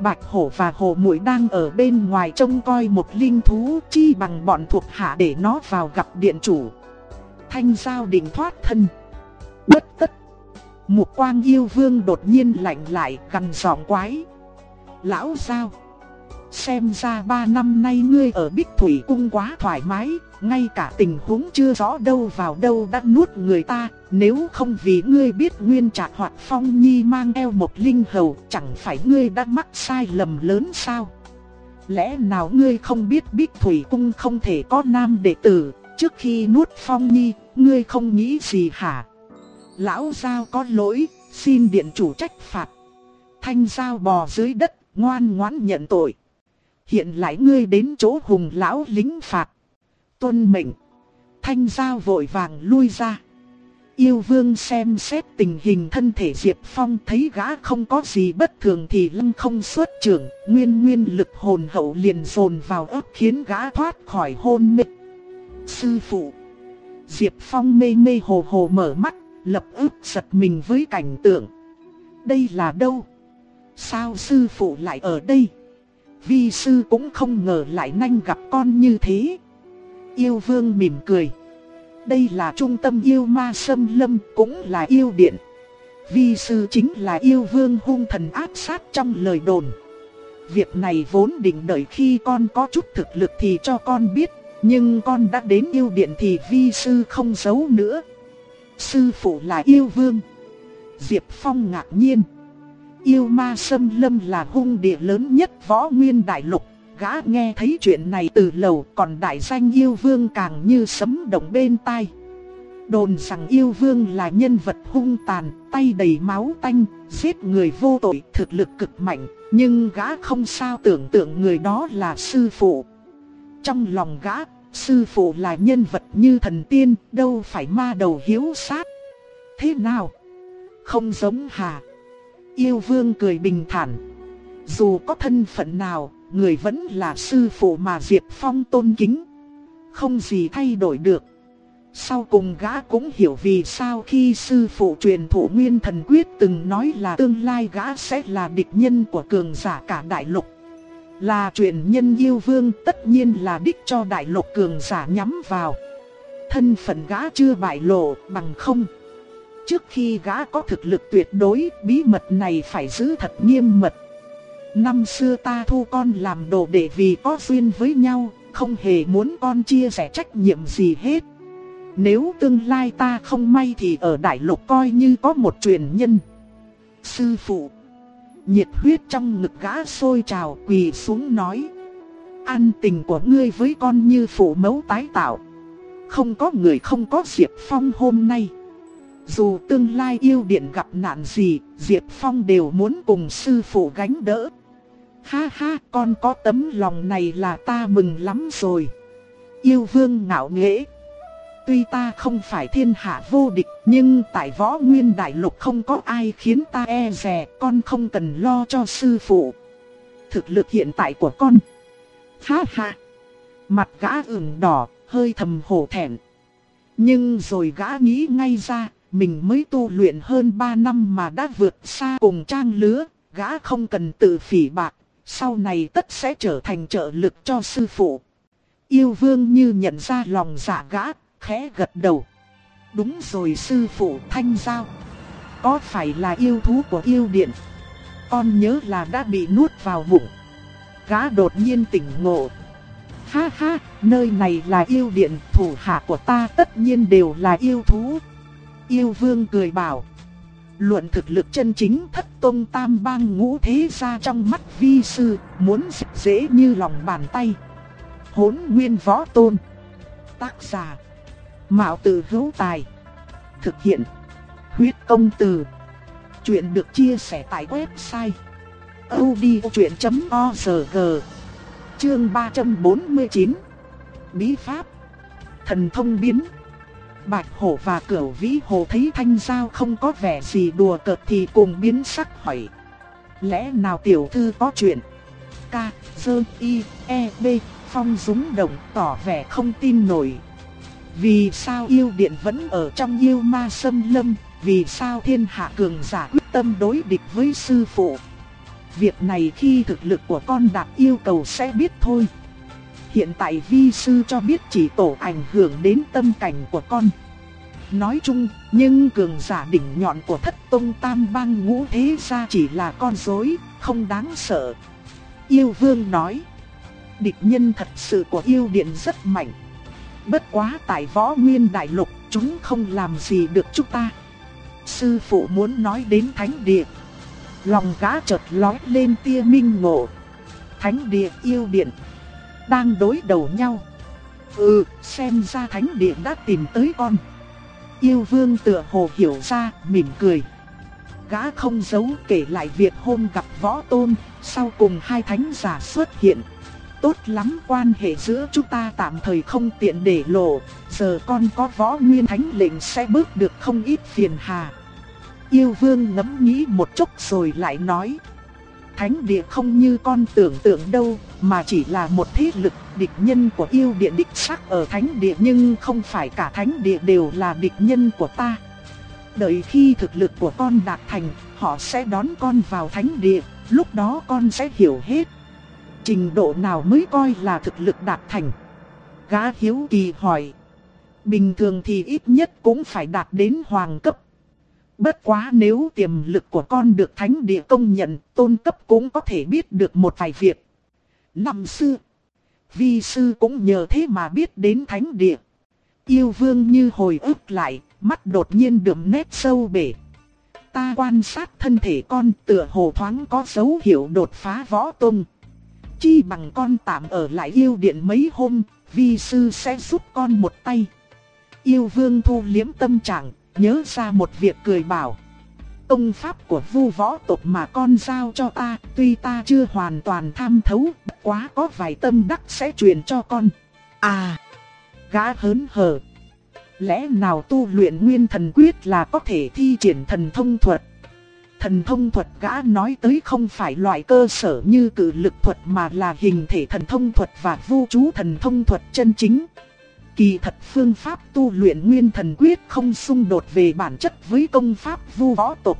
Bạch Hổ và Hổ Muội đang ở bên ngoài trông coi một linh thú, chi bằng bọn thuộc hạ để nó vào gặp điện chủ. Thanh Giao định thoát thân. Bất tất. Một quang yêu vương đột nhiên lạnh lại gần giọng quái. Lão Giao. Xem ra ba năm nay ngươi ở Bích Thủy Cung quá thoải mái, ngay cả tình huống chưa rõ đâu vào đâu đã nuốt người ta, nếu không vì ngươi biết nguyên trạc hoạt phong nhi mang eo một linh hầu, chẳng phải ngươi đã mắc sai lầm lớn sao? Lẽ nào ngươi không biết Bích Thủy Cung không thể có nam đệ tử, trước khi nuốt phong nhi, ngươi không nghĩ gì hả? Lão Giao có lỗi, xin điện chủ trách phạt. Thanh Giao bò dưới đất, ngoan ngoãn nhận tội. Hiện lại ngươi đến chỗ hùng lão lính phạt. Tuân mệnh. Thanh giao vội vàng lui ra. Yêu vương xem xét tình hình thân thể Diệp Phong thấy gã không có gì bất thường thì lâm không xuất trưởng, nguyên nguyên lực hồn hậu liền dồn vào ấp khiến gã thoát khỏi hôn mê. Sư phụ Diệp Phong mê mê hồ hồ mở mắt, lập ức giật mình với cảnh tượng. Đây là đâu? Sao sư phụ lại ở đây? Vi sư cũng không ngờ lại nhanh gặp con như thế. Yêu vương mỉm cười. Đây là trung tâm yêu ma sâm lâm, cũng là yêu điện. Vi sư chính là yêu vương hung thần áp sát trong lời đồn. Việc này vốn định đợi khi con có chút thực lực thì cho con biết. Nhưng con đã đến yêu điện thì vi sư không giấu nữa. Sư phụ là yêu vương. Diệp Phong ngạc nhiên. Yêu ma sâm lâm là hung địa lớn nhất võ nguyên đại lục. Gã nghe thấy chuyện này từ lâu còn đại danh yêu vương càng như sấm động bên tai. Đồn rằng yêu vương là nhân vật hung tàn, tay đầy máu tanh, giết người vô tội, thực lực cực mạnh, nhưng gã không sao tưởng tượng người đó là sư phụ. Trong lòng gã, sư phụ là nhân vật như thần tiên, đâu phải ma đầu hiếu sát. Thế nào? Không giống hà. Yêu vương cười bình thản. Dù có thân phận nào, người vẫn là sư phụ mà Diệp Phong tôn kính. Không gì thay đổi được. Sau cùng gã cũng hiểu vì sao khi sư phụ truyền thụ nguyên thần quyết từng nói là tương lai gã sẽ là địch nhân của cường giả cả đại lục. Là truyền nhân yêu vương tất nhiên là đích cho đại lục cường giả nhắm vào. Thân phận gã chưa bại lộ bằng không. Trước khi gã có thực lực tuyệt đối, bí mật này phải giữ thật nghiêm mật. Năm xưa ta thu con làm đồ để vì có duyên với nhau, không hề muốn con chia sẻ trách nhiệm gì hết. Nếu tương lai ta không may thì ở đại lục coi như có một truyền nhân. Sư phụ. Nhiệt huyết trong ngực gã sôi trào quỳ xuống nói. An tình của ngươi với con như phụ mẫu tái tạo. Không có người không có Diệp Phong hôm nay. Dù tương lai yêu điện gặp nạn gì, Diệp Phong đều muốn cùng sư phụ gánh đỡ. Ha ha, con có tấm lòng này là ta mừng lắm rồi. Yêu vương ngạo nghễ. Tuy ta không phải thiên hạ vô địch, nhưng tại võ nguyên đại lục không có ai khiến ta e dè con không cần lo cho sư phụ. Thực lực hiện tại của con. Ha ha. Mặt gã ửng đỏ, hơi thầm hổ thẹn. Nhưng rồi gã nghĩ ngay ra, mình mới tu luyện hơn 3 năm mà đã vượt xa cùng trang lứa, gã không cần tự phỉ bạc, sau này tất sẽ trở thành trợ lực cho sư phụ. Yêu vương như nhận ra lòng dạ gã, khẽ gật đầu. Đúng rồi sư phụ thanh giao. Có phải là yêu thú của yêu điện? Con nhớ là đã bị nuốt vào bụng. Gã đột nhiên tỉnh ngộ. Ha ha, nơi này là yêu điện, thủ hạ của ta tất nhiên đều là yêu thú. Yêu vương cười bảo. Luận thực lực chân chính thất tôn tam bang ngũ thế ra trong mắt vi sư, muốn dễ như lòng bàn tay. Hốn nguyên võ tôn. Tác giả. Mạo tử hữu tài. Thực hiện. Huyết công từ. Chuyện được chia sẻ tại website. odchuyện.org Chương 349 Bí Pháp Thần thông biến Bạch hổ và cửu vĩ hồ thấy thanh giao không có vẻ gì đùa cợt thì cùng biến sắc hỏi. Lẽ nào tiểu thư có chuyện? K, Sơ, Y, E, B, Phong dũng động tỏ vẻ không tin nổi. Vì sao yêu điện vẫn ở trong yêu ma sâm lâm? Vì sao thiên hạ cường giả quyết tâm đối địch với sư phụ? Việc này khi thực lực của con đạt yêu cầu sẽ biết thôi. Hiện tại vi sư cho biết chỉ tổ ảnh hưởng đến tâm cảnh của con. Nói chung, nhưng cường giả đỉnh nhọn của thất tông tam bang ngũ thế gia chỉ là con dối, không đáng sợ. Yêu vương nói, địch nhân thật sự của yêu điện rất mạnh. Bất quá tại võ nguyên đại lục, chúng không làm gì được chúng ta. Sư phụ muốn nói đến thánh địa. Lòng gã chợt lói lên tia minh ngộ. Thánh địa yêu điện đang đối đầu nhau. Ừ, xem ra thánh điện đã tìm tới con. Yêu vương tựa hồ hiểu ra, mỉm cười. Gã không giấu kể lại việc hôm gặp võ tôn, sau cùng hai thánh giả xuất hiện. Tốt lắm quan hệ giữa chúng ta tạm thời không tiện để lộ, giờ con có võ nguyên thánh lệnh sẽ bước được không ít phiền hà. Yêu vương ngẫm nghĩ một chút rồi lại nói thánh địa không như con tưởng tượng đâu, mà chỉ là một thế lực địch nhân của yêu địa đích xác ở thánh địa nhưng không phải cả thánh địa đều là địch nhân của ta. Đợi khi thực lực của con đạt thành, họ sẽ đón con vào thánh địa, lúc đó con sẽ hiểu hết. Trình độ nào mới coi là thực lực đạt thành? Gã hiếu kỳ hỏi. Bình thường thì ít nhất cũng phải đạt đến hoàng cấp. Bất quá nếu tiềm lực của con được thánh địa công nhận, tôn cấp cũng có thể biết được một vài việc. Năm xưa, vi sư cũng nhờ thế mà biết đến thánh địa. Yêu vương như hồi ức lại, mắt đột nhiên đượm nét sâu bể. Ta quan sát thân thể con tựa hồ thoáng có dấu hiệu đột phá võ tung. Chi bằng con tạm ở lại yêu điện mấy hôm, vi sư sẽ giúp con một tay. Yêu vương thu liếm tâm trạng, nhớ ra một việc cười bảo. Công pháp của vu võ tộc mà con giao cho ta, tuy ta chưa hoàn toàn tham thấu, quá có vài tâm đắc sẽ truyền cho con. À, gã hớn hở. Lẽ nào tu luyện nguyên thần quyết là có thể thi triển thần thông thuật? Thần thông thuật gã nói tới không phải loại cơ sở như cử lực thuật mà là hình thể thần thông thuật và vu chú thần thông thuật chân chính. Kỳ thật phương pháp tu luyện nguyên thần quyết không xung đột về bản chất với công pháp vu võ tộc.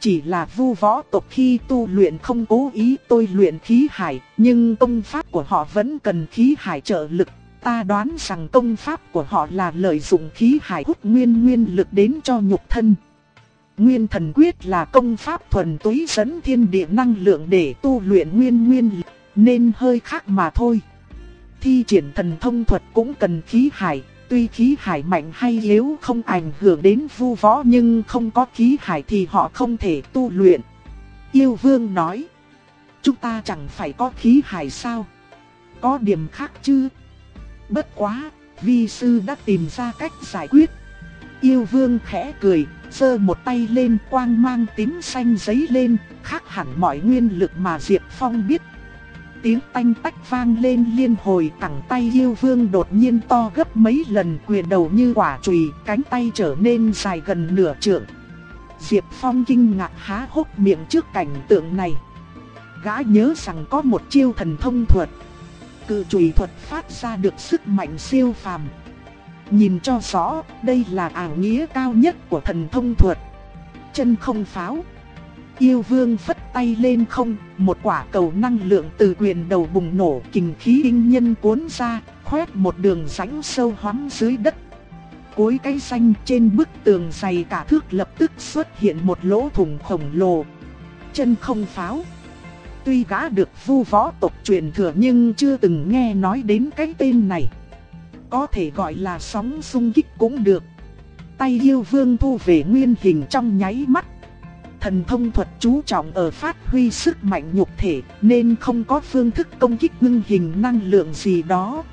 Chỉ là vu võ tộc khi tu luyện không cố ý tôi luyện khí hải, nhưng công pháp của họ vẫn cần khí hải trợ lực. Ta đoán rằng công pháp của họ là lợi dụng khí hải hút nguyên nguyên lực đến cho nhục thân. Nguyên thần quyết là công pháp thuần túy dẫn thiên địa năng lượng để tu luyện nguyên nguyên nên hơi khác mà thôi thi triển thần thông thuật cũng cần khí hải, Tuy khí hải mạnh hay yếu không ảnh hưởng đến vu võ nhưng không có khí hải thì họ không thể tu luyện. Yêu vương nói. Chúng ta chẳng phải có khí hải sao? Có điểm khác chứ? Bất quá, vi sư đã tìm ra cách giải quyết. Yêu vương khẽ cười, giơ một tay lên quang mang tím xanh giấy lên, khác hẳn mọi nguyên lực mà Diệp Phong biết. Tiếng tanh tách vang lên liên hồi cẳng tay yêu vương đột nhiên to gấp mấy lần quyền đầu như quả chùy, cánh tay trở nên dài gần nửa trượng. Diệp Phong kinh ngạc há hốc miệng trước cảnh tượng này. Gã nhớ rằng có một chiêu thần thông thuật. Cự chùy thuật phát ra được sức mạnh siêu phàm. Nhìn cho rõ, đây là ảo nghĩa cao nhất của thần thông thuật. Chân không pháo. Yêu vương phất tay lên không, một quả cầu năng lượng từ quyền đầu bùng nổ kình khí kinh nhân cuốn ra, khoét một đường rãnh sâu hoắm dưới đất. Cối cái xanh trên bức tường dày cả thước lập tức xuất hiện một lỗ thủng khổng lồ. Chân không pháo. Tuy gã được vu võ tộc truyền thừa nhưng chưa từng nghe nói đến cái tên này. Có thể gọi là sóng xung kích cũng được. Tay yêu vương thu về nguyên hình trong nháy mắt. Thần thông thuật chú trọng ở phát huy sức mạnh nhục thể nên không có phương thức công kích ngưng hình năng lượng gì đó.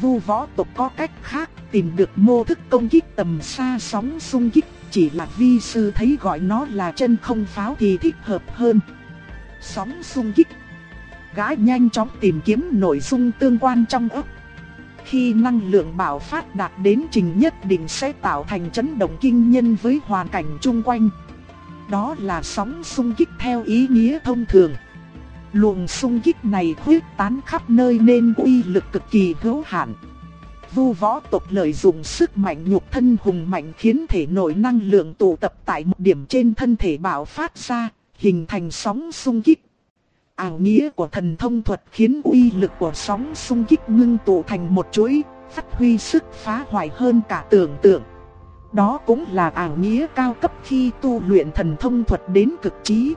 Vu võ tộc có cách khác tìm được mô thức công kích tầm xa sóng xung kích, chỉ là vi sư thấy gọi nó là chân không pháo thì thích hợp hơn. Sóng xung kích Gã nhanh chóng tìm kiếm nội dung tương quan trong ấp khi năng lượng bạo phát đạt đến trình nhất định sẽ tạo thành chấn động kinh nhân với hoàn cảnh chung quanh. Đó là sóng xung kích theo ý nghĩa thông thường. Luồng xung kích này khuyết tán khắp nơi nên uy lực cực kỳ hữu hạn. Vu võ tộc lợi dụng sức mạnh nhục thân hùng mạnh khiến thể nội năng lượng tụ tập tại một điểm trên thân thể bạo phát ra, hình thành sóng xung kích. Ảo nghĩa của thần thông thuật khiến uy lực của sóng xung kích ngưng tụ thành một chuỗi, phát huy sức phá hoại hơn cả tưởng tượng. Đó cũng là ảo nghĩa cao cấp khi tu luyện thần thông thuật đến cực trí.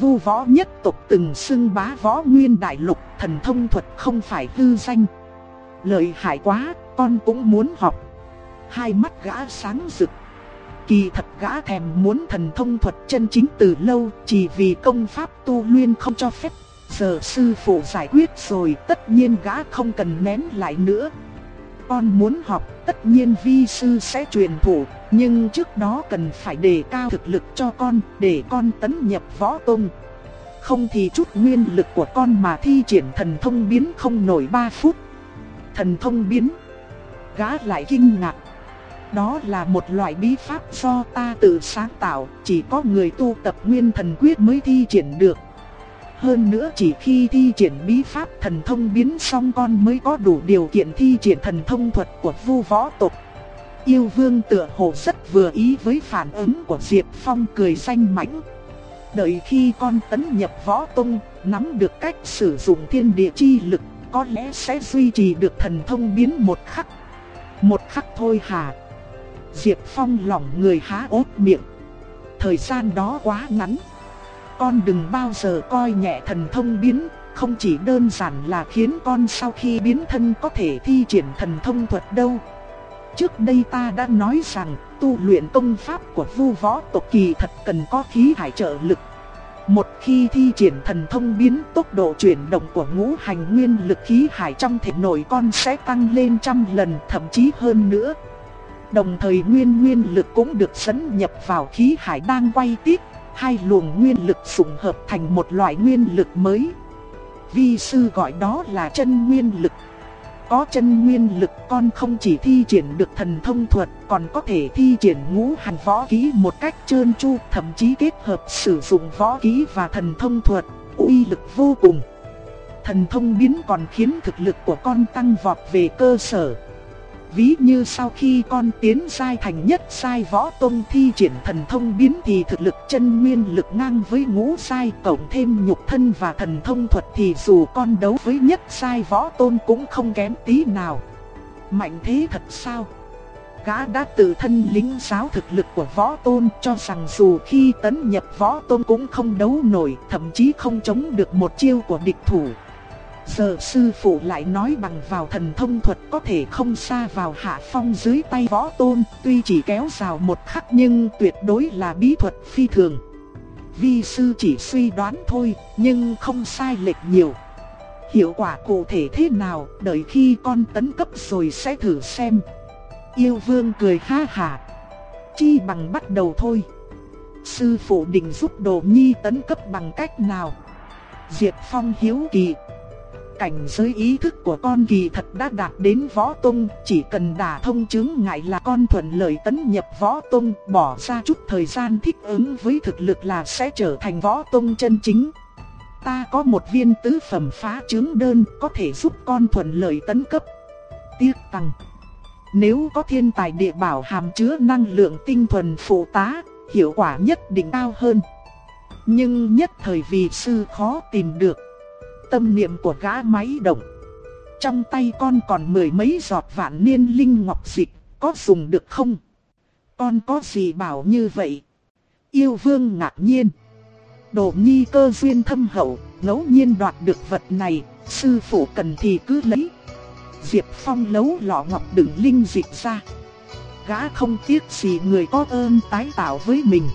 Vu võ nhất tộc từng xưng bá võ nguyên đại lục, thần thông thuật không phải hư danh. Lợi hại quá, con cũng muốn học. Hai mắt gã sáng rực. Kỳ thật gã thèm muốn thần thông thuật chân chính từ lâu, chỉ vì công pháp tu luyện không cho phép. Giờ sư phụ giải quyết rồi, tất nhiên gã không cần nén lại nữa. Con muốn học, tất nhiên vi sư sẽ truyền thụ, nhưng trước đó cần phải đề cao thực lực cho con, để con tấn nhập võ tông. Không thì chút nguyên lực của con mà thi triển thần thông biến không nổi 3 phút. Thần thông biến. Gã lại kinh ngạc đó là một loại bí pháp do ta tự sáng tạo, chỉ có người tu tập nguyên thần quyết mới thi triển được. Hơn nữa chỉ khi thi triển bí pháp thần thông biến xong con mới có đủ điều kiện thi triển thần thông thuật của vu võ tộc. Yêu vương tựa hồ rất vừa ý với phản ứng của Diệp Phong cười xanh mãnh. Đợi khi con tấn nhập võ tông, nắm được cách sử dụng thiên địa chi lực, có lẽ sẽ duy trì được thần thông biến một khắc. Một khắc thôi hả? Diệp Phong lỏng người há ốt miệng. Thời gian đó quá ngắn. Con đừng bao giờ coi nhẹ thần thông biến, không chỉ đơn giản là khiến con sau khi biến thân có thể thi triển thần thông thuật đâu. Trước đây ta đã nói rằng tu luyện công pháp của vu võ tộc kỳ thật cần có khí hải trợ lực. Một khi thi triển thần thông biến tốc độ chuyển động của ngũ hành nguyên lực khí hải trong thể nội con sẽ tăng lên trăm lần thậm chí hơn nữa. Đồng thời nguyên nguyên lực cũng được dẫn nhập vào khí hải đang quay tiếp, hai luồng nguyên lực sủng hợp thành một loại nguyên lực mới. Vi sư gọi đó là chân nguyên lực. Có chân nguyên lực con không chỉ thi triển được thần thông thuật còn có thể thi triển ngũ hành võ kỹ một cách trơn tru thậm chí kết hợp sử dụng võ kỹ và thần thông thuật, uy lực vô cùng. Thần thông biến còn khiến thực lực của con tăng vọt về cơ sở, Ví như sau khi con tiến sai thành nhất sai võ tôn thi triển thần thông biến thì thực lực chân nguyên lực ngang với ngũ sai cộng thêm nhục thân và thần thông thuật thì dù con đấu với nhất sai võ tôn cũng không kém tí nào. Mạnh thế thật sao? Gã đã tự thân lính giáo thực lực của võ tôn cho rằng dù khi tấn nhập võ tôn cũng không đấu nổi, thậm chí không chống được một chiêu của địch thủ. Giờ sư phụ lại nói bằng vào thần thông thuật có thể không xa vào hạ phong dưới tay võ tôn, tuy chỉ kéo rào một khắc nhưng tuyệt đối là bí thuật phi thường. Vi sư chỉ suy đoán thôi, nhưng không sai lệch nhiều. Hiệu quả cụ thể thế nào, đợi khi con tấn cấp rồi sẽ thử xem. Yêu vương cười ha hà. Chi bằng bắt đầu thôi. Sư phụ định giúp đồ nhi tấn cấp bằng cách nào? Diệp Phong hiếu kỳ. Cảnh giới ý thức của con kỳ thật đã đạt đến võ tông, chỉ cần đả thông chứng ngại là con thuận lợi tấn nhập võ tông. bỏ ra chút thời gian thích ứng với thực lực là sẽ trở thành võ tông chân chính. Ta có một viên tứ phẩm phá chứng đơn có thể giúp con thuận lợi tấn cấp. Tiếc tăng. Nếu có thiên tài địa bảo hàm chứa năng lượng tinh thuần phụ tá, hiệu quả nhất định cao hơn. Nhưng nhất thời vì sư khó tìm được. Tâm niệm của gã máy động. Trong tay con còn mười mấy giọt vạn niên linh ngọc dịch, có dùng được không? Con có gì bảo như vậy? Yêu vương ngạc nhiên. Đồ nhi cơ duyên thâm hậu, ngẫu nhiên đoạt được vật này, sư phụ cần thì cứ lấy. Diệp Phong lấu lọ ngọc đựng linh dịch ra. Gã không tiếc gì người có ơn tái tạo với mình.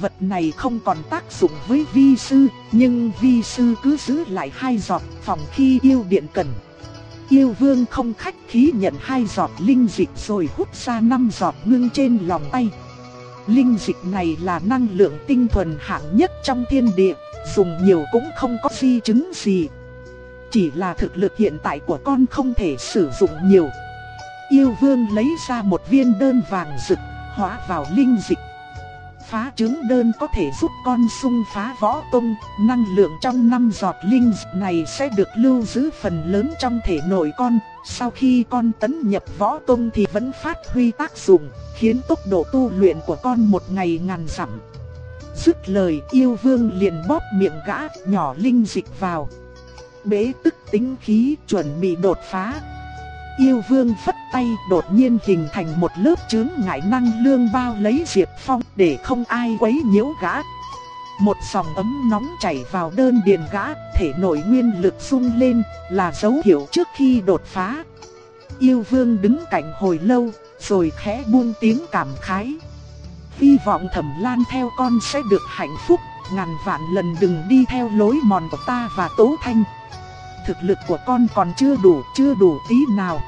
Vật này không còn tác dụng với vi sư, nhưng vi sư cứ giữ lại hai giọt phòng khi yêu điện cần. Yêu vương không khách khí nhận hai giọt linh dịch rồi hút ra năm giọt ngưng trên lòng tay. Linh dịch này là năng lượng tinh thuần hạng nhất trong thiên địa, dùng nhiều cũng không có di chứng gì. Chỉ là thực lực hiện tại của con không thể sử dụng nhiều. Yêu vương lấy ra một viên đơn vàng rực, hóa vào linh dịch. Phá trứng đơn có thể giúp con xung phá võ tung, năng lượng trong năm giọt linh này sẽ được lưu giữ phần lớn trong thể nội con. Sau khi con tấn nhập võ tung thì vẫn phát huy tác dụng, khiến tốc độ tu luyện của con một ngày ngàn dặm. Dứt lời yêu vương liền bóp miệng gã, nhỏ linh dịch vào. Bế tức tính khí chuẩn bị đột phá. Yêu vương phất tay đột nhiên hình thành một lớp chướng ngại năng lương bao lấy Diệp Phong để không ai quấy nhiễu gã. Một dòng ấm nóng chảy vào đơn điền gã, thể nội nguyên lực sung lên, là dấu hiệu trước khi đột phá. Yêu vương đứng cạnh hồi lâu, rồi khẽ buông tiếng cảm khái. Hy vọng thẩm lan theo con sẽ được hạnh phúc, ngàn vạn lần đừng đi theo lối mòn của ta và Tố Thanh. Thực lực của con còn chưa đủ, chưa đủ tí nào.